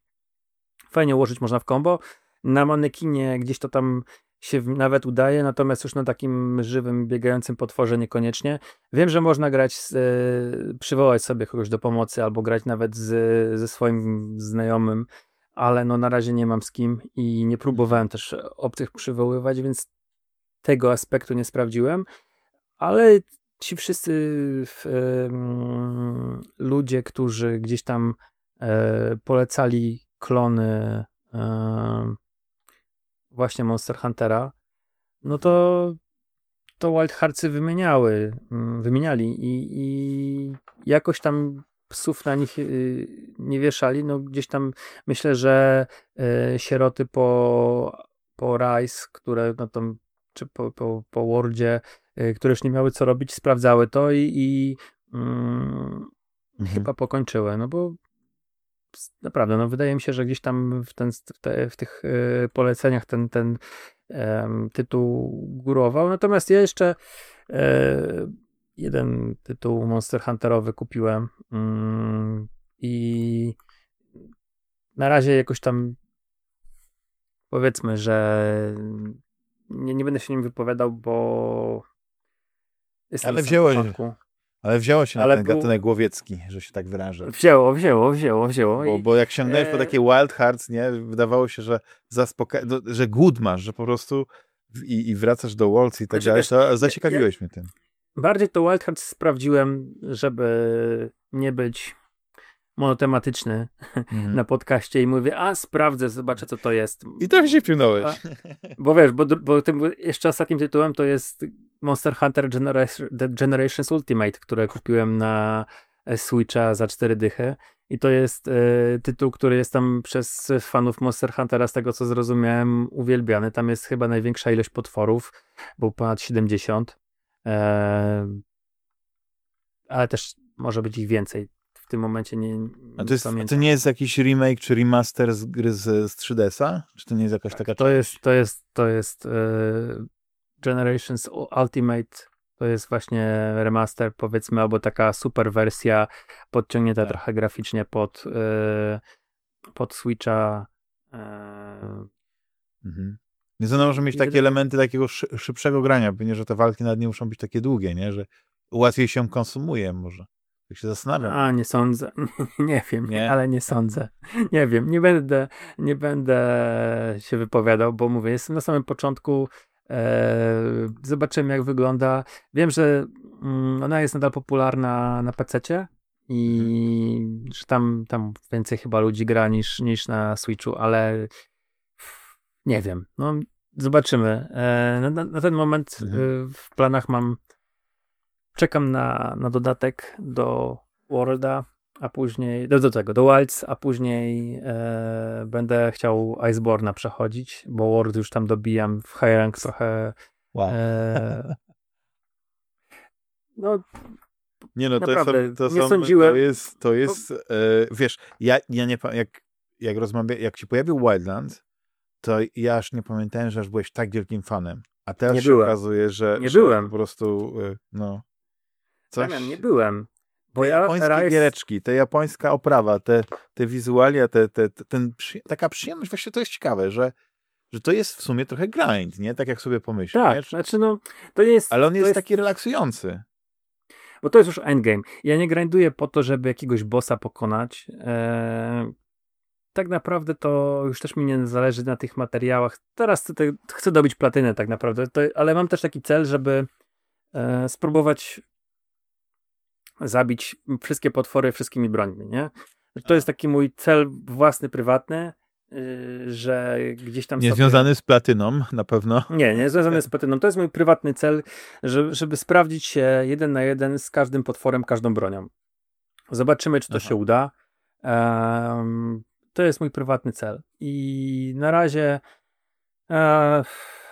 fajnie ułożyć można w combo. Na manekinie gdzieś to tam się nawet udaje, natomiast już na takim żywym, biegającym potworze niekoniecznie. Wiem, że można grać, z, e, przywołać sobie kogoś do pomocy albo grać nawet z, ze swoim znajomym, ale no na razie nie mam z kim i nie próbowałem też obcych przywoływać, więc tego aspektu nie sprawdziłem, ale ci wszyscy e, ludzie, którzy gdzieś tam e, polecali klony e, właśnie Monster Huntera, no to to Wild Heartsy wymieniały, wymieniali i, i jakoś tam psów na nich y, nie wieszali. No gdzieś tam myślę, że y, sieroty po, po Rise, które no tam, czy po, po, po Wordzie, y, które już nie miały co robić, sprawdzały to i, i mm, mhm. chyba pokończyły, no bo naprawdę, no wydaje mi się, że gdzieś tam w, ten, w, te, w tych poleceniach ten, ten tytuł górował. Natomiast ja jeszcze jeden tytuł Monster Hunterowy kupiłem mm, i na razie jakoś tam powiedzmy, że nie, nie będę się nim wypowiadał, bo Ale wzięło się. Ale wzięło się Ale na ten był... gatunek głowiecki, że się tak wyrażę. Wzięło, wzięło, wzięło, wzięło. Bo, bo jak sięgnąłeś e... po takie Wild Hearts, nie, wydawało się, że zaspoka... że good masz, że po prostu i, i wracasz do Waltz i tak znaczy, dalej, to zaciekawiłeś ja, mnie tym. Bardziej to Wild Hearts sprawdziłem, żeby nie być monotematyczny mm. na podcaście i mówię, a sprawdzę, zobaczę co to jest. I trochę się piunąłeś. A, bo wiesz, bo, bo tym jeszcze ostatnim tytułem to jest Monster Hunter Generation, Generations Ultimate, które kupiłem na Switcha za cztery dychy. I to jest y, tytuł, który jest tam przez fanów Monster Huntera, z tego co zrozumiałem, uwielbiany. Tam jest chyba największa ilość potworów, bo ponad 70. E, ale też może być ich więcej. W tym momencie nie, nie A to, jest, to nie jest jakiś remake czy remaster z gry z, z 3DS-a? Czy to nie jest jakaś tak, taka to jest, to jest, to jest e, Generations Ultimate to jest właśnie remaster, powiedzmy, albo taka super wersja podciągnięta tak. trochę graficznie pod, e, pod Switcha. Mhm. Więc ona może mieć takie elementy takiego szybszego grania, pewnie, że te walki nad nie muszą być takie długie, nie? Że łatwiej się konsumuje może. Tak się zastanawiam. A, nie sądzę. nie wiem, nie? ale nie sądzę. Nie wiem, nie będę, nie będę się wypowiadał, bo mówię, jestem na samym początku. E, zobaczymy, jak wygląda. Wiem, że mm, ona jest nadal popularna na PC i mhm. że tam, tam więcej chyba ludzi gra niż, niż na Switchu, ale nie wiem. No, zobaczymy. E, na, na, ten moment mhm. E, w planach mam. Czekam na, na dodatek do Worlda, a później. Do, do tego, do Wilds, a później e, będę chciał Iceborna przechodzić, bo World już tam dobijam w high rank trochę. Wow. E, no. Nie no, to, naprawdę, jest, to, nie są, sądziłem. to jest, to jest e, wiesz, ja, ja nie jak, jak rozmawiam, jak się pojawił Wildlands, to ja aż nie pamiętałem, że aż byłeś tak wielkim fanem. A teraz nie się byłem. okazuje, że, nie że byłem. po prostu, y, no... Coś... Damian, nie byłem. Bo te ja japońskie raz... giereczki, te japońska oprawa, te, te wizualia, te, te, ten, taka przyjemność, właśnie to jest ciekawe, że, że to jest w sumie trochę grind, nie? Tak jak sobie pomyślę. Tak, znaczy no, to nie jest... Ale on jest, jest taki relaksujący. Bo to jest już endgame. Ja nie grinduję po to, żeby jakiegoś bossa pokonać. Eee, tak naprawdę to już też mi nie zależy na tych materiałach. Teraz chcę, chcę dobić platynę tak naprawdę, to, ale mam też taki cel, żeby e, spróbować zabić wszystkie potwory wszystkimi brońmi, nie? To jest taki mój cel własny, prywatny, yy, że gdzieś tam... Nie sobie... związany z platyną, na pewno. Nie, nie związany z platyną. To jest mój prywatny cel, żeby, żeby sprawdzić się jeden na jeden z każdym potworem, każdą bronią. Zobaczymy, czy to Aha. się uda. Um, to jest mój prywatny cel. I na razie, e,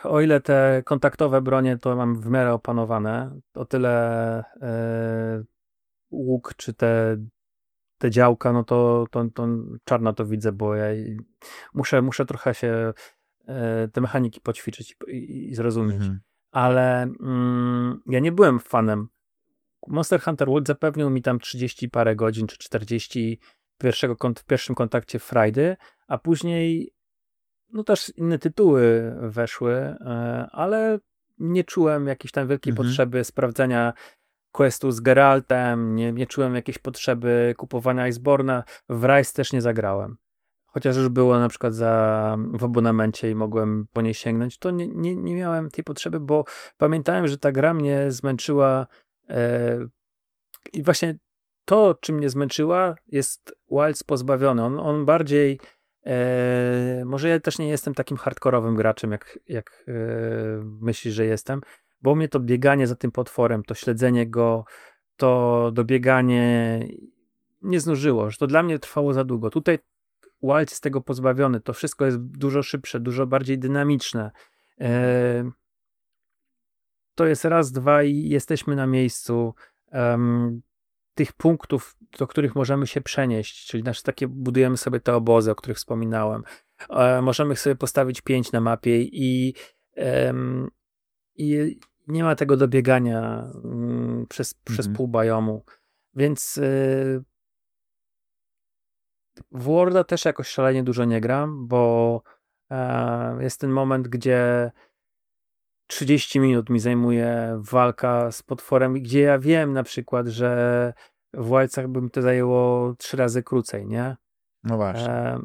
o ile te kontaktowe bronie to mam w miarę opanowane, o tyle e, łuk czy te, te działka, no to, to, to czarno to widzę, bo ja muszę, muszę trochę się e, te mechaniki poćwiczyć i, i zrozumieć. Mhm. Ale mm, ja nie byłem fanem. Monster Hunter World zapewnił mi tam 30 parę godzin czy 40 pierwszego, w pierwszym kontakcie Friday, a później no też inne tytuły weszły, ale nie czułem jakiejś tam wielkiej mhm. potrzeby sprawdzenia questu z Geraltem, nie, nie czułem jakiejś potrzeby kupowania Iceborna, w Rise też nie zagrałem. Chociaż już było na przykład za, w abonamencie i mogłem po niej sięgnąć, to nie, nie, nie miałem tej potrzeby, bo pamiętałem, że ta gra mnie zmęczyła e, i właśnie to, czym mnie zmęczyła, jest Wilds pozbawiony. On, on bardziej e, może ja też nie jestem takim hardkorowym graczem, jak, jak e, myślisz, że jestem, bo mnie to bieganie za tym potworem, to śledzenie go, to dobieganie nie znużyło, że to dla mnie trwało za długo. Tutaj Wild jest tego pozbawiony, to wszystko jest dużo szybsze, dużo bardziej dynamiczne. E, to jest raz, dwa i jesteśmy na miejscu. Tych punktów, do których możemy się przenieść, czyli nasze takie budujemy sobie te obozy, o których wspominałem. E, możemy sobie postawić pięć na mapie i, i nie ma tego dobiegania mm, przez, mhm. przez pół bajomu. Więc y, w Worda też jakoś szalenie dużo nie gram, bo e, jest ten moment, gdzie 30 minut mi zajmuje walka z potworem, gdzie ja wiem na przykład, że w Wildcach bym to zajęło trzy razy krócej, nie? No właśnie. E,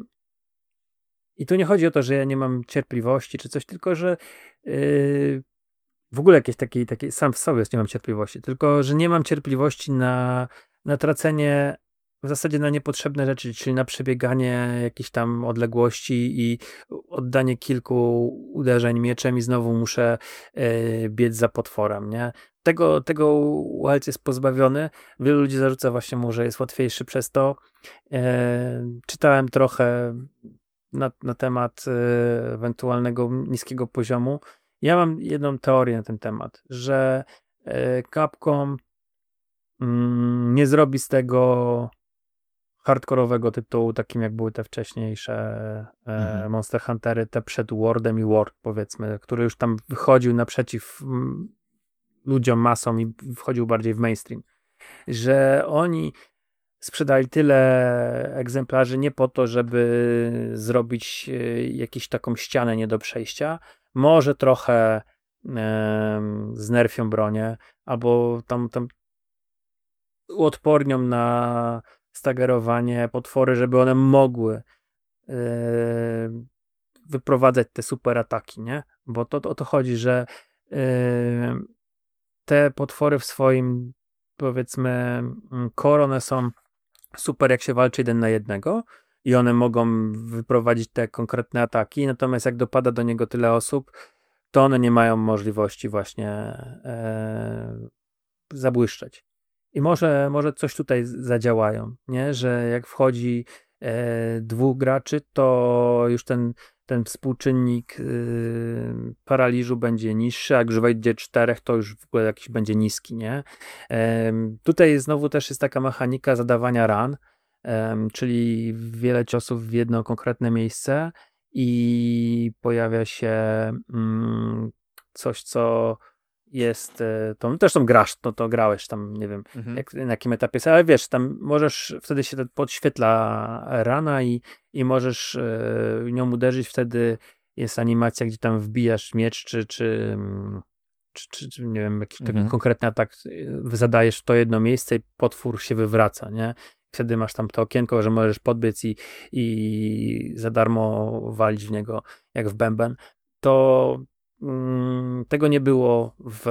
I tu nie chodzi o to, że ja nie mam cierpliwości czy coś, tylko że yy, w ogóle jakieś takiej, takiej, sam w sobie nie mam cierpliwości, tylko że nie mam cierpliwości na, na tracenie w zasadzie na niepotrzebne rzeczy, czyli na przebieganie jakichś tam odległości i oddanie kilku uderzeń mieczem i znowu muszę yy, biec za potworem, nie? Tego, tego Wild jest pozbawiony. Wielu ludzi zarzuca właśnie mu, że jest łatwiejszy przez to. Yy, czytałem trochę na, na temat yy, ewentualnego niskiego poziomu ja mam jedną teorię na ten temat, że e, Capcom mm, nie zrobi z tego hardkorowego tytułu, takim jak były te wcześniejsze e, mhm. Monster Huntery, te przed Wordem i Word, powiedzmy, który już tam wychodził naprzeciw mm, ludziom, masom i wchodził bardziej w mainstream. Że oni sprzedali tyle egzemplarzy nie po to, żeby zrobić e, jakąś taką ścianę nie do przejścia, może trochę e, znerfią bronię, albo tam, tam uodpornią na stagerowanie potwory, żeby one mogły e, wyprowadzać te super ataki, nie? Bo to, to o to chodzi, że e, te potwory w swoim powiedzmy koronę są super jak się walczy jeden na jednego, i one mogą wyprowadzić te konkretne ataki, natomiast jak dopada do niego tyle osób, to one nie mają możliwości właśnie e, zabłyszczeć. I może, może coś tutaj zadziałają, nie? że jak wchodzi e, dwóch graczy, to już ten, ten współczynnik y, paraliżu będzie niższy, a jak już wejdzie czterech, to już w ogóle jakiś będzie niski. Nie? E, tutaj znowu też jest taka mechanika zadawania ran, czyli wiele ciosów w jedno konkretne miejsce i pojawia się mm, coś, co jest, e, to też tam grasz, to, to grałeś tam, nie wiem, mhm. jak, na jakim etapie jest, ale wiesz, tam możesz, wtedy się podświetla rana i, i możesz y, nią uderzyć, wtedy jest animacja, gdzie tam wbijasz miecz, czy, czy, mm, czy, czy, czy nie wiem, jakiś mhm. konkretny atak y, zadajesz w to jedno miejsce i potwór się wywraca, nie? wtedy masz tam to okienko, że możesz podbiec i, i za darmo walić w niego jak w bęben, to tego nie było w,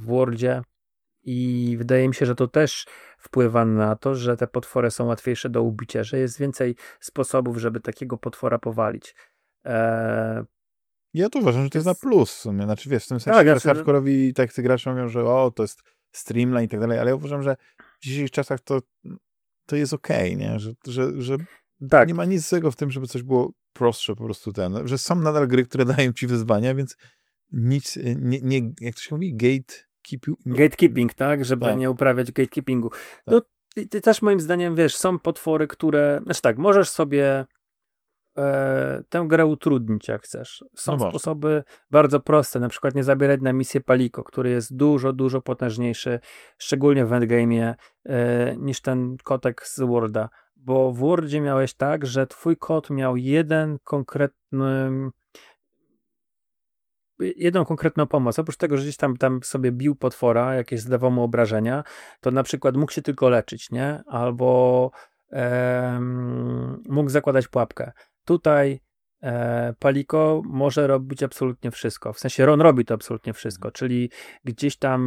w Wordzie i wydaje mi się, że to też wpływa na to, że te potwory są łatwiejsze do ubicia, że jest więcej sposobów, żeby takiego potwora powalić. E... Ja to uważam, że to jest na plus w sumie. Znaczy wiesz, w tym sensie, tak, że znaczy, hardkorowi tak gracze mówią, że o, to jest streamline i tak dalej, ale ja uważam, że w dzisiejszych czasach to to jest okej, okay, nie? Że, że, że tak. nie ma nic złego w tym, żeby coś było prostsze po prostu ten, że są nadal gry, które dają ci wyzwania, więc nic, nie, nie jak to się mówi, gatekeeping. Gatekeeping, tak? Żeby tak. nie uprawiać gatekeepingu. Tak. No, ty, ty też moim zdaniem, wiesz, są potwory, które, znaczy tak, możesz sobie e, tę grę utrudnić jak chcesz. Są no sposoby bardzo proste, na przykład nie zabierać na misję Paliko, który jest dużo, dużo potężniejszy, szczególnie w endgame'ie, e, niż ten kotek z Worlda, bo w Wordzie miałeś tak, że twój kod miał jeden konkretny jedną konkretną pomoc. Oprócz tego, że gdzieś tam, tam sobie bił potwora, jakieś zdawał mu obrażenia, to na przykład mógł się tylko leczyć, nie? Albo mógł zakładać pułapkę. Tutaj e, Paliko może robić absolutnie wszystko. W sensie Ron robi to absolutnie wszystko, czyli gdzieś tam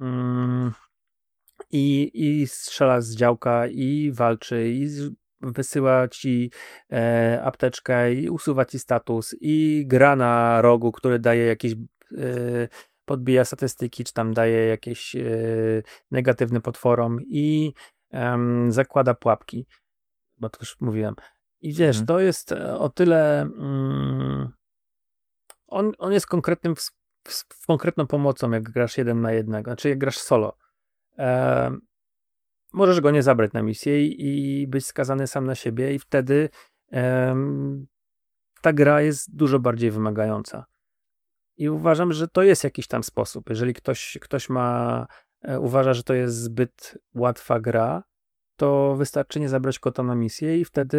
mm, i, i strzela z działka, i walczy, i wysyła ci e, apteczkę, i usuwa ci status, i gra na rogu, który daje jakieś. E, podbija statystyki, czy tam daje jakieś e, negatywne potworom i zakłada pułapki, bo to już mówiłem. I wiesz, mhm. to jest e, o tyle. Mm, on, on jest konkretnym, w, w, konkretną pomocą, jak grasz jeden na jednego, znaczy jak grasz solo. E, możesz go nie zabrać na misję i, i być skazany sam na siebie, i wtedy e, ta gra jest dużo bardziej wymagająca. I uważam, że to jest jakiś tam sposób. Jeżeli ktoś, ktoś ma, e, uważa, że to jest zbyt łatwa gra, to wystarczy nie zabrać kota na misję i wtedy,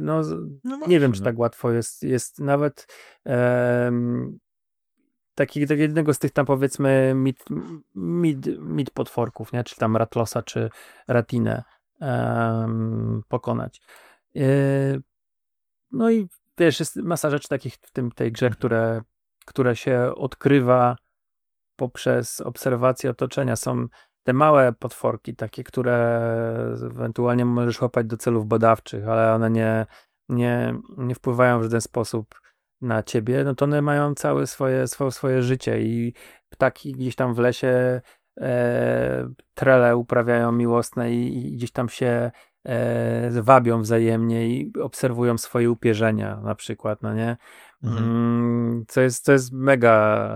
no, no nie wiem, czy tak łatwo jest. Jest nawet um, taki, tak jednego z tych tam powiedzmy mid, mid, mid potworków, nie? czy tam Ratlosa, czy Ratinę um, pokonać. Yy, no i wiesz, jest masa rzeczy takich w tym, tej grze, które, które się odkrywa poprzez obserwację otoczenia. Są te małe potworki, takie, które ewentualnie możesz łapać do celów badawczych, ale one nie, nie, nie wpływają w żaden sposób na ciebie, no to one mają całe swoje, swoje, swoje życie i ptaki gdzieś tam w lesie e, trele uprawiają miłosne i, i gdzieś tam się e, wabią wzajemnie i obserwują swoje upierzenia na przykład, no nie? Mhm. Mm, co, jest, co jest mega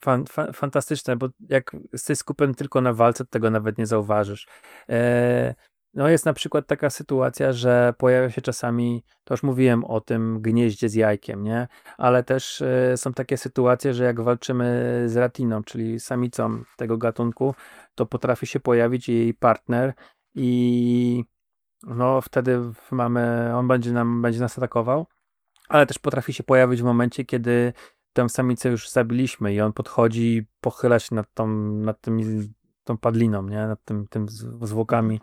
fan, fan, fantastyczne, bo jak jesteś skupiony tylko na walce, to tego nawet nie zauważysz. E, no jest na przykład taka sytuacja, że pojawia się czasami, to już mówiłem o tym gnieździe z jajkiem, nie? Ale też e, są takie sytuacje, że jak walczymy z ratiną, czyli samicą tego gatunku, to potrafi się pojawić jej partner i no wtedy mamy, on będzie nam, będzie nas atakował ale też potrafi się pojawić w momencie, kiedy tę samicę już zabiliśmy i on podchodzi, pochyla się nad tą, nad tym, tą padliną, nie? nad tym, tym zwłokami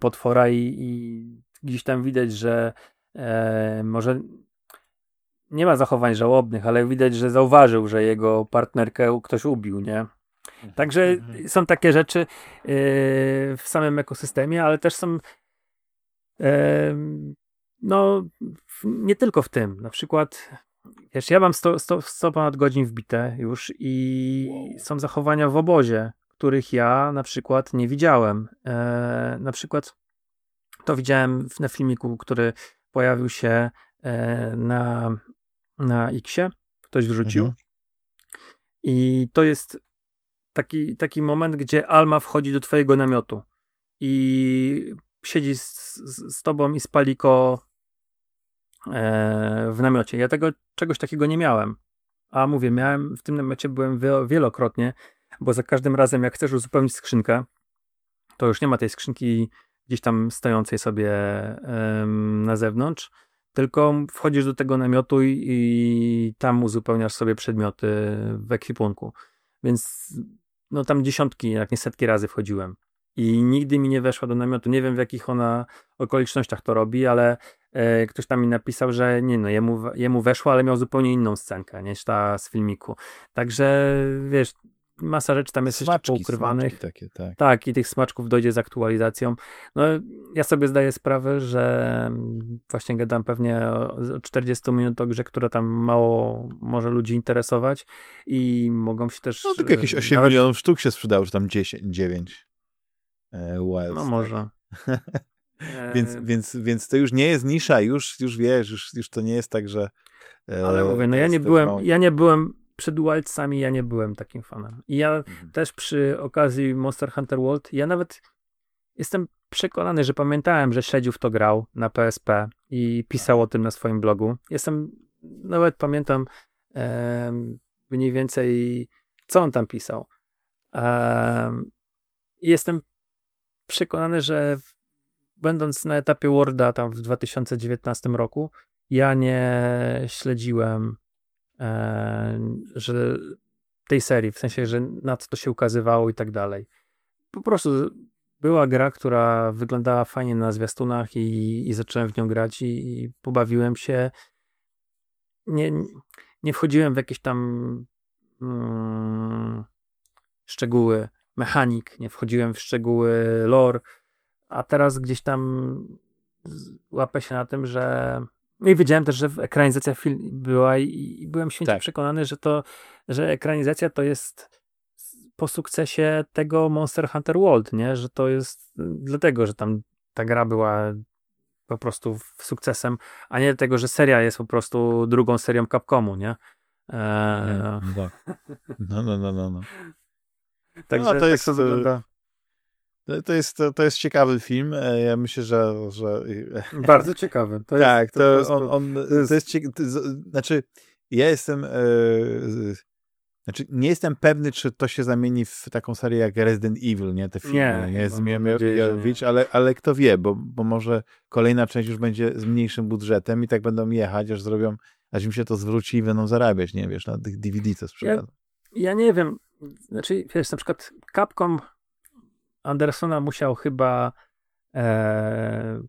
potwora i, i, gdzieś tam widać, że e, może nie ma zachowań żałobnych, ale widać, że zauważył, że jego partnerkę ktoś ubił, nie? Także mhm. są takie rzeczy e, w samym ekosystemie, ale też są e, no, nie tylko w tym. Na przykład, wiesz, ja mam 100, 100, 100 ponad godzin wbite już i wow. są zachowania w obozie, których ja na przykład nie widziałem. E, na przykład to widziałem na filmiku, który pojawił się e, na, na Xie. Ktoś wrzucił. Mhm. I to jest taki, taki moment, gdzie Alma wchodzi do twojego namiotu i siedzi z, z, z tobą i z Paliko E, w namiocie. Ja tego czegoś takiego nie miałem. A mówię, miałem w tym namiocie byłem wielokrotnie, bo za każdym razem, jak chcesz uzupełnić skrzynkę, to już nie ma tej skrzynki gdzieś tam stojącej sobie na zewnątrz, tylko wchodzisz do tego namiotu i, tam uzupełniasz sobie przedmioty w ekwipunku. Więc no tam dziesiątki, jak nie setki razy wchodziłem. I nigdy mi nie weszła do namiotu. Nie wiem w jakich ona okolicznościach to robi, ale E, ktoś tam mi napisał, że nie no, jemu, jemu weszło, ale miał zupełnie inną scenkę niż ta z filmiku. Także wiesz, masa rzeczy tam jest smaczki, jeszcze poukrywanych. Takie, tak. tak, i tych smaczków dojdzie z aktualizacją. No, ja sobie zdaję sprawę, że właśnie gadam pewnie o 40 minut o grze, która tam mało może ludzi interesować i mogą się też... No tylko jakieś 8 nawet... milionów sztuk się sprzedało, czy tam 10, 9. E, Wilds, no może. Więc, więc, więc to już nie jest nisza, już, już wiesz, już, już to nie jest tak, że. E, Ale mówię, no ja nie byłem, ja nie byłem przed Wildsami, ja nie byłem takim fanem. I ja mhm. też przy okazji Monster Hunter World, ja nawet jestem przekonany, że pamiętałem, że Śledziów to grał na PSP i pisał o tym na swoim blogu. Jestem, nawet pamiętam e, mniej więcej, co on tam pisał. E, jestem przekonany, że będąc na etapie Worda tam w 2019 roku, ja nie śledziłem że tej serii, w sensie, że na co to się ukazywało i tak dalej. Po prostu była gra, która wyglądała fajnie na zwiastunach i, i zacząłem w nią grać i, i pobawiłem się. Nie, nie wchodziłem w jakieś tam mm, szczegóły mechanik, nie wchodziłem w szczegóły lore, a teraz gdzieś tam łapę się na tym, że i wiedziałem też, że ekranizacja film była i, i byłem święcie tak. przekonany, że to, że ekranizacja to jest po sukcesie tego Monster Hunter World, nie? Że to jest dlatego, że tam ta gra była po prostu sukcesem, a nie dlatego, że seria jest po prostu drugą serią Capcomu, nie? Eee... No, no, no, no, no. no. Także no, to tak jest, to wygląda. To jest, to, to jest ciekawy film. E, ja myślę, że. że... Bardzo ciekawy. To jest, tak, to, to, jest, on, on, to jest, to jest cieka... Znaczy, ja jestem. E, znaczy, nie jestem pewny, czy to się zamieni w taką serię jak Resident Evil, nie? Te filmy, nie, nie z Mijowicz, ale, ale kto wie, bo, bo może kolejna część już będzie z mniejszym budżetem i tak będą jechać, aż zrobią, aż im się to zwróci i będą zarabiać, nie wiesz, na tych DVD, co sprzedają. Ja, ja nie wiem, znaczy, wiesz, na przykład Capcom Andersona musiał chyba e,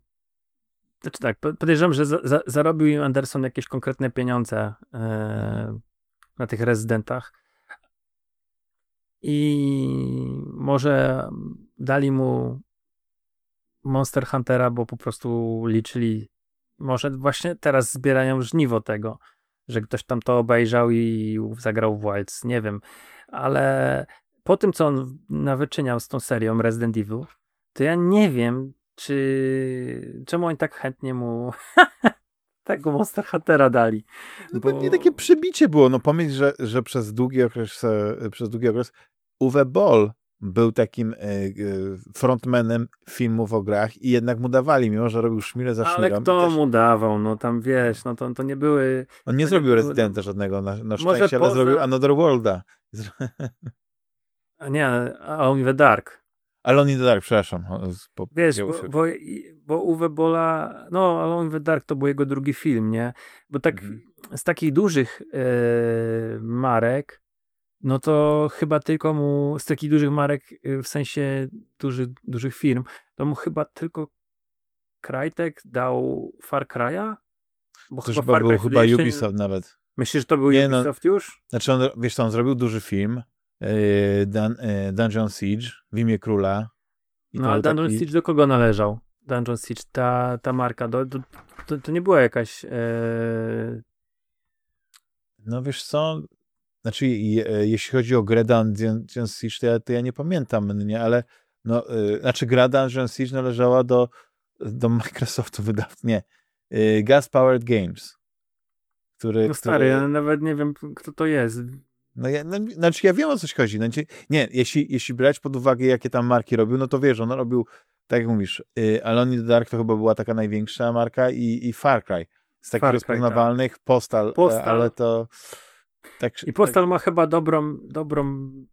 znaczy tak, podejrzewam, że za, za, zarobił im Anderson jakieś konkretne pieniądze e, na tych rezydentach. I może dali mu Monster Huntera, bo po prostu liczyli, może właśnie teraz zbierają żniwo tego, że ktoś tam to obejrzał i zagrał w Wilds, nie wiem, ale po tym, co on nawyczyniał z tą serią Resident Evil, to ja nie wiem, czy czemu oni tak chętnie mu tego Monster Huntera dali. No bo... nie takie przybicie było. No pomyśl, że, że przez długi okres, e, przez długi okres Uwe Boll był takim e, e, frontmanem filmów o grach i jednak mu dawali, mimo że robił szmirę za szmirą. Ale kto też... mu dawał? No tam wiesz, no to, to nie były... On nie zrobił nie Residenta żadnego na, na szczęście, ale poza... zrobił Another Worlda. Nie, Alone in the Dark. Alone in the Dark, przepraszam. Po, Wiesz, bo, bo, bo Uwe Bola, no Alone in the Dark to był jego drugi film, nie? Bo tak mhm. z takich dużych e, marek, no to chyba tylko mu, z takich dużych marek, e, w sensie duży, dużych firm, to mu chyba tylko Krajtek dał Far Cry'a? Bo to chyba, chyba był chyba Ubisoft nawet. Myślisz, że to był Nie, no, Ubisoft no, już? Znaczy on, wiesz co, on zrobił duży film, Dun yy, Dungeon Siege w imię króla. no ale Dungeon taki... Siege do kogo należał? Dungeon Siege, ta, ta marka, do, do, to, to nie była jakaś... Yy... No wiesz co, znaczy je, jeśli chodzi o grę Dungeon Siege, to ja, to ja nie pamiętam, nie, ale no, yy, znaczy gra Dungeon Siege należała do, do Microsoftu wydawcy, nie, yy, Gas Powered Games. Który, no stary, który... ja nawet nie wiem, kto to jest. No, ja, no, znaczy ja wiem o coś chodzi. Znaczy, nie, jeśli, jeśli brać pod uwagę, jakie tam marki robił, no to wiesz, on robił, tak jak mówisz, y, Alone in the Dark to chyba była taka największa marka i, i Far Cry. Z takich Far rozpoznawalnych, tak. Postal, e, Postal, ale to... Tak, I Postal tak... ma chyba dobrą, dobrą mhm.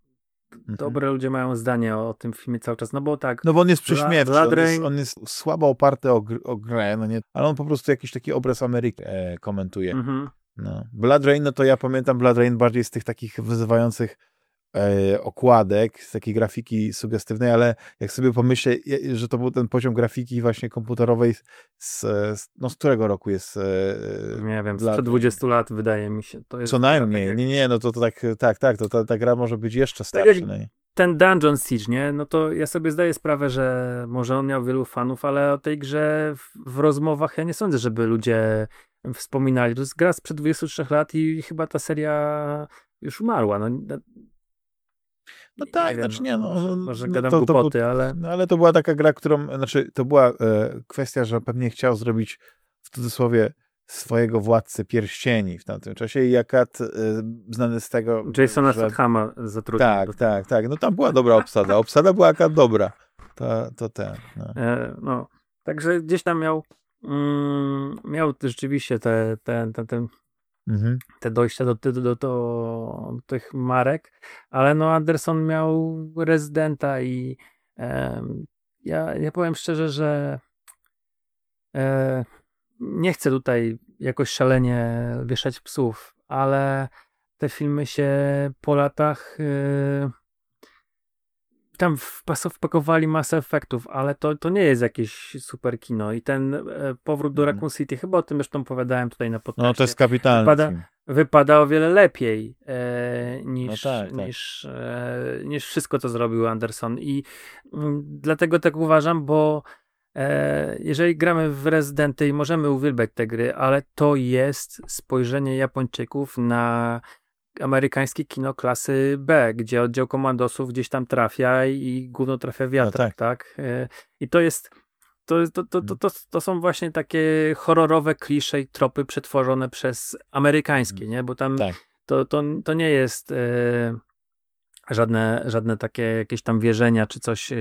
dobre ludzie mają zdanie o tym filmie cały czas, no bo tak. No bo on jest prześmiewczy, on jest, on jest słabo oparty o, o grę, no nie, ale on po prostu jakiś taki obraz Ameryki e, komentuje. Mhm. No. Blood Rain, no to ja pamiętam Blood Rain bardziej z tych takich wyzywających e, okładek, z takiej grafiki sugestywnej, ale jak sobie pomyślę, że to był ten poziom grafiki właśnie komputerowej z, z no z którego roku jest? E, nie wiem, sprzed 20 lat wydaje mi się. To jest Co najmniej, nie, nie, no to, to tak, tak, tak, to ta, ta gra może być jeszcze starsza. Tak ten Dungeon Siege, nie? No to ja sobie zdaję sprawę, że może on miał wielu fanów, ale o tej grze w, w rozmowach ja nie sądzę, żeby ludzie wspominali. To jest gra sprzed 23 lat i chyba ta seria już umarła. No, no tak, nie znaczy nie, no, no może no, gadam to, głupoty, to, ale... No, ale to była taka gra, którą, znaczy to była e, kwestia, że pewnie chciał zrobić w cudzysłowie swojego władcę pierścieni w tamtym czasie i Jakat e, znany z tego... Jasona że... Stathama zatrudnił. Tak, tak, tak. No tam była dobra obsada. Obsada była jaka dobra. To, to ten. No. E, no. Także gdzieś tam miał mm, miał rzeczywiście te, te, te, te, mhm. te dojścia do, do, do, do, tych marek, ale no Anderson miał rezydenta i e, ja, ja powiem szczerze, że e, nie chcę tutaj jakoś szalenie wieszać psów, ale te filmy się po latach e, tam wpakowali masę efektów, ale to, to nie jest jakieś super kino i ten e, powrót do mhm. Raccoon City, chyba o tym zresztą opowiadałem tutaj na podcaście. No to jest kapitalny wypada, wypada o wiele lepiej e, niż, no tak, tak. Niż, e, niż wszystko, co zrobił Anderson i m, mm, dlatego tak uważam, bo e, jeżeli gramy w Residenty i możemy uwielbiać te gry, ale to jest spojrzenie Japończyków na amerykańskie kino klasy B, gdzie oddział komandosów gdzieś tam trafia i gówno trafia wiatr, no tak. tak? E, I to jest to, to, to, to, to, to są właśnie takie horrorowe klisze i tropy przetworzone przez amerykańskie, nie? Bo tam tak. to, to, to nie jest e, żadne, żadne takie jakieś tam wierzenia, czy coś e,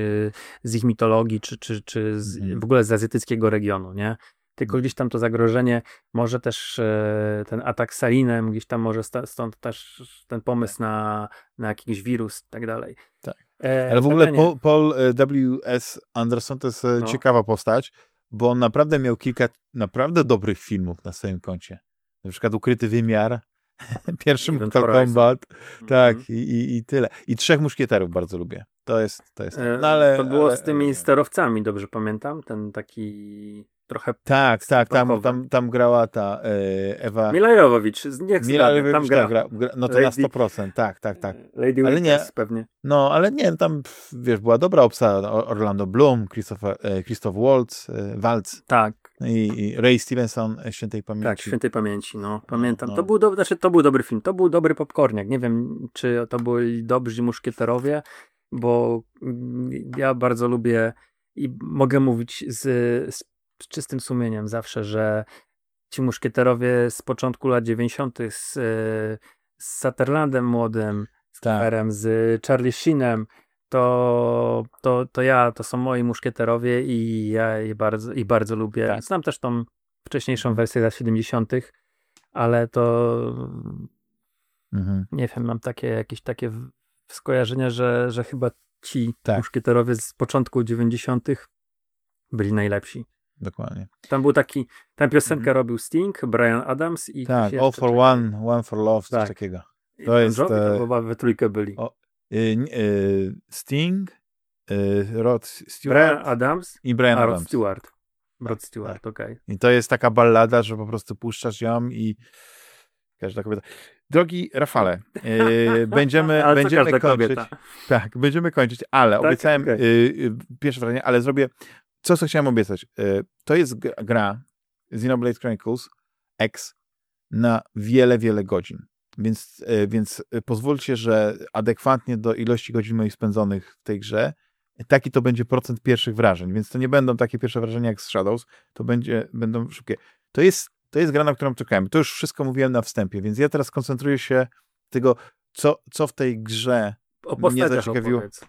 z ich mitologii, czy, czy, czy z, mhm. w ogóle z azjatyckiego regionu, nie? Tylko gdzieś tam to zagrożenie, może też e, ten atak salinem, gdzieś tam może stąd też ten pomysł na, na jakiś wirus i tak dalej. Tak. E, Ale w ogóle Paul, Paul e, W.S. Anderson to jest no. ciekawa postać, bo on naprawdę miał kilka naprawdę dobrych filmów na swoim koncie. Na przykład Ukryty Wymiar, Pierwszy Mortal Kombat, tak, mm -hmm. i, i, tyle. I Trzech Muszkieterów bardzo lubię. To jest, to jest. No, ale, to było ale, z tymi sterowcami, dobrze pamiętam, ten taki trochę. Tak, tak, tam, tam, tam grała ta e, Ewa. Mila Jowowicz, niech Mila Jowowicz, tam gra. gra, no to Lady, na 100%, tak, tak, tak. Lady ale nie, pewnie. No, ale nie, tam wiesz, była dobra obsada. Orlando Bloom, Christopher, e, Christoph Waltz, e, Waltz. Tak. I, I, Ray Stevenson, Świętej Pamięci. Tak, Świętej Pamięci, no, pamiętam. No. To, był do, znaczy, to był dobry film, to był dobry popcorniak. Nie wiem, czy to byli dobrzy muszkieterowie, bo mm, ja bardzo lubię i mogę mówić z, z z czystym sumieniem zawsze, że ci muszkieterowie z początku lat 90. z, z Sutherlandem młodym, z tak. z Charlie Sheenem, to, to, to ja, to są moi muszkieterowie i ja je bardzo, i bardzo lubię. Tak. Znam też tą wcześniejszą wersję lat 70., ale to mhm. nie wiem, mam takie jakieś takie skojarzenia, że, że chyba ci tak. muszkieterowie z początku 90. byli najlepsi. Dokładnie. Tam był taki, tam piosenkę mhm. robił Sting, Brian Adams i Tak, All for One, One for Love, coś tak. takiego. To I jest... Jovi, e, to we trójkę byli. O, y, y, Sting, y, Rod Stewart Brian Adams i Brian a, Adams. Rod Stewart. Rod Stewart, tak. okej. Okay. I to jest taka ballada, że po prostu puszczasz ją i każda kobieta. Drogi Rafale, yy, będziemy, będziemy kończyć. Kobieta? Tak, będziemy kończyć, ale tak? obiecałem okay. yy, pierwsze wrażenie, ale zrobię co, co chciałem obiecać. E, to jest gra Xenoblade Chronicles X na wiele, wiele godzin. Więc, e, więc e, pozwólcie, że adekwatnie do ilości godzin moich spędzonych w tej grze, taki to będzie procent pierwszych wrażeń. Więc to nie będą takie pierwsze wrażenia jak z Shadows, to będzie, będą szybkie. To jest, to jest gra, na którą czekałem. To już wszystko mówiłem na wstępie, więc ja teraz koncentruję się tego, co, co w tej grze o mnie zaciekawiło. Opowiedz.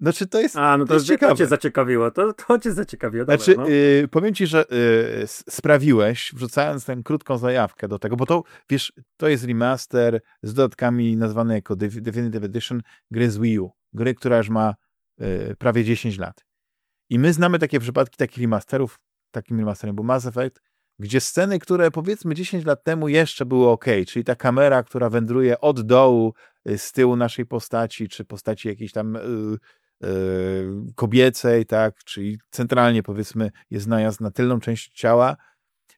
Znaczy to jest. A, no to, to jest ciekawe. To cię zaciekawiło. To, to cię zaciekawiło. Dobra, znaczy, no. y, powiem ci, że y, sprawiłeś, wrzucając tę krótką zajawkę do tego, bo to, wiesz, to jest remaster z dodatkami nazwane jako Definitive Edition gry z Wii U. Gry, która już ma y, prawie 10 lat. I my znamy takie przypadki takich remasterów. Takim remasterem był Mass Effect, gdzie sceny, które powiedzmy 10 lat temu jeszcze były ok, czyli ta kamera, która wędruje od dołu, z tyłu naszej postaci, czy postaci jakiejś tam E, kobiecej, tak, czyli centralnie powiedzmy jest najazd na tylną część ciała,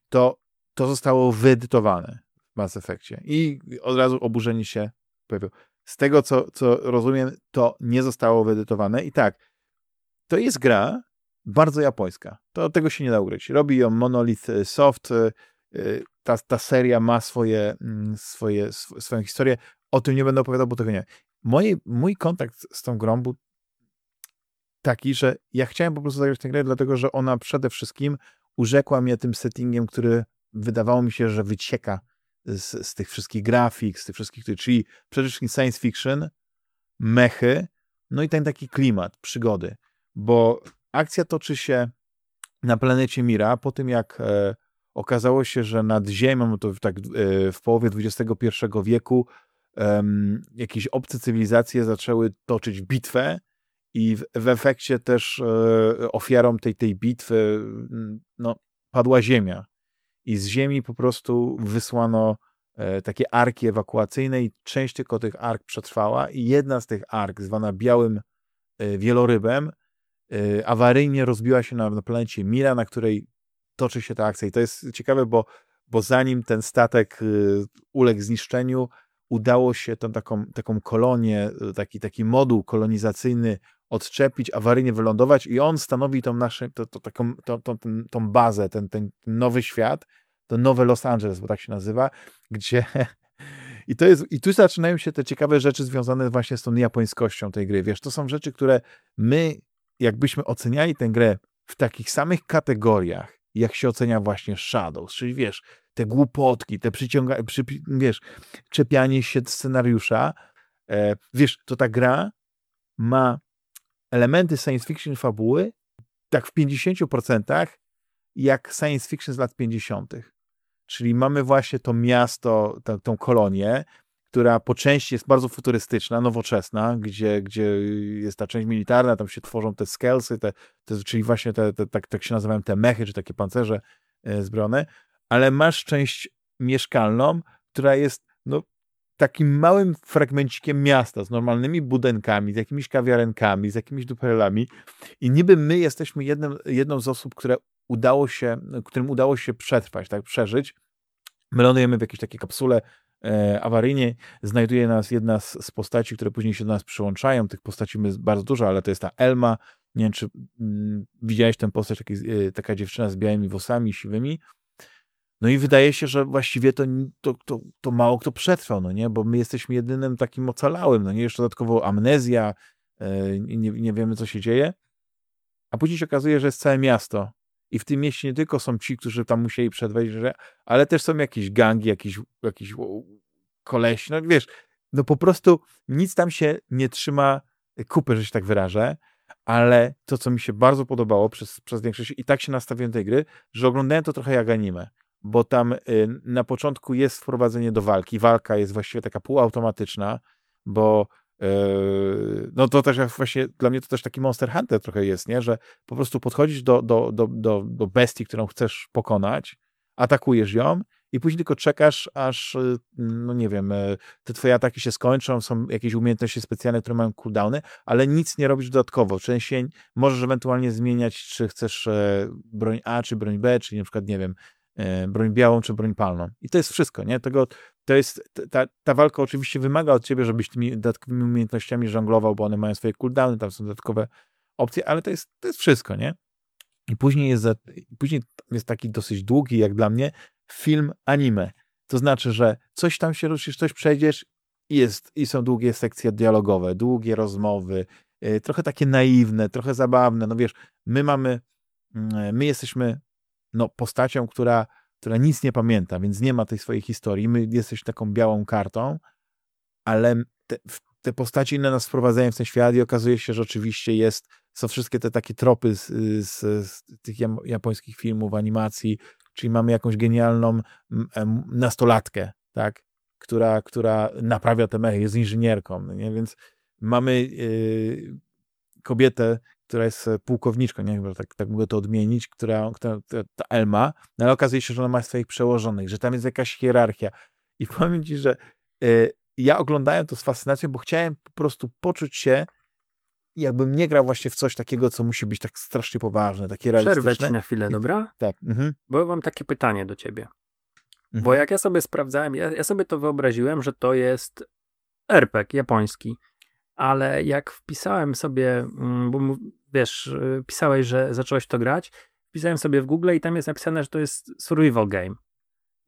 to to zostało wyedytowane w Mass Effectie i od razu oburzenie się pojawiło. Z tego, co, co rozumiem, to nie zostało wyedytowane i tak, to jest gra bardzo japońska. To tego się nie da ugryźć. Robi ją Monolith Soft, e, ta, ta seria ma swoje, mm, swoje, swoją historię. O tym nie będę opowiadał, bo tego nie. Moje, mój kontakt z tą grą był taki, że ja chciałem po prostu zagrać tę grę, dlatego że ona przede wszystkim urzekła mnie tym settingiem, który wydawało mi się, że wycieka z, z tych wszystkich grafik, z tych wszystkich, czyli przede wszystkim science fiction, mechy, no i ten taki klimat, przygody, bo akcja toczy się na planecie Mira po tym, jak e, okazało się, że nad Ziemią, to tak e, w połowie XXI wieku, e, jakieś obce cywilizacje zaczęły toczyć bitwę i w, w efekcie też e, ofiarą tej, tej bitwy no, padła ziemia i z ziemi po prostu wysłano e, takie arki ewakuacyjne i część tylko tych ark przetrwała i jedna z tych ark, zwana białym e, wielorybem, e, awaryjnie rozbiła się na, na planecie Mira, na której toczy się ta akcja. I to jest ciekawe, bo, bo zanim ten statek uległ zniszczeniu, udało się tą taką, taką kolonię, taki, taki moduł kolonizacyjny odczepić, awaryjnie wylądować i on stanowi tą naszą, to, to, taką, to, to, ten, tą bazę, ten, ten nowy świat, to nowe Los Angeles, bo tak się nazywa, gdzie i to jest, i tu zaczynają się te ciekawe rzeczy związane właśnie z tą japońskością tej gry. Wiesz, to są rzeczy, które my, jakbyśmy oceniali tę grę w takich samych kategoriach, jak się ocenia właśnie Shadows, czyli wiesz, te głupotki, te przyciąga, przy, wiesz, czepianie się scenariusza, e, wiesz, to ta gra ma elementy science fiction fabuły tak w 50% jak science fiction z lat 50. Czyli mamy właśnie to miasto, tą, tą kolonię, która po części jest bardzo futurystyczna, nowoczesna, gdzie, gdzie jest ta część militarna, tam się tworzą te skelsy, te, te, czyli właśnie te, te, tak, tak się nazywają te mechy, czy takie pancerze e, zbrojone, ale masz część mieszkalną, która jest no, takim małym fragmencikiem miasta z normalnymi budynkami, z jakimiś kawiarenkami, z jakimiś duperelami i niby my jesteśmy jednym, jedną z osób, które udało się, którym udało się przetrwać, tak, przeżyć. My lądujemy w jakiejś takiej kapsule e, znajduje nas jedna z, z, postaci, które później się do nas przyłączają. Tych postaci jest bardzo dużo, ale to jest ta Elma. Nie wiem, czy mm, widziałeś tę postać, taki, e, taka dziewczyna z białymi włosami, siwymi. No i wydaje się, że właściwie to, to, to, to, mało kto przetrwał, no nie? Bo my jesteśmy jedynym takim ocalałym, no nie? Jeszcze dodatkowo amnezja, e, nie, nie wiemy, co się dzieje. A później się okazuje, że jest całe miasto. I w tym mieście nie tylko są ci, którzy tam musieli przetrwać, ale też są jakieś gangi, jakieś, jakieś kolesi. No wiesz, no po prostu nic tam się nie trzyma kupy, że się tak wyrażę. Ale to, co mi się bardzo podobało przez, przez większość, i tak się nastawiłem tej gry, że oglądałem to trochę jak anime bo tam y, na początku jest wprowadzenie do walki. Walka jest właściwie taka półautomatyczna, bo y, no to też właśnie dla mnie to też taki Monster Hunter trochę jest, nie? że po prostu podchodzisz do, do, do, do, do bestii, którą chcesz pokonać, atakujesz ją i później tylko czekasz, aż, y, no nie wiem, te twoje ataki się skończą, są jakieś umiejętności specjalne, które mają cooldowny, ale nic nie robisz dodatkowo. Częściej możesz ewentualnie zmieniać, czy chcesz e, broń A, czy broń B, czyli na przykład, nie wiem, E, broń białą czy broń palną. I to jest wszystko, nie? Tego, to jest, ta, ta walka oczywiście wymaga od ciebie, żebyś tymi dodatkowymi umiejętnościami żonglował, bo one mają swoje cooldowny, tam są dodatkowe opcje, ale to jest, to jest wszystko, nie? I później jest, za, później jest taki dosyć długi, jak dla mnie, film anime. To znaczy, że coś tam się ruszysz, coś przejdziesz i, jest, i są długie sekcje dialogowe, długie rozmowy, yy, trochę takie naiwne, trochę zabawne. No wiesz, my mamy, yy, my jesteśmy no, postacią, która, która nic nie pamięta, więc nie ma tej swojej historii. My jesteś taką białą kartą, ale te, te postaci inne nas wprowadzają w ten świat i okazuje się, że oczywiście jest, są wszystkie te takie tropy z, z, z tych japońskich filmów, animacji, czyli mamy jakąś genialną nastolatkę, tak, która, która naprawia te mechy, jest inżynierką, no nie? więc mamy yy, kobietę, która jest e, pułkowniczką, nie wiem, tak, tak mogę to odmienić, która, która, ta Elma, no ale okazuje się, że ona ma swoich przełożonych, że tam jest jakaś hierarchia. I powiem ci, że y, ja oglądałem to z fascynacją, bo chciałem po prostu poczuć się, jakbym nie grał właśnie w coś takiego, co musi być tak strasznie poważne, takie realistyczne. Przerwę ci na chwilę, dobra? Tak. Mhm. Bo mam takie pytanie do ciebie. Mhm. Bo jak ja sobie sprawdzałem, ja, ja sobie to wyobraziłem, że to jest RPG japoński ale jak wpisałem sobie, mm, bo wiesz, y, pisałeś, że zacząłeś to grać, wpisałem sobie w Google i tam jest napisane, że to jest survival game.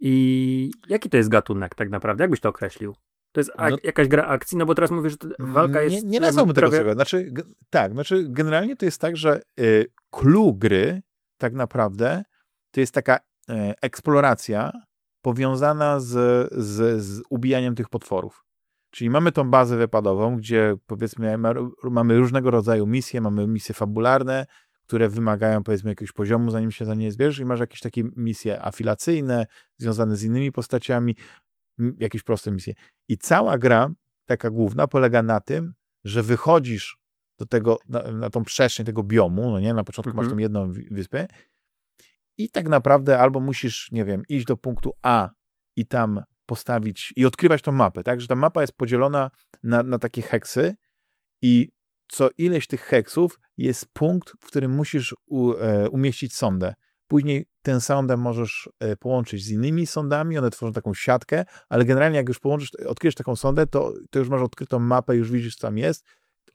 I jaki to jest gatunek tak naprawdę? Jak byś to określił? To jest no, jakaś gra akcji? No bo teraz mówisz, że walka jest... Nie, nie nazwałbym tego prawie... Znaczy, tak, znaczy generalnie to jest tak, że y, clue gry tak naprawdę to jest taka y, eksploracja powiązana z, z, z ubijaniem tych potworów. Czyli mamy tą bazę wypadową, gdzie powiedzmy mamy różnego rodzaju misje, mamy misje fabularne, które wymagają powiedzmy jakiegoś poziomu, zanim się za nie zbierzesz i masz jakieś takie misje afilacyjne, związane z innymi postaciami, jakieś proste misje. I cała gra, taka główna, polega na tym, że wychodzisz do tego, na, na tą przestrzeń tego biomu, no nie, na początku mhm. masz tą jedną wyspę i tak naprawdę albo musisz, nie wiem, iść do punktu A i tam postawić i odkrywać tą mapę, tak? Że ta mapa jest podzielona na, na takie heksy i co ileś tych heksów jest punkt, w którym musisz u, e, umieścić sondę. Później tę sondę możesz e, połączyć z innymi sondami, one tworzą taką siatkę, ale generalnie jak już połączysz, odkryjesz taką sondę, to, to już masz odkrytą mapę, już widzisz, co tam jest.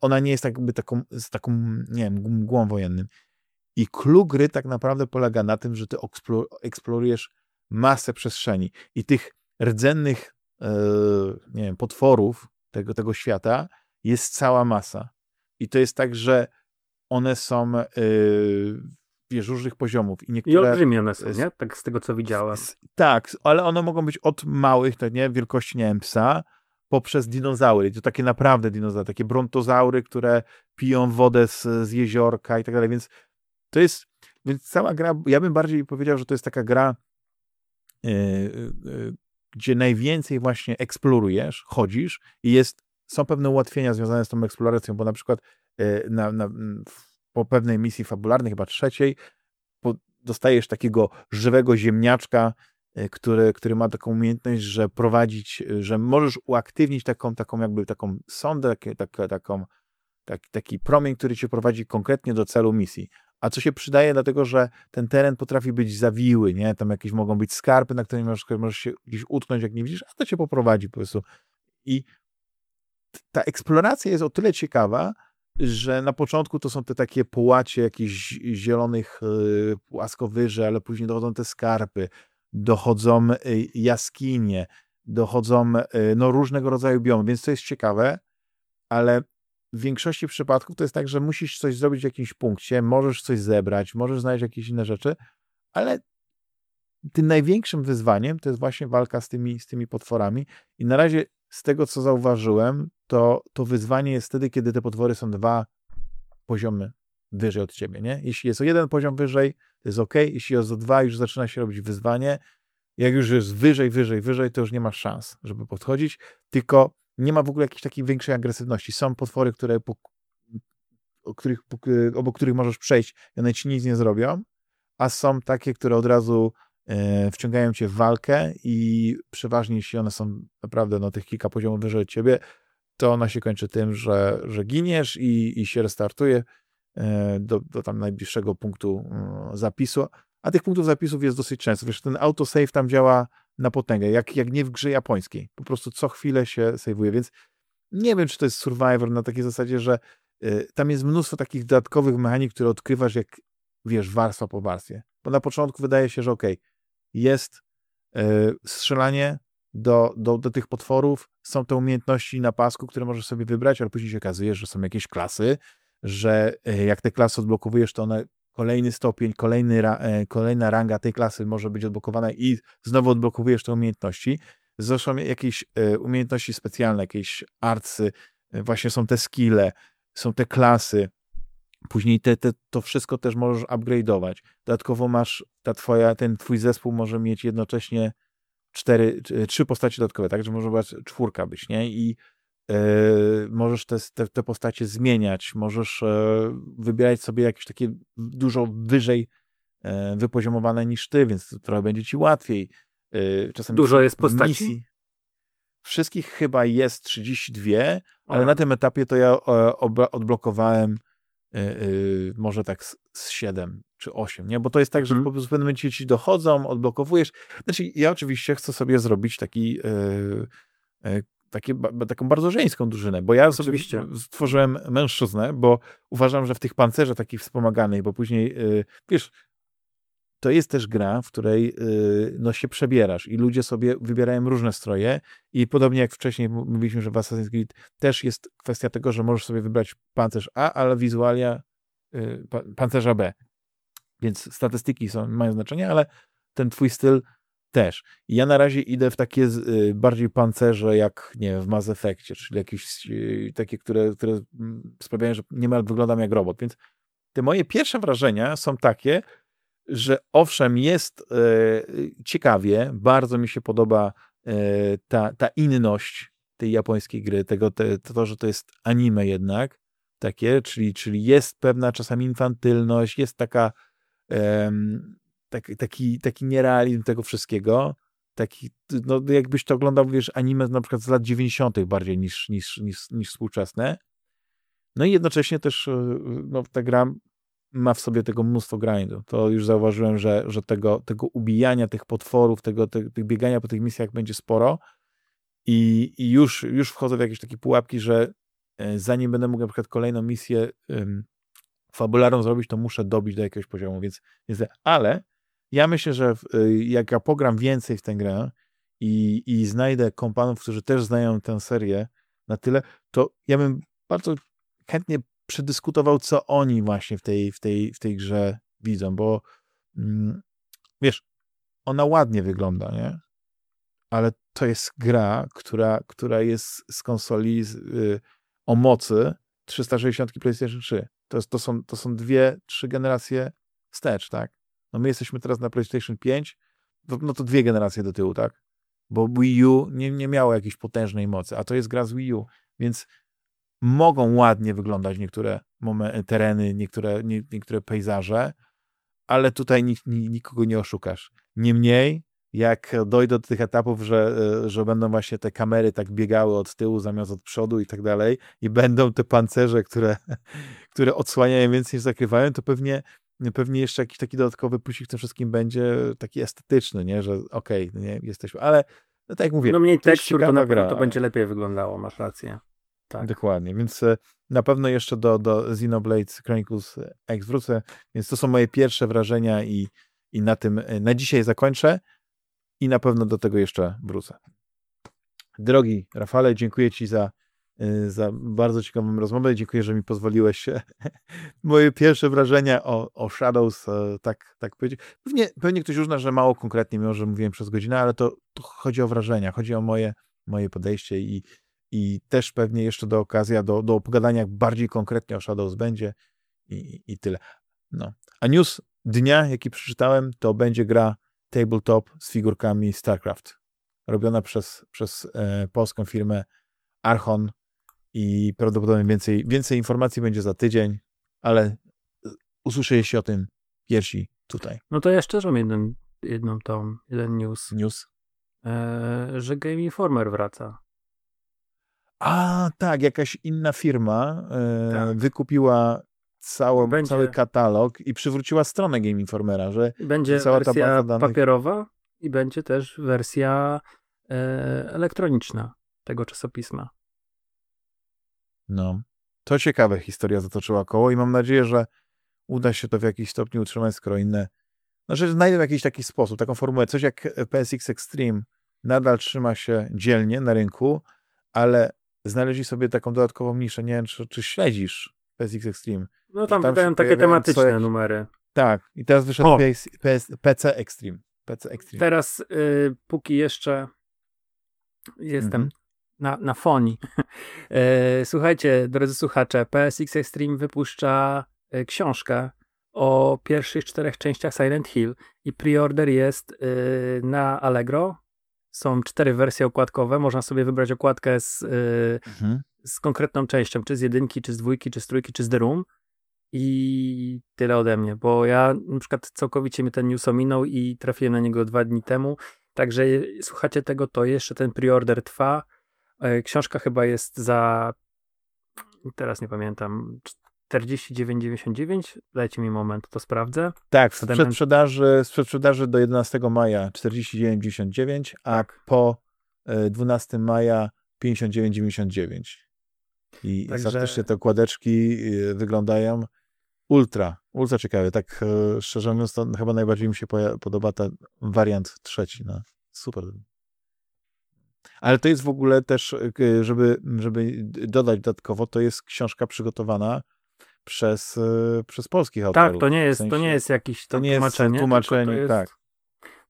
Ona nie jest tak jakby taką, z taką, nie wiem, mgłą wojennym. I clue gry tak naprawdę polega na tym, że ty eksplorujesz masę przestrzeni i tych rdzennych, e, nie wiem, potworów tego, tego świata jest cała masa. I to jest tak, że one są yy, wiesz, różnych poziomów. I, niektóre, I olbrzymie one są, nie? Tak z tego, co widziałem. tak, ale one mogą być od małych, tak nie, wielkości, nie wiem, psa, poprzez dinozaury. To takie naprawdę dinozaury, takie brontozaury, które piją wodę z, z jeziorka i tak dalej, więc to jest, więc cała gra, ja bym bardziej powiedział, że to jest taka gra, yy, yy, gdzie najwięcej właśnie eksplorujesz, chodzisz i jest, są pewne ułatwienia związane z tą eksploracją, bo na przykład yy, na, na, po pewnej misji fabularnej, chyba trzeciej, dostajesz takiego żywego ziemniaczka, y, który, który ma taką umiejętność, że prowadzić, że możesz uaktywnić taką, taką jakby taką sondę, tak, taką, taki, taki promień, który cię prowadzi konkretnie do celu misji. A co się przydaje, dlatego że ten teren potrafi być zawiły, nie? Tam jakieś mogą być skarpy, na których możesz, możesz się gdzieś utknąć, jak nie widzisz, a to cię poprowadzi po prostu. I ta eksploracja jest o tyle ciekawa, że na początku to są te takie połacie jakichś zielonych y, płaskowyży, ale później dochodzą te skarpy, dochodzą y, jaskinie, dochodzą y, no, różnego rodzaju biomy, więc to jest ciekawe, ale w większości przypadków to jest tak, że musisz coś zrobić w jakimś punkcie, możesz coś zebrać, możesz znaleźć jakieś inne rzeczy, ale tym największym wyzwaniem to jest właśnie walka z tymi, z tymi potworami i na razie z tego, co zauważyłem, to, to wyzwanie jest wtedy, kiedy te potwory są dwa poziomy wyżej od ciebie, nie? Jeśli jest o jeden poziom wyżej, to jest ok, jeśli jest o dwa, już zaczyna się robić wyzwanie. Jak już jest wyżej, wyżej, wyżej, to już nie masz szans, żeby podchodzić, tylko nie ma w ogóle jakiejś takiej większej agresywności. Są potwory, które po, których, po, obok których możesz przejść i one ci nic nie zrobią, a są takie, które od razu e, wciągają cię w walkę i przeważnie jeśli one są naprawdę no, tych kilka poziomów wyżej od ciebie, to ona się kończy tym, że, że giniesz i, i się restartuje e, do, do tam najbliższego punktu e, zapisu. A tych punktów zapisów jest dosyć często. Wiesz, ten autosave tam działa na potęgę, jak, jak nie w grze japońskiej. Po prostu co chwilę się save'uje, więc nie wiem, czy to jest Survivor na takiej zasadzie, że y, tam jest mnóstwo takich dodatkowych mechanik, które odkrywasz jak, wiesz, warstwa po warstwie. Bo na początku wydaje się, że okej, okay, jest y, strzelanie, do, do, do tych potworów są te umiejętności na pasku, które możesz sobie wybrać, ale później się okazuje, że są jakieś klasy, że e, jak te klasy odblokowujesz, to one kolejny stopień, kolejny ra, e, kolejna ranga tej klasy może być odblokowana i znowu odblokowujesz te umiejętności. Zresztą jakieś e, umiejętności specjalne, jakieś artsy, właśnie są te skille, są te klasy. Później te, te, to wszystko też możesz upgrade'ować. Dodatkowo masz, ta twoja, ten twój zespół może mieć jednocześnie cztery, trzy postacie dodatkowe, tak, że może być czwórka być, nie? I e, możesz te, te, te, postacie zmieniać, możesz e, wybierać sobie jakieś takie dużo wyżej e, wypoziomowane niż ty, więc trochę będzie ci łatwiej. Czasem dużo jest postaci? Misji. Wszystkich chyba jest 32, ale na tym etapie to ja odblokowałem może tak z 7 czy 8, nie? Bo to jest tak, że mhm. po prostu w pewnym momencie ci dochodzą, odblokowujesz. Znaczy, ja oczywiście chcę sobie zrobić taki, yy, yy, taki taką bardzo żeńską drużynę, bo ja oczywiście. sobie stworzyłem mężczyznę, bo uważam, że w tych pancerzach takich wspomaganych, bo później, yy, wiesz, to jest też gra, w której no, się przebierasz i ludzie sobie wybierają różne stroje i podobnie jak wcześniej mówiliśmy, że w Assassin's Creed też jest kwestia tego, że możesz sobie wybrać pancerz A, ale wizualia pancerza B. Więc statystyki są, mają znaczenie, ale ten twój styl też. Ja na razie idę w takie y, bardziej pancerze, jak nie wiem, w Mass Effectie, czyli jakieś y, takie, które, które mm, sprawiają, że niemal wyglądam jak robot. Więc te moje pierwsze wrażenia są takie, że owszem, jest e, ciekawie, bardzo mi się podoba e, ta, ta inność tej japońskiej gry, tego, te, to, że to jest anime jednak, takie, czyli, czyli jest pewna czasami infantylność, jest taka taki, taki, taki nierealizm tego wszystkiego, taki, no jakbyś to oglądał, wiesz, anime na przykład z lat 90. bardziej niż, niż, niż, niż współczesne. No i jednocześnie też no, ta gra ma w sobie tego mnóstwo grindu. To już zauważyłem, że, że tego, tego ubijania tych potworów, tego, te, tych biegania po tych misjach będzie sporo i, i już, już wchodzę w jakieś takie pułapki, że e, zanim będę mógł na przykład kolejną misję fabularną zrobić, to muszę dobić do jakiegoś poziomu, więc, więc ale ja myślę, że e, jak ja pogram więcej w tę grę i, i znajdę kompanów, którzy też znają tę serię na tyle, to ja bym bardzo chętnie przedyskutował, co oni właśnie w tej, w tej, w tej grze widzą, bo mm, wiesz, ona ładnie wygląda, nie? Ale to jest gra, która, która jest z konsoli z, y, o mocy 360 PlayStation 3. To, jest, to, są, to są dwie, trzy generacje wstecz, tak? No my jesteśmy teraz na PlayStation 5, no to dwie generacje do tyłu, tak? Bo Wii U nie, nie miało jakiejś potężnej mocy, a to jest gra z Wii U, więc mogą ładnie wyglądać niektóre tereny, niektóre, nie, niektóre pejzaże, ale tutaj nik, nikogo nie oszukasz. Niemniej, jak dojdę do tych etapów, że, e, że będą właśnie te kamery tak biegały od tyłu zamiast od przodu i tak dalej, i będą te pancerze, które, które odsłaniają więcej niż zakrywają, to pewnie, pewnie jeszcze jakiś taki dodatkowy plusik w tym wszystkim będzie taki estetyczny, nie? że okej, okay, nie, jesteśmy, ale no tak jak mówię, no mniej tekstur, to, na, gra. to będzie lepiej wyglądało, masz rację. Tak. Dokładnie, więc e, na pewno jeszcze do, do Xenoblade Chronicles X wrócę, więc to są moje pierwsze wrażenia i, i na tym e, na dzisiaj zakończę i na pewno do tego jeszcze wrócę. Drogi Rafale, dziękuję Ci za, e, za bardzo ciekawą rozmowę. Dziękuję, że mi pozwoliłeś moje pierwsze wrażenia o, o Shadows tak, tak powiedzieć. Pewnie, pewnie ktoś uzna, że mało konkretnie, mimo że mówiłem przez godzinę, ale to, to chodzi o wrażenia, chodzi o moje, moje podejście i, i też pewnie jeszcze do okazja do, do pogadania bardziej konkretnie o Shadows będzie i, i tyle. No. A news dnia, jaki przeczytałem, to będzie gra tabletop z figurkami StarCraft, robiona przez, przez e, polską firmę Archon i prawdopodobnie więcej, więcej informacji będzie za tydzień, ale usłyszeliście o tym pierwsi tutaj. No to ja szczerze mam jeden, jedną tą, jeden news. News? E, że Game Informer wraca. A, tak, jakaś inna firma e, tak. wykupiła całą, Będzie... cały katalog i przywróciła stronę Game Informera, że będzie cała wersja ta danych... papierowa i będzie też wersja e, elektroniczna tego czasopisma. No, to ciekawe historia zatoczyła koło i mam nadzieję, że uda się to w jakiś stopniu utrzymać, skoro inne znaczy znajdą jakiś taki sposób, taką formułę, coś jak PSX Extreme nadal trzyma się dzielnie na rynku, ale znaleźli sobie taką dodatkową niszę. Nie wiem, czy, czy śledzisz PSX Extreme. No tam, tam wydają takie tematyczne jak... numery. Tak, i teraz wyszedł PS, PS, PC Extreme. PC Extreme. Teraz, y, póki jeszcze jestem -hmm. Na, na fonii. y, słuchajcie, drodzy słuchacze, PSX Extreme wypuszcza y, książkę o pierwszych czterech częściach Silent Hill i preorder jest y, na Allegro są cztery wersje okładkowe. Można sobie wybrać okładkę z, mhm. z konkretną częścią, czy z jedynki, czy z dwójki, czy z trójki, czy z The Room. I tyle ode mnie, bo ja na przykład całkowicie mi ten news ominął i trafiłem na niego dwa dni temu. Także słuchacie tego, to jeszcze ten preorder trwa. E, książka chyba jest za teraz nie pamiętam, 49,99. Dajcie mi moment, to sprawdzę. Tak, z przedsprzedaży, z przedsprzedaży do 11 maja 49,99, a tak. po 12 e, maja 59,99. I Także... faktycznie te okładeczki e, wyglądają ultra, ultra ciekawe. Tak szczerze mówiąc, to chyba najbardziej mi się podoba ten wariant trzeci. No. Super. Ale to jest w ogóle też, żeby, żeby dodać dodatkowo, to jest książka przygotowana przez, e, przez polskich autorów. Tak, to nie jest, w sensie, to nie jest jakiś to nie tłumaczenie. Jest tłumaczenie, jest, tak.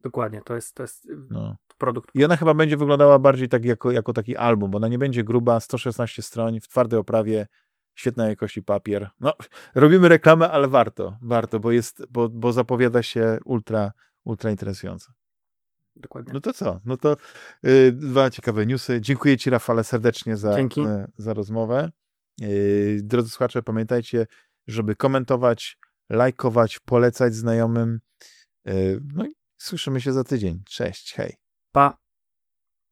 Dokładnie, to jest, to jest no. produkt. I ona chyba będzie wyglądała bardziej tak jako, jako taki album, bo ona nie będzie gruba, 116 stron, w twardej oprawie, świetnej jakości papier. No, robimy reklamę, ale warto, warto, bo jest, bo, bo zapowiada się ultra, ultra interesująco. Dokładnie. No to co? No to yy, dwa ciekawe newsy. Dziękuję Ci, Rafale, serdecznie za, y, za rozmowę. Yy, drodzy słuchacze, pamiętajcie, żeby komentować, lajkować, polecać znajomym, No i słyszymy się za tydzień. Cześć, hej. Pa.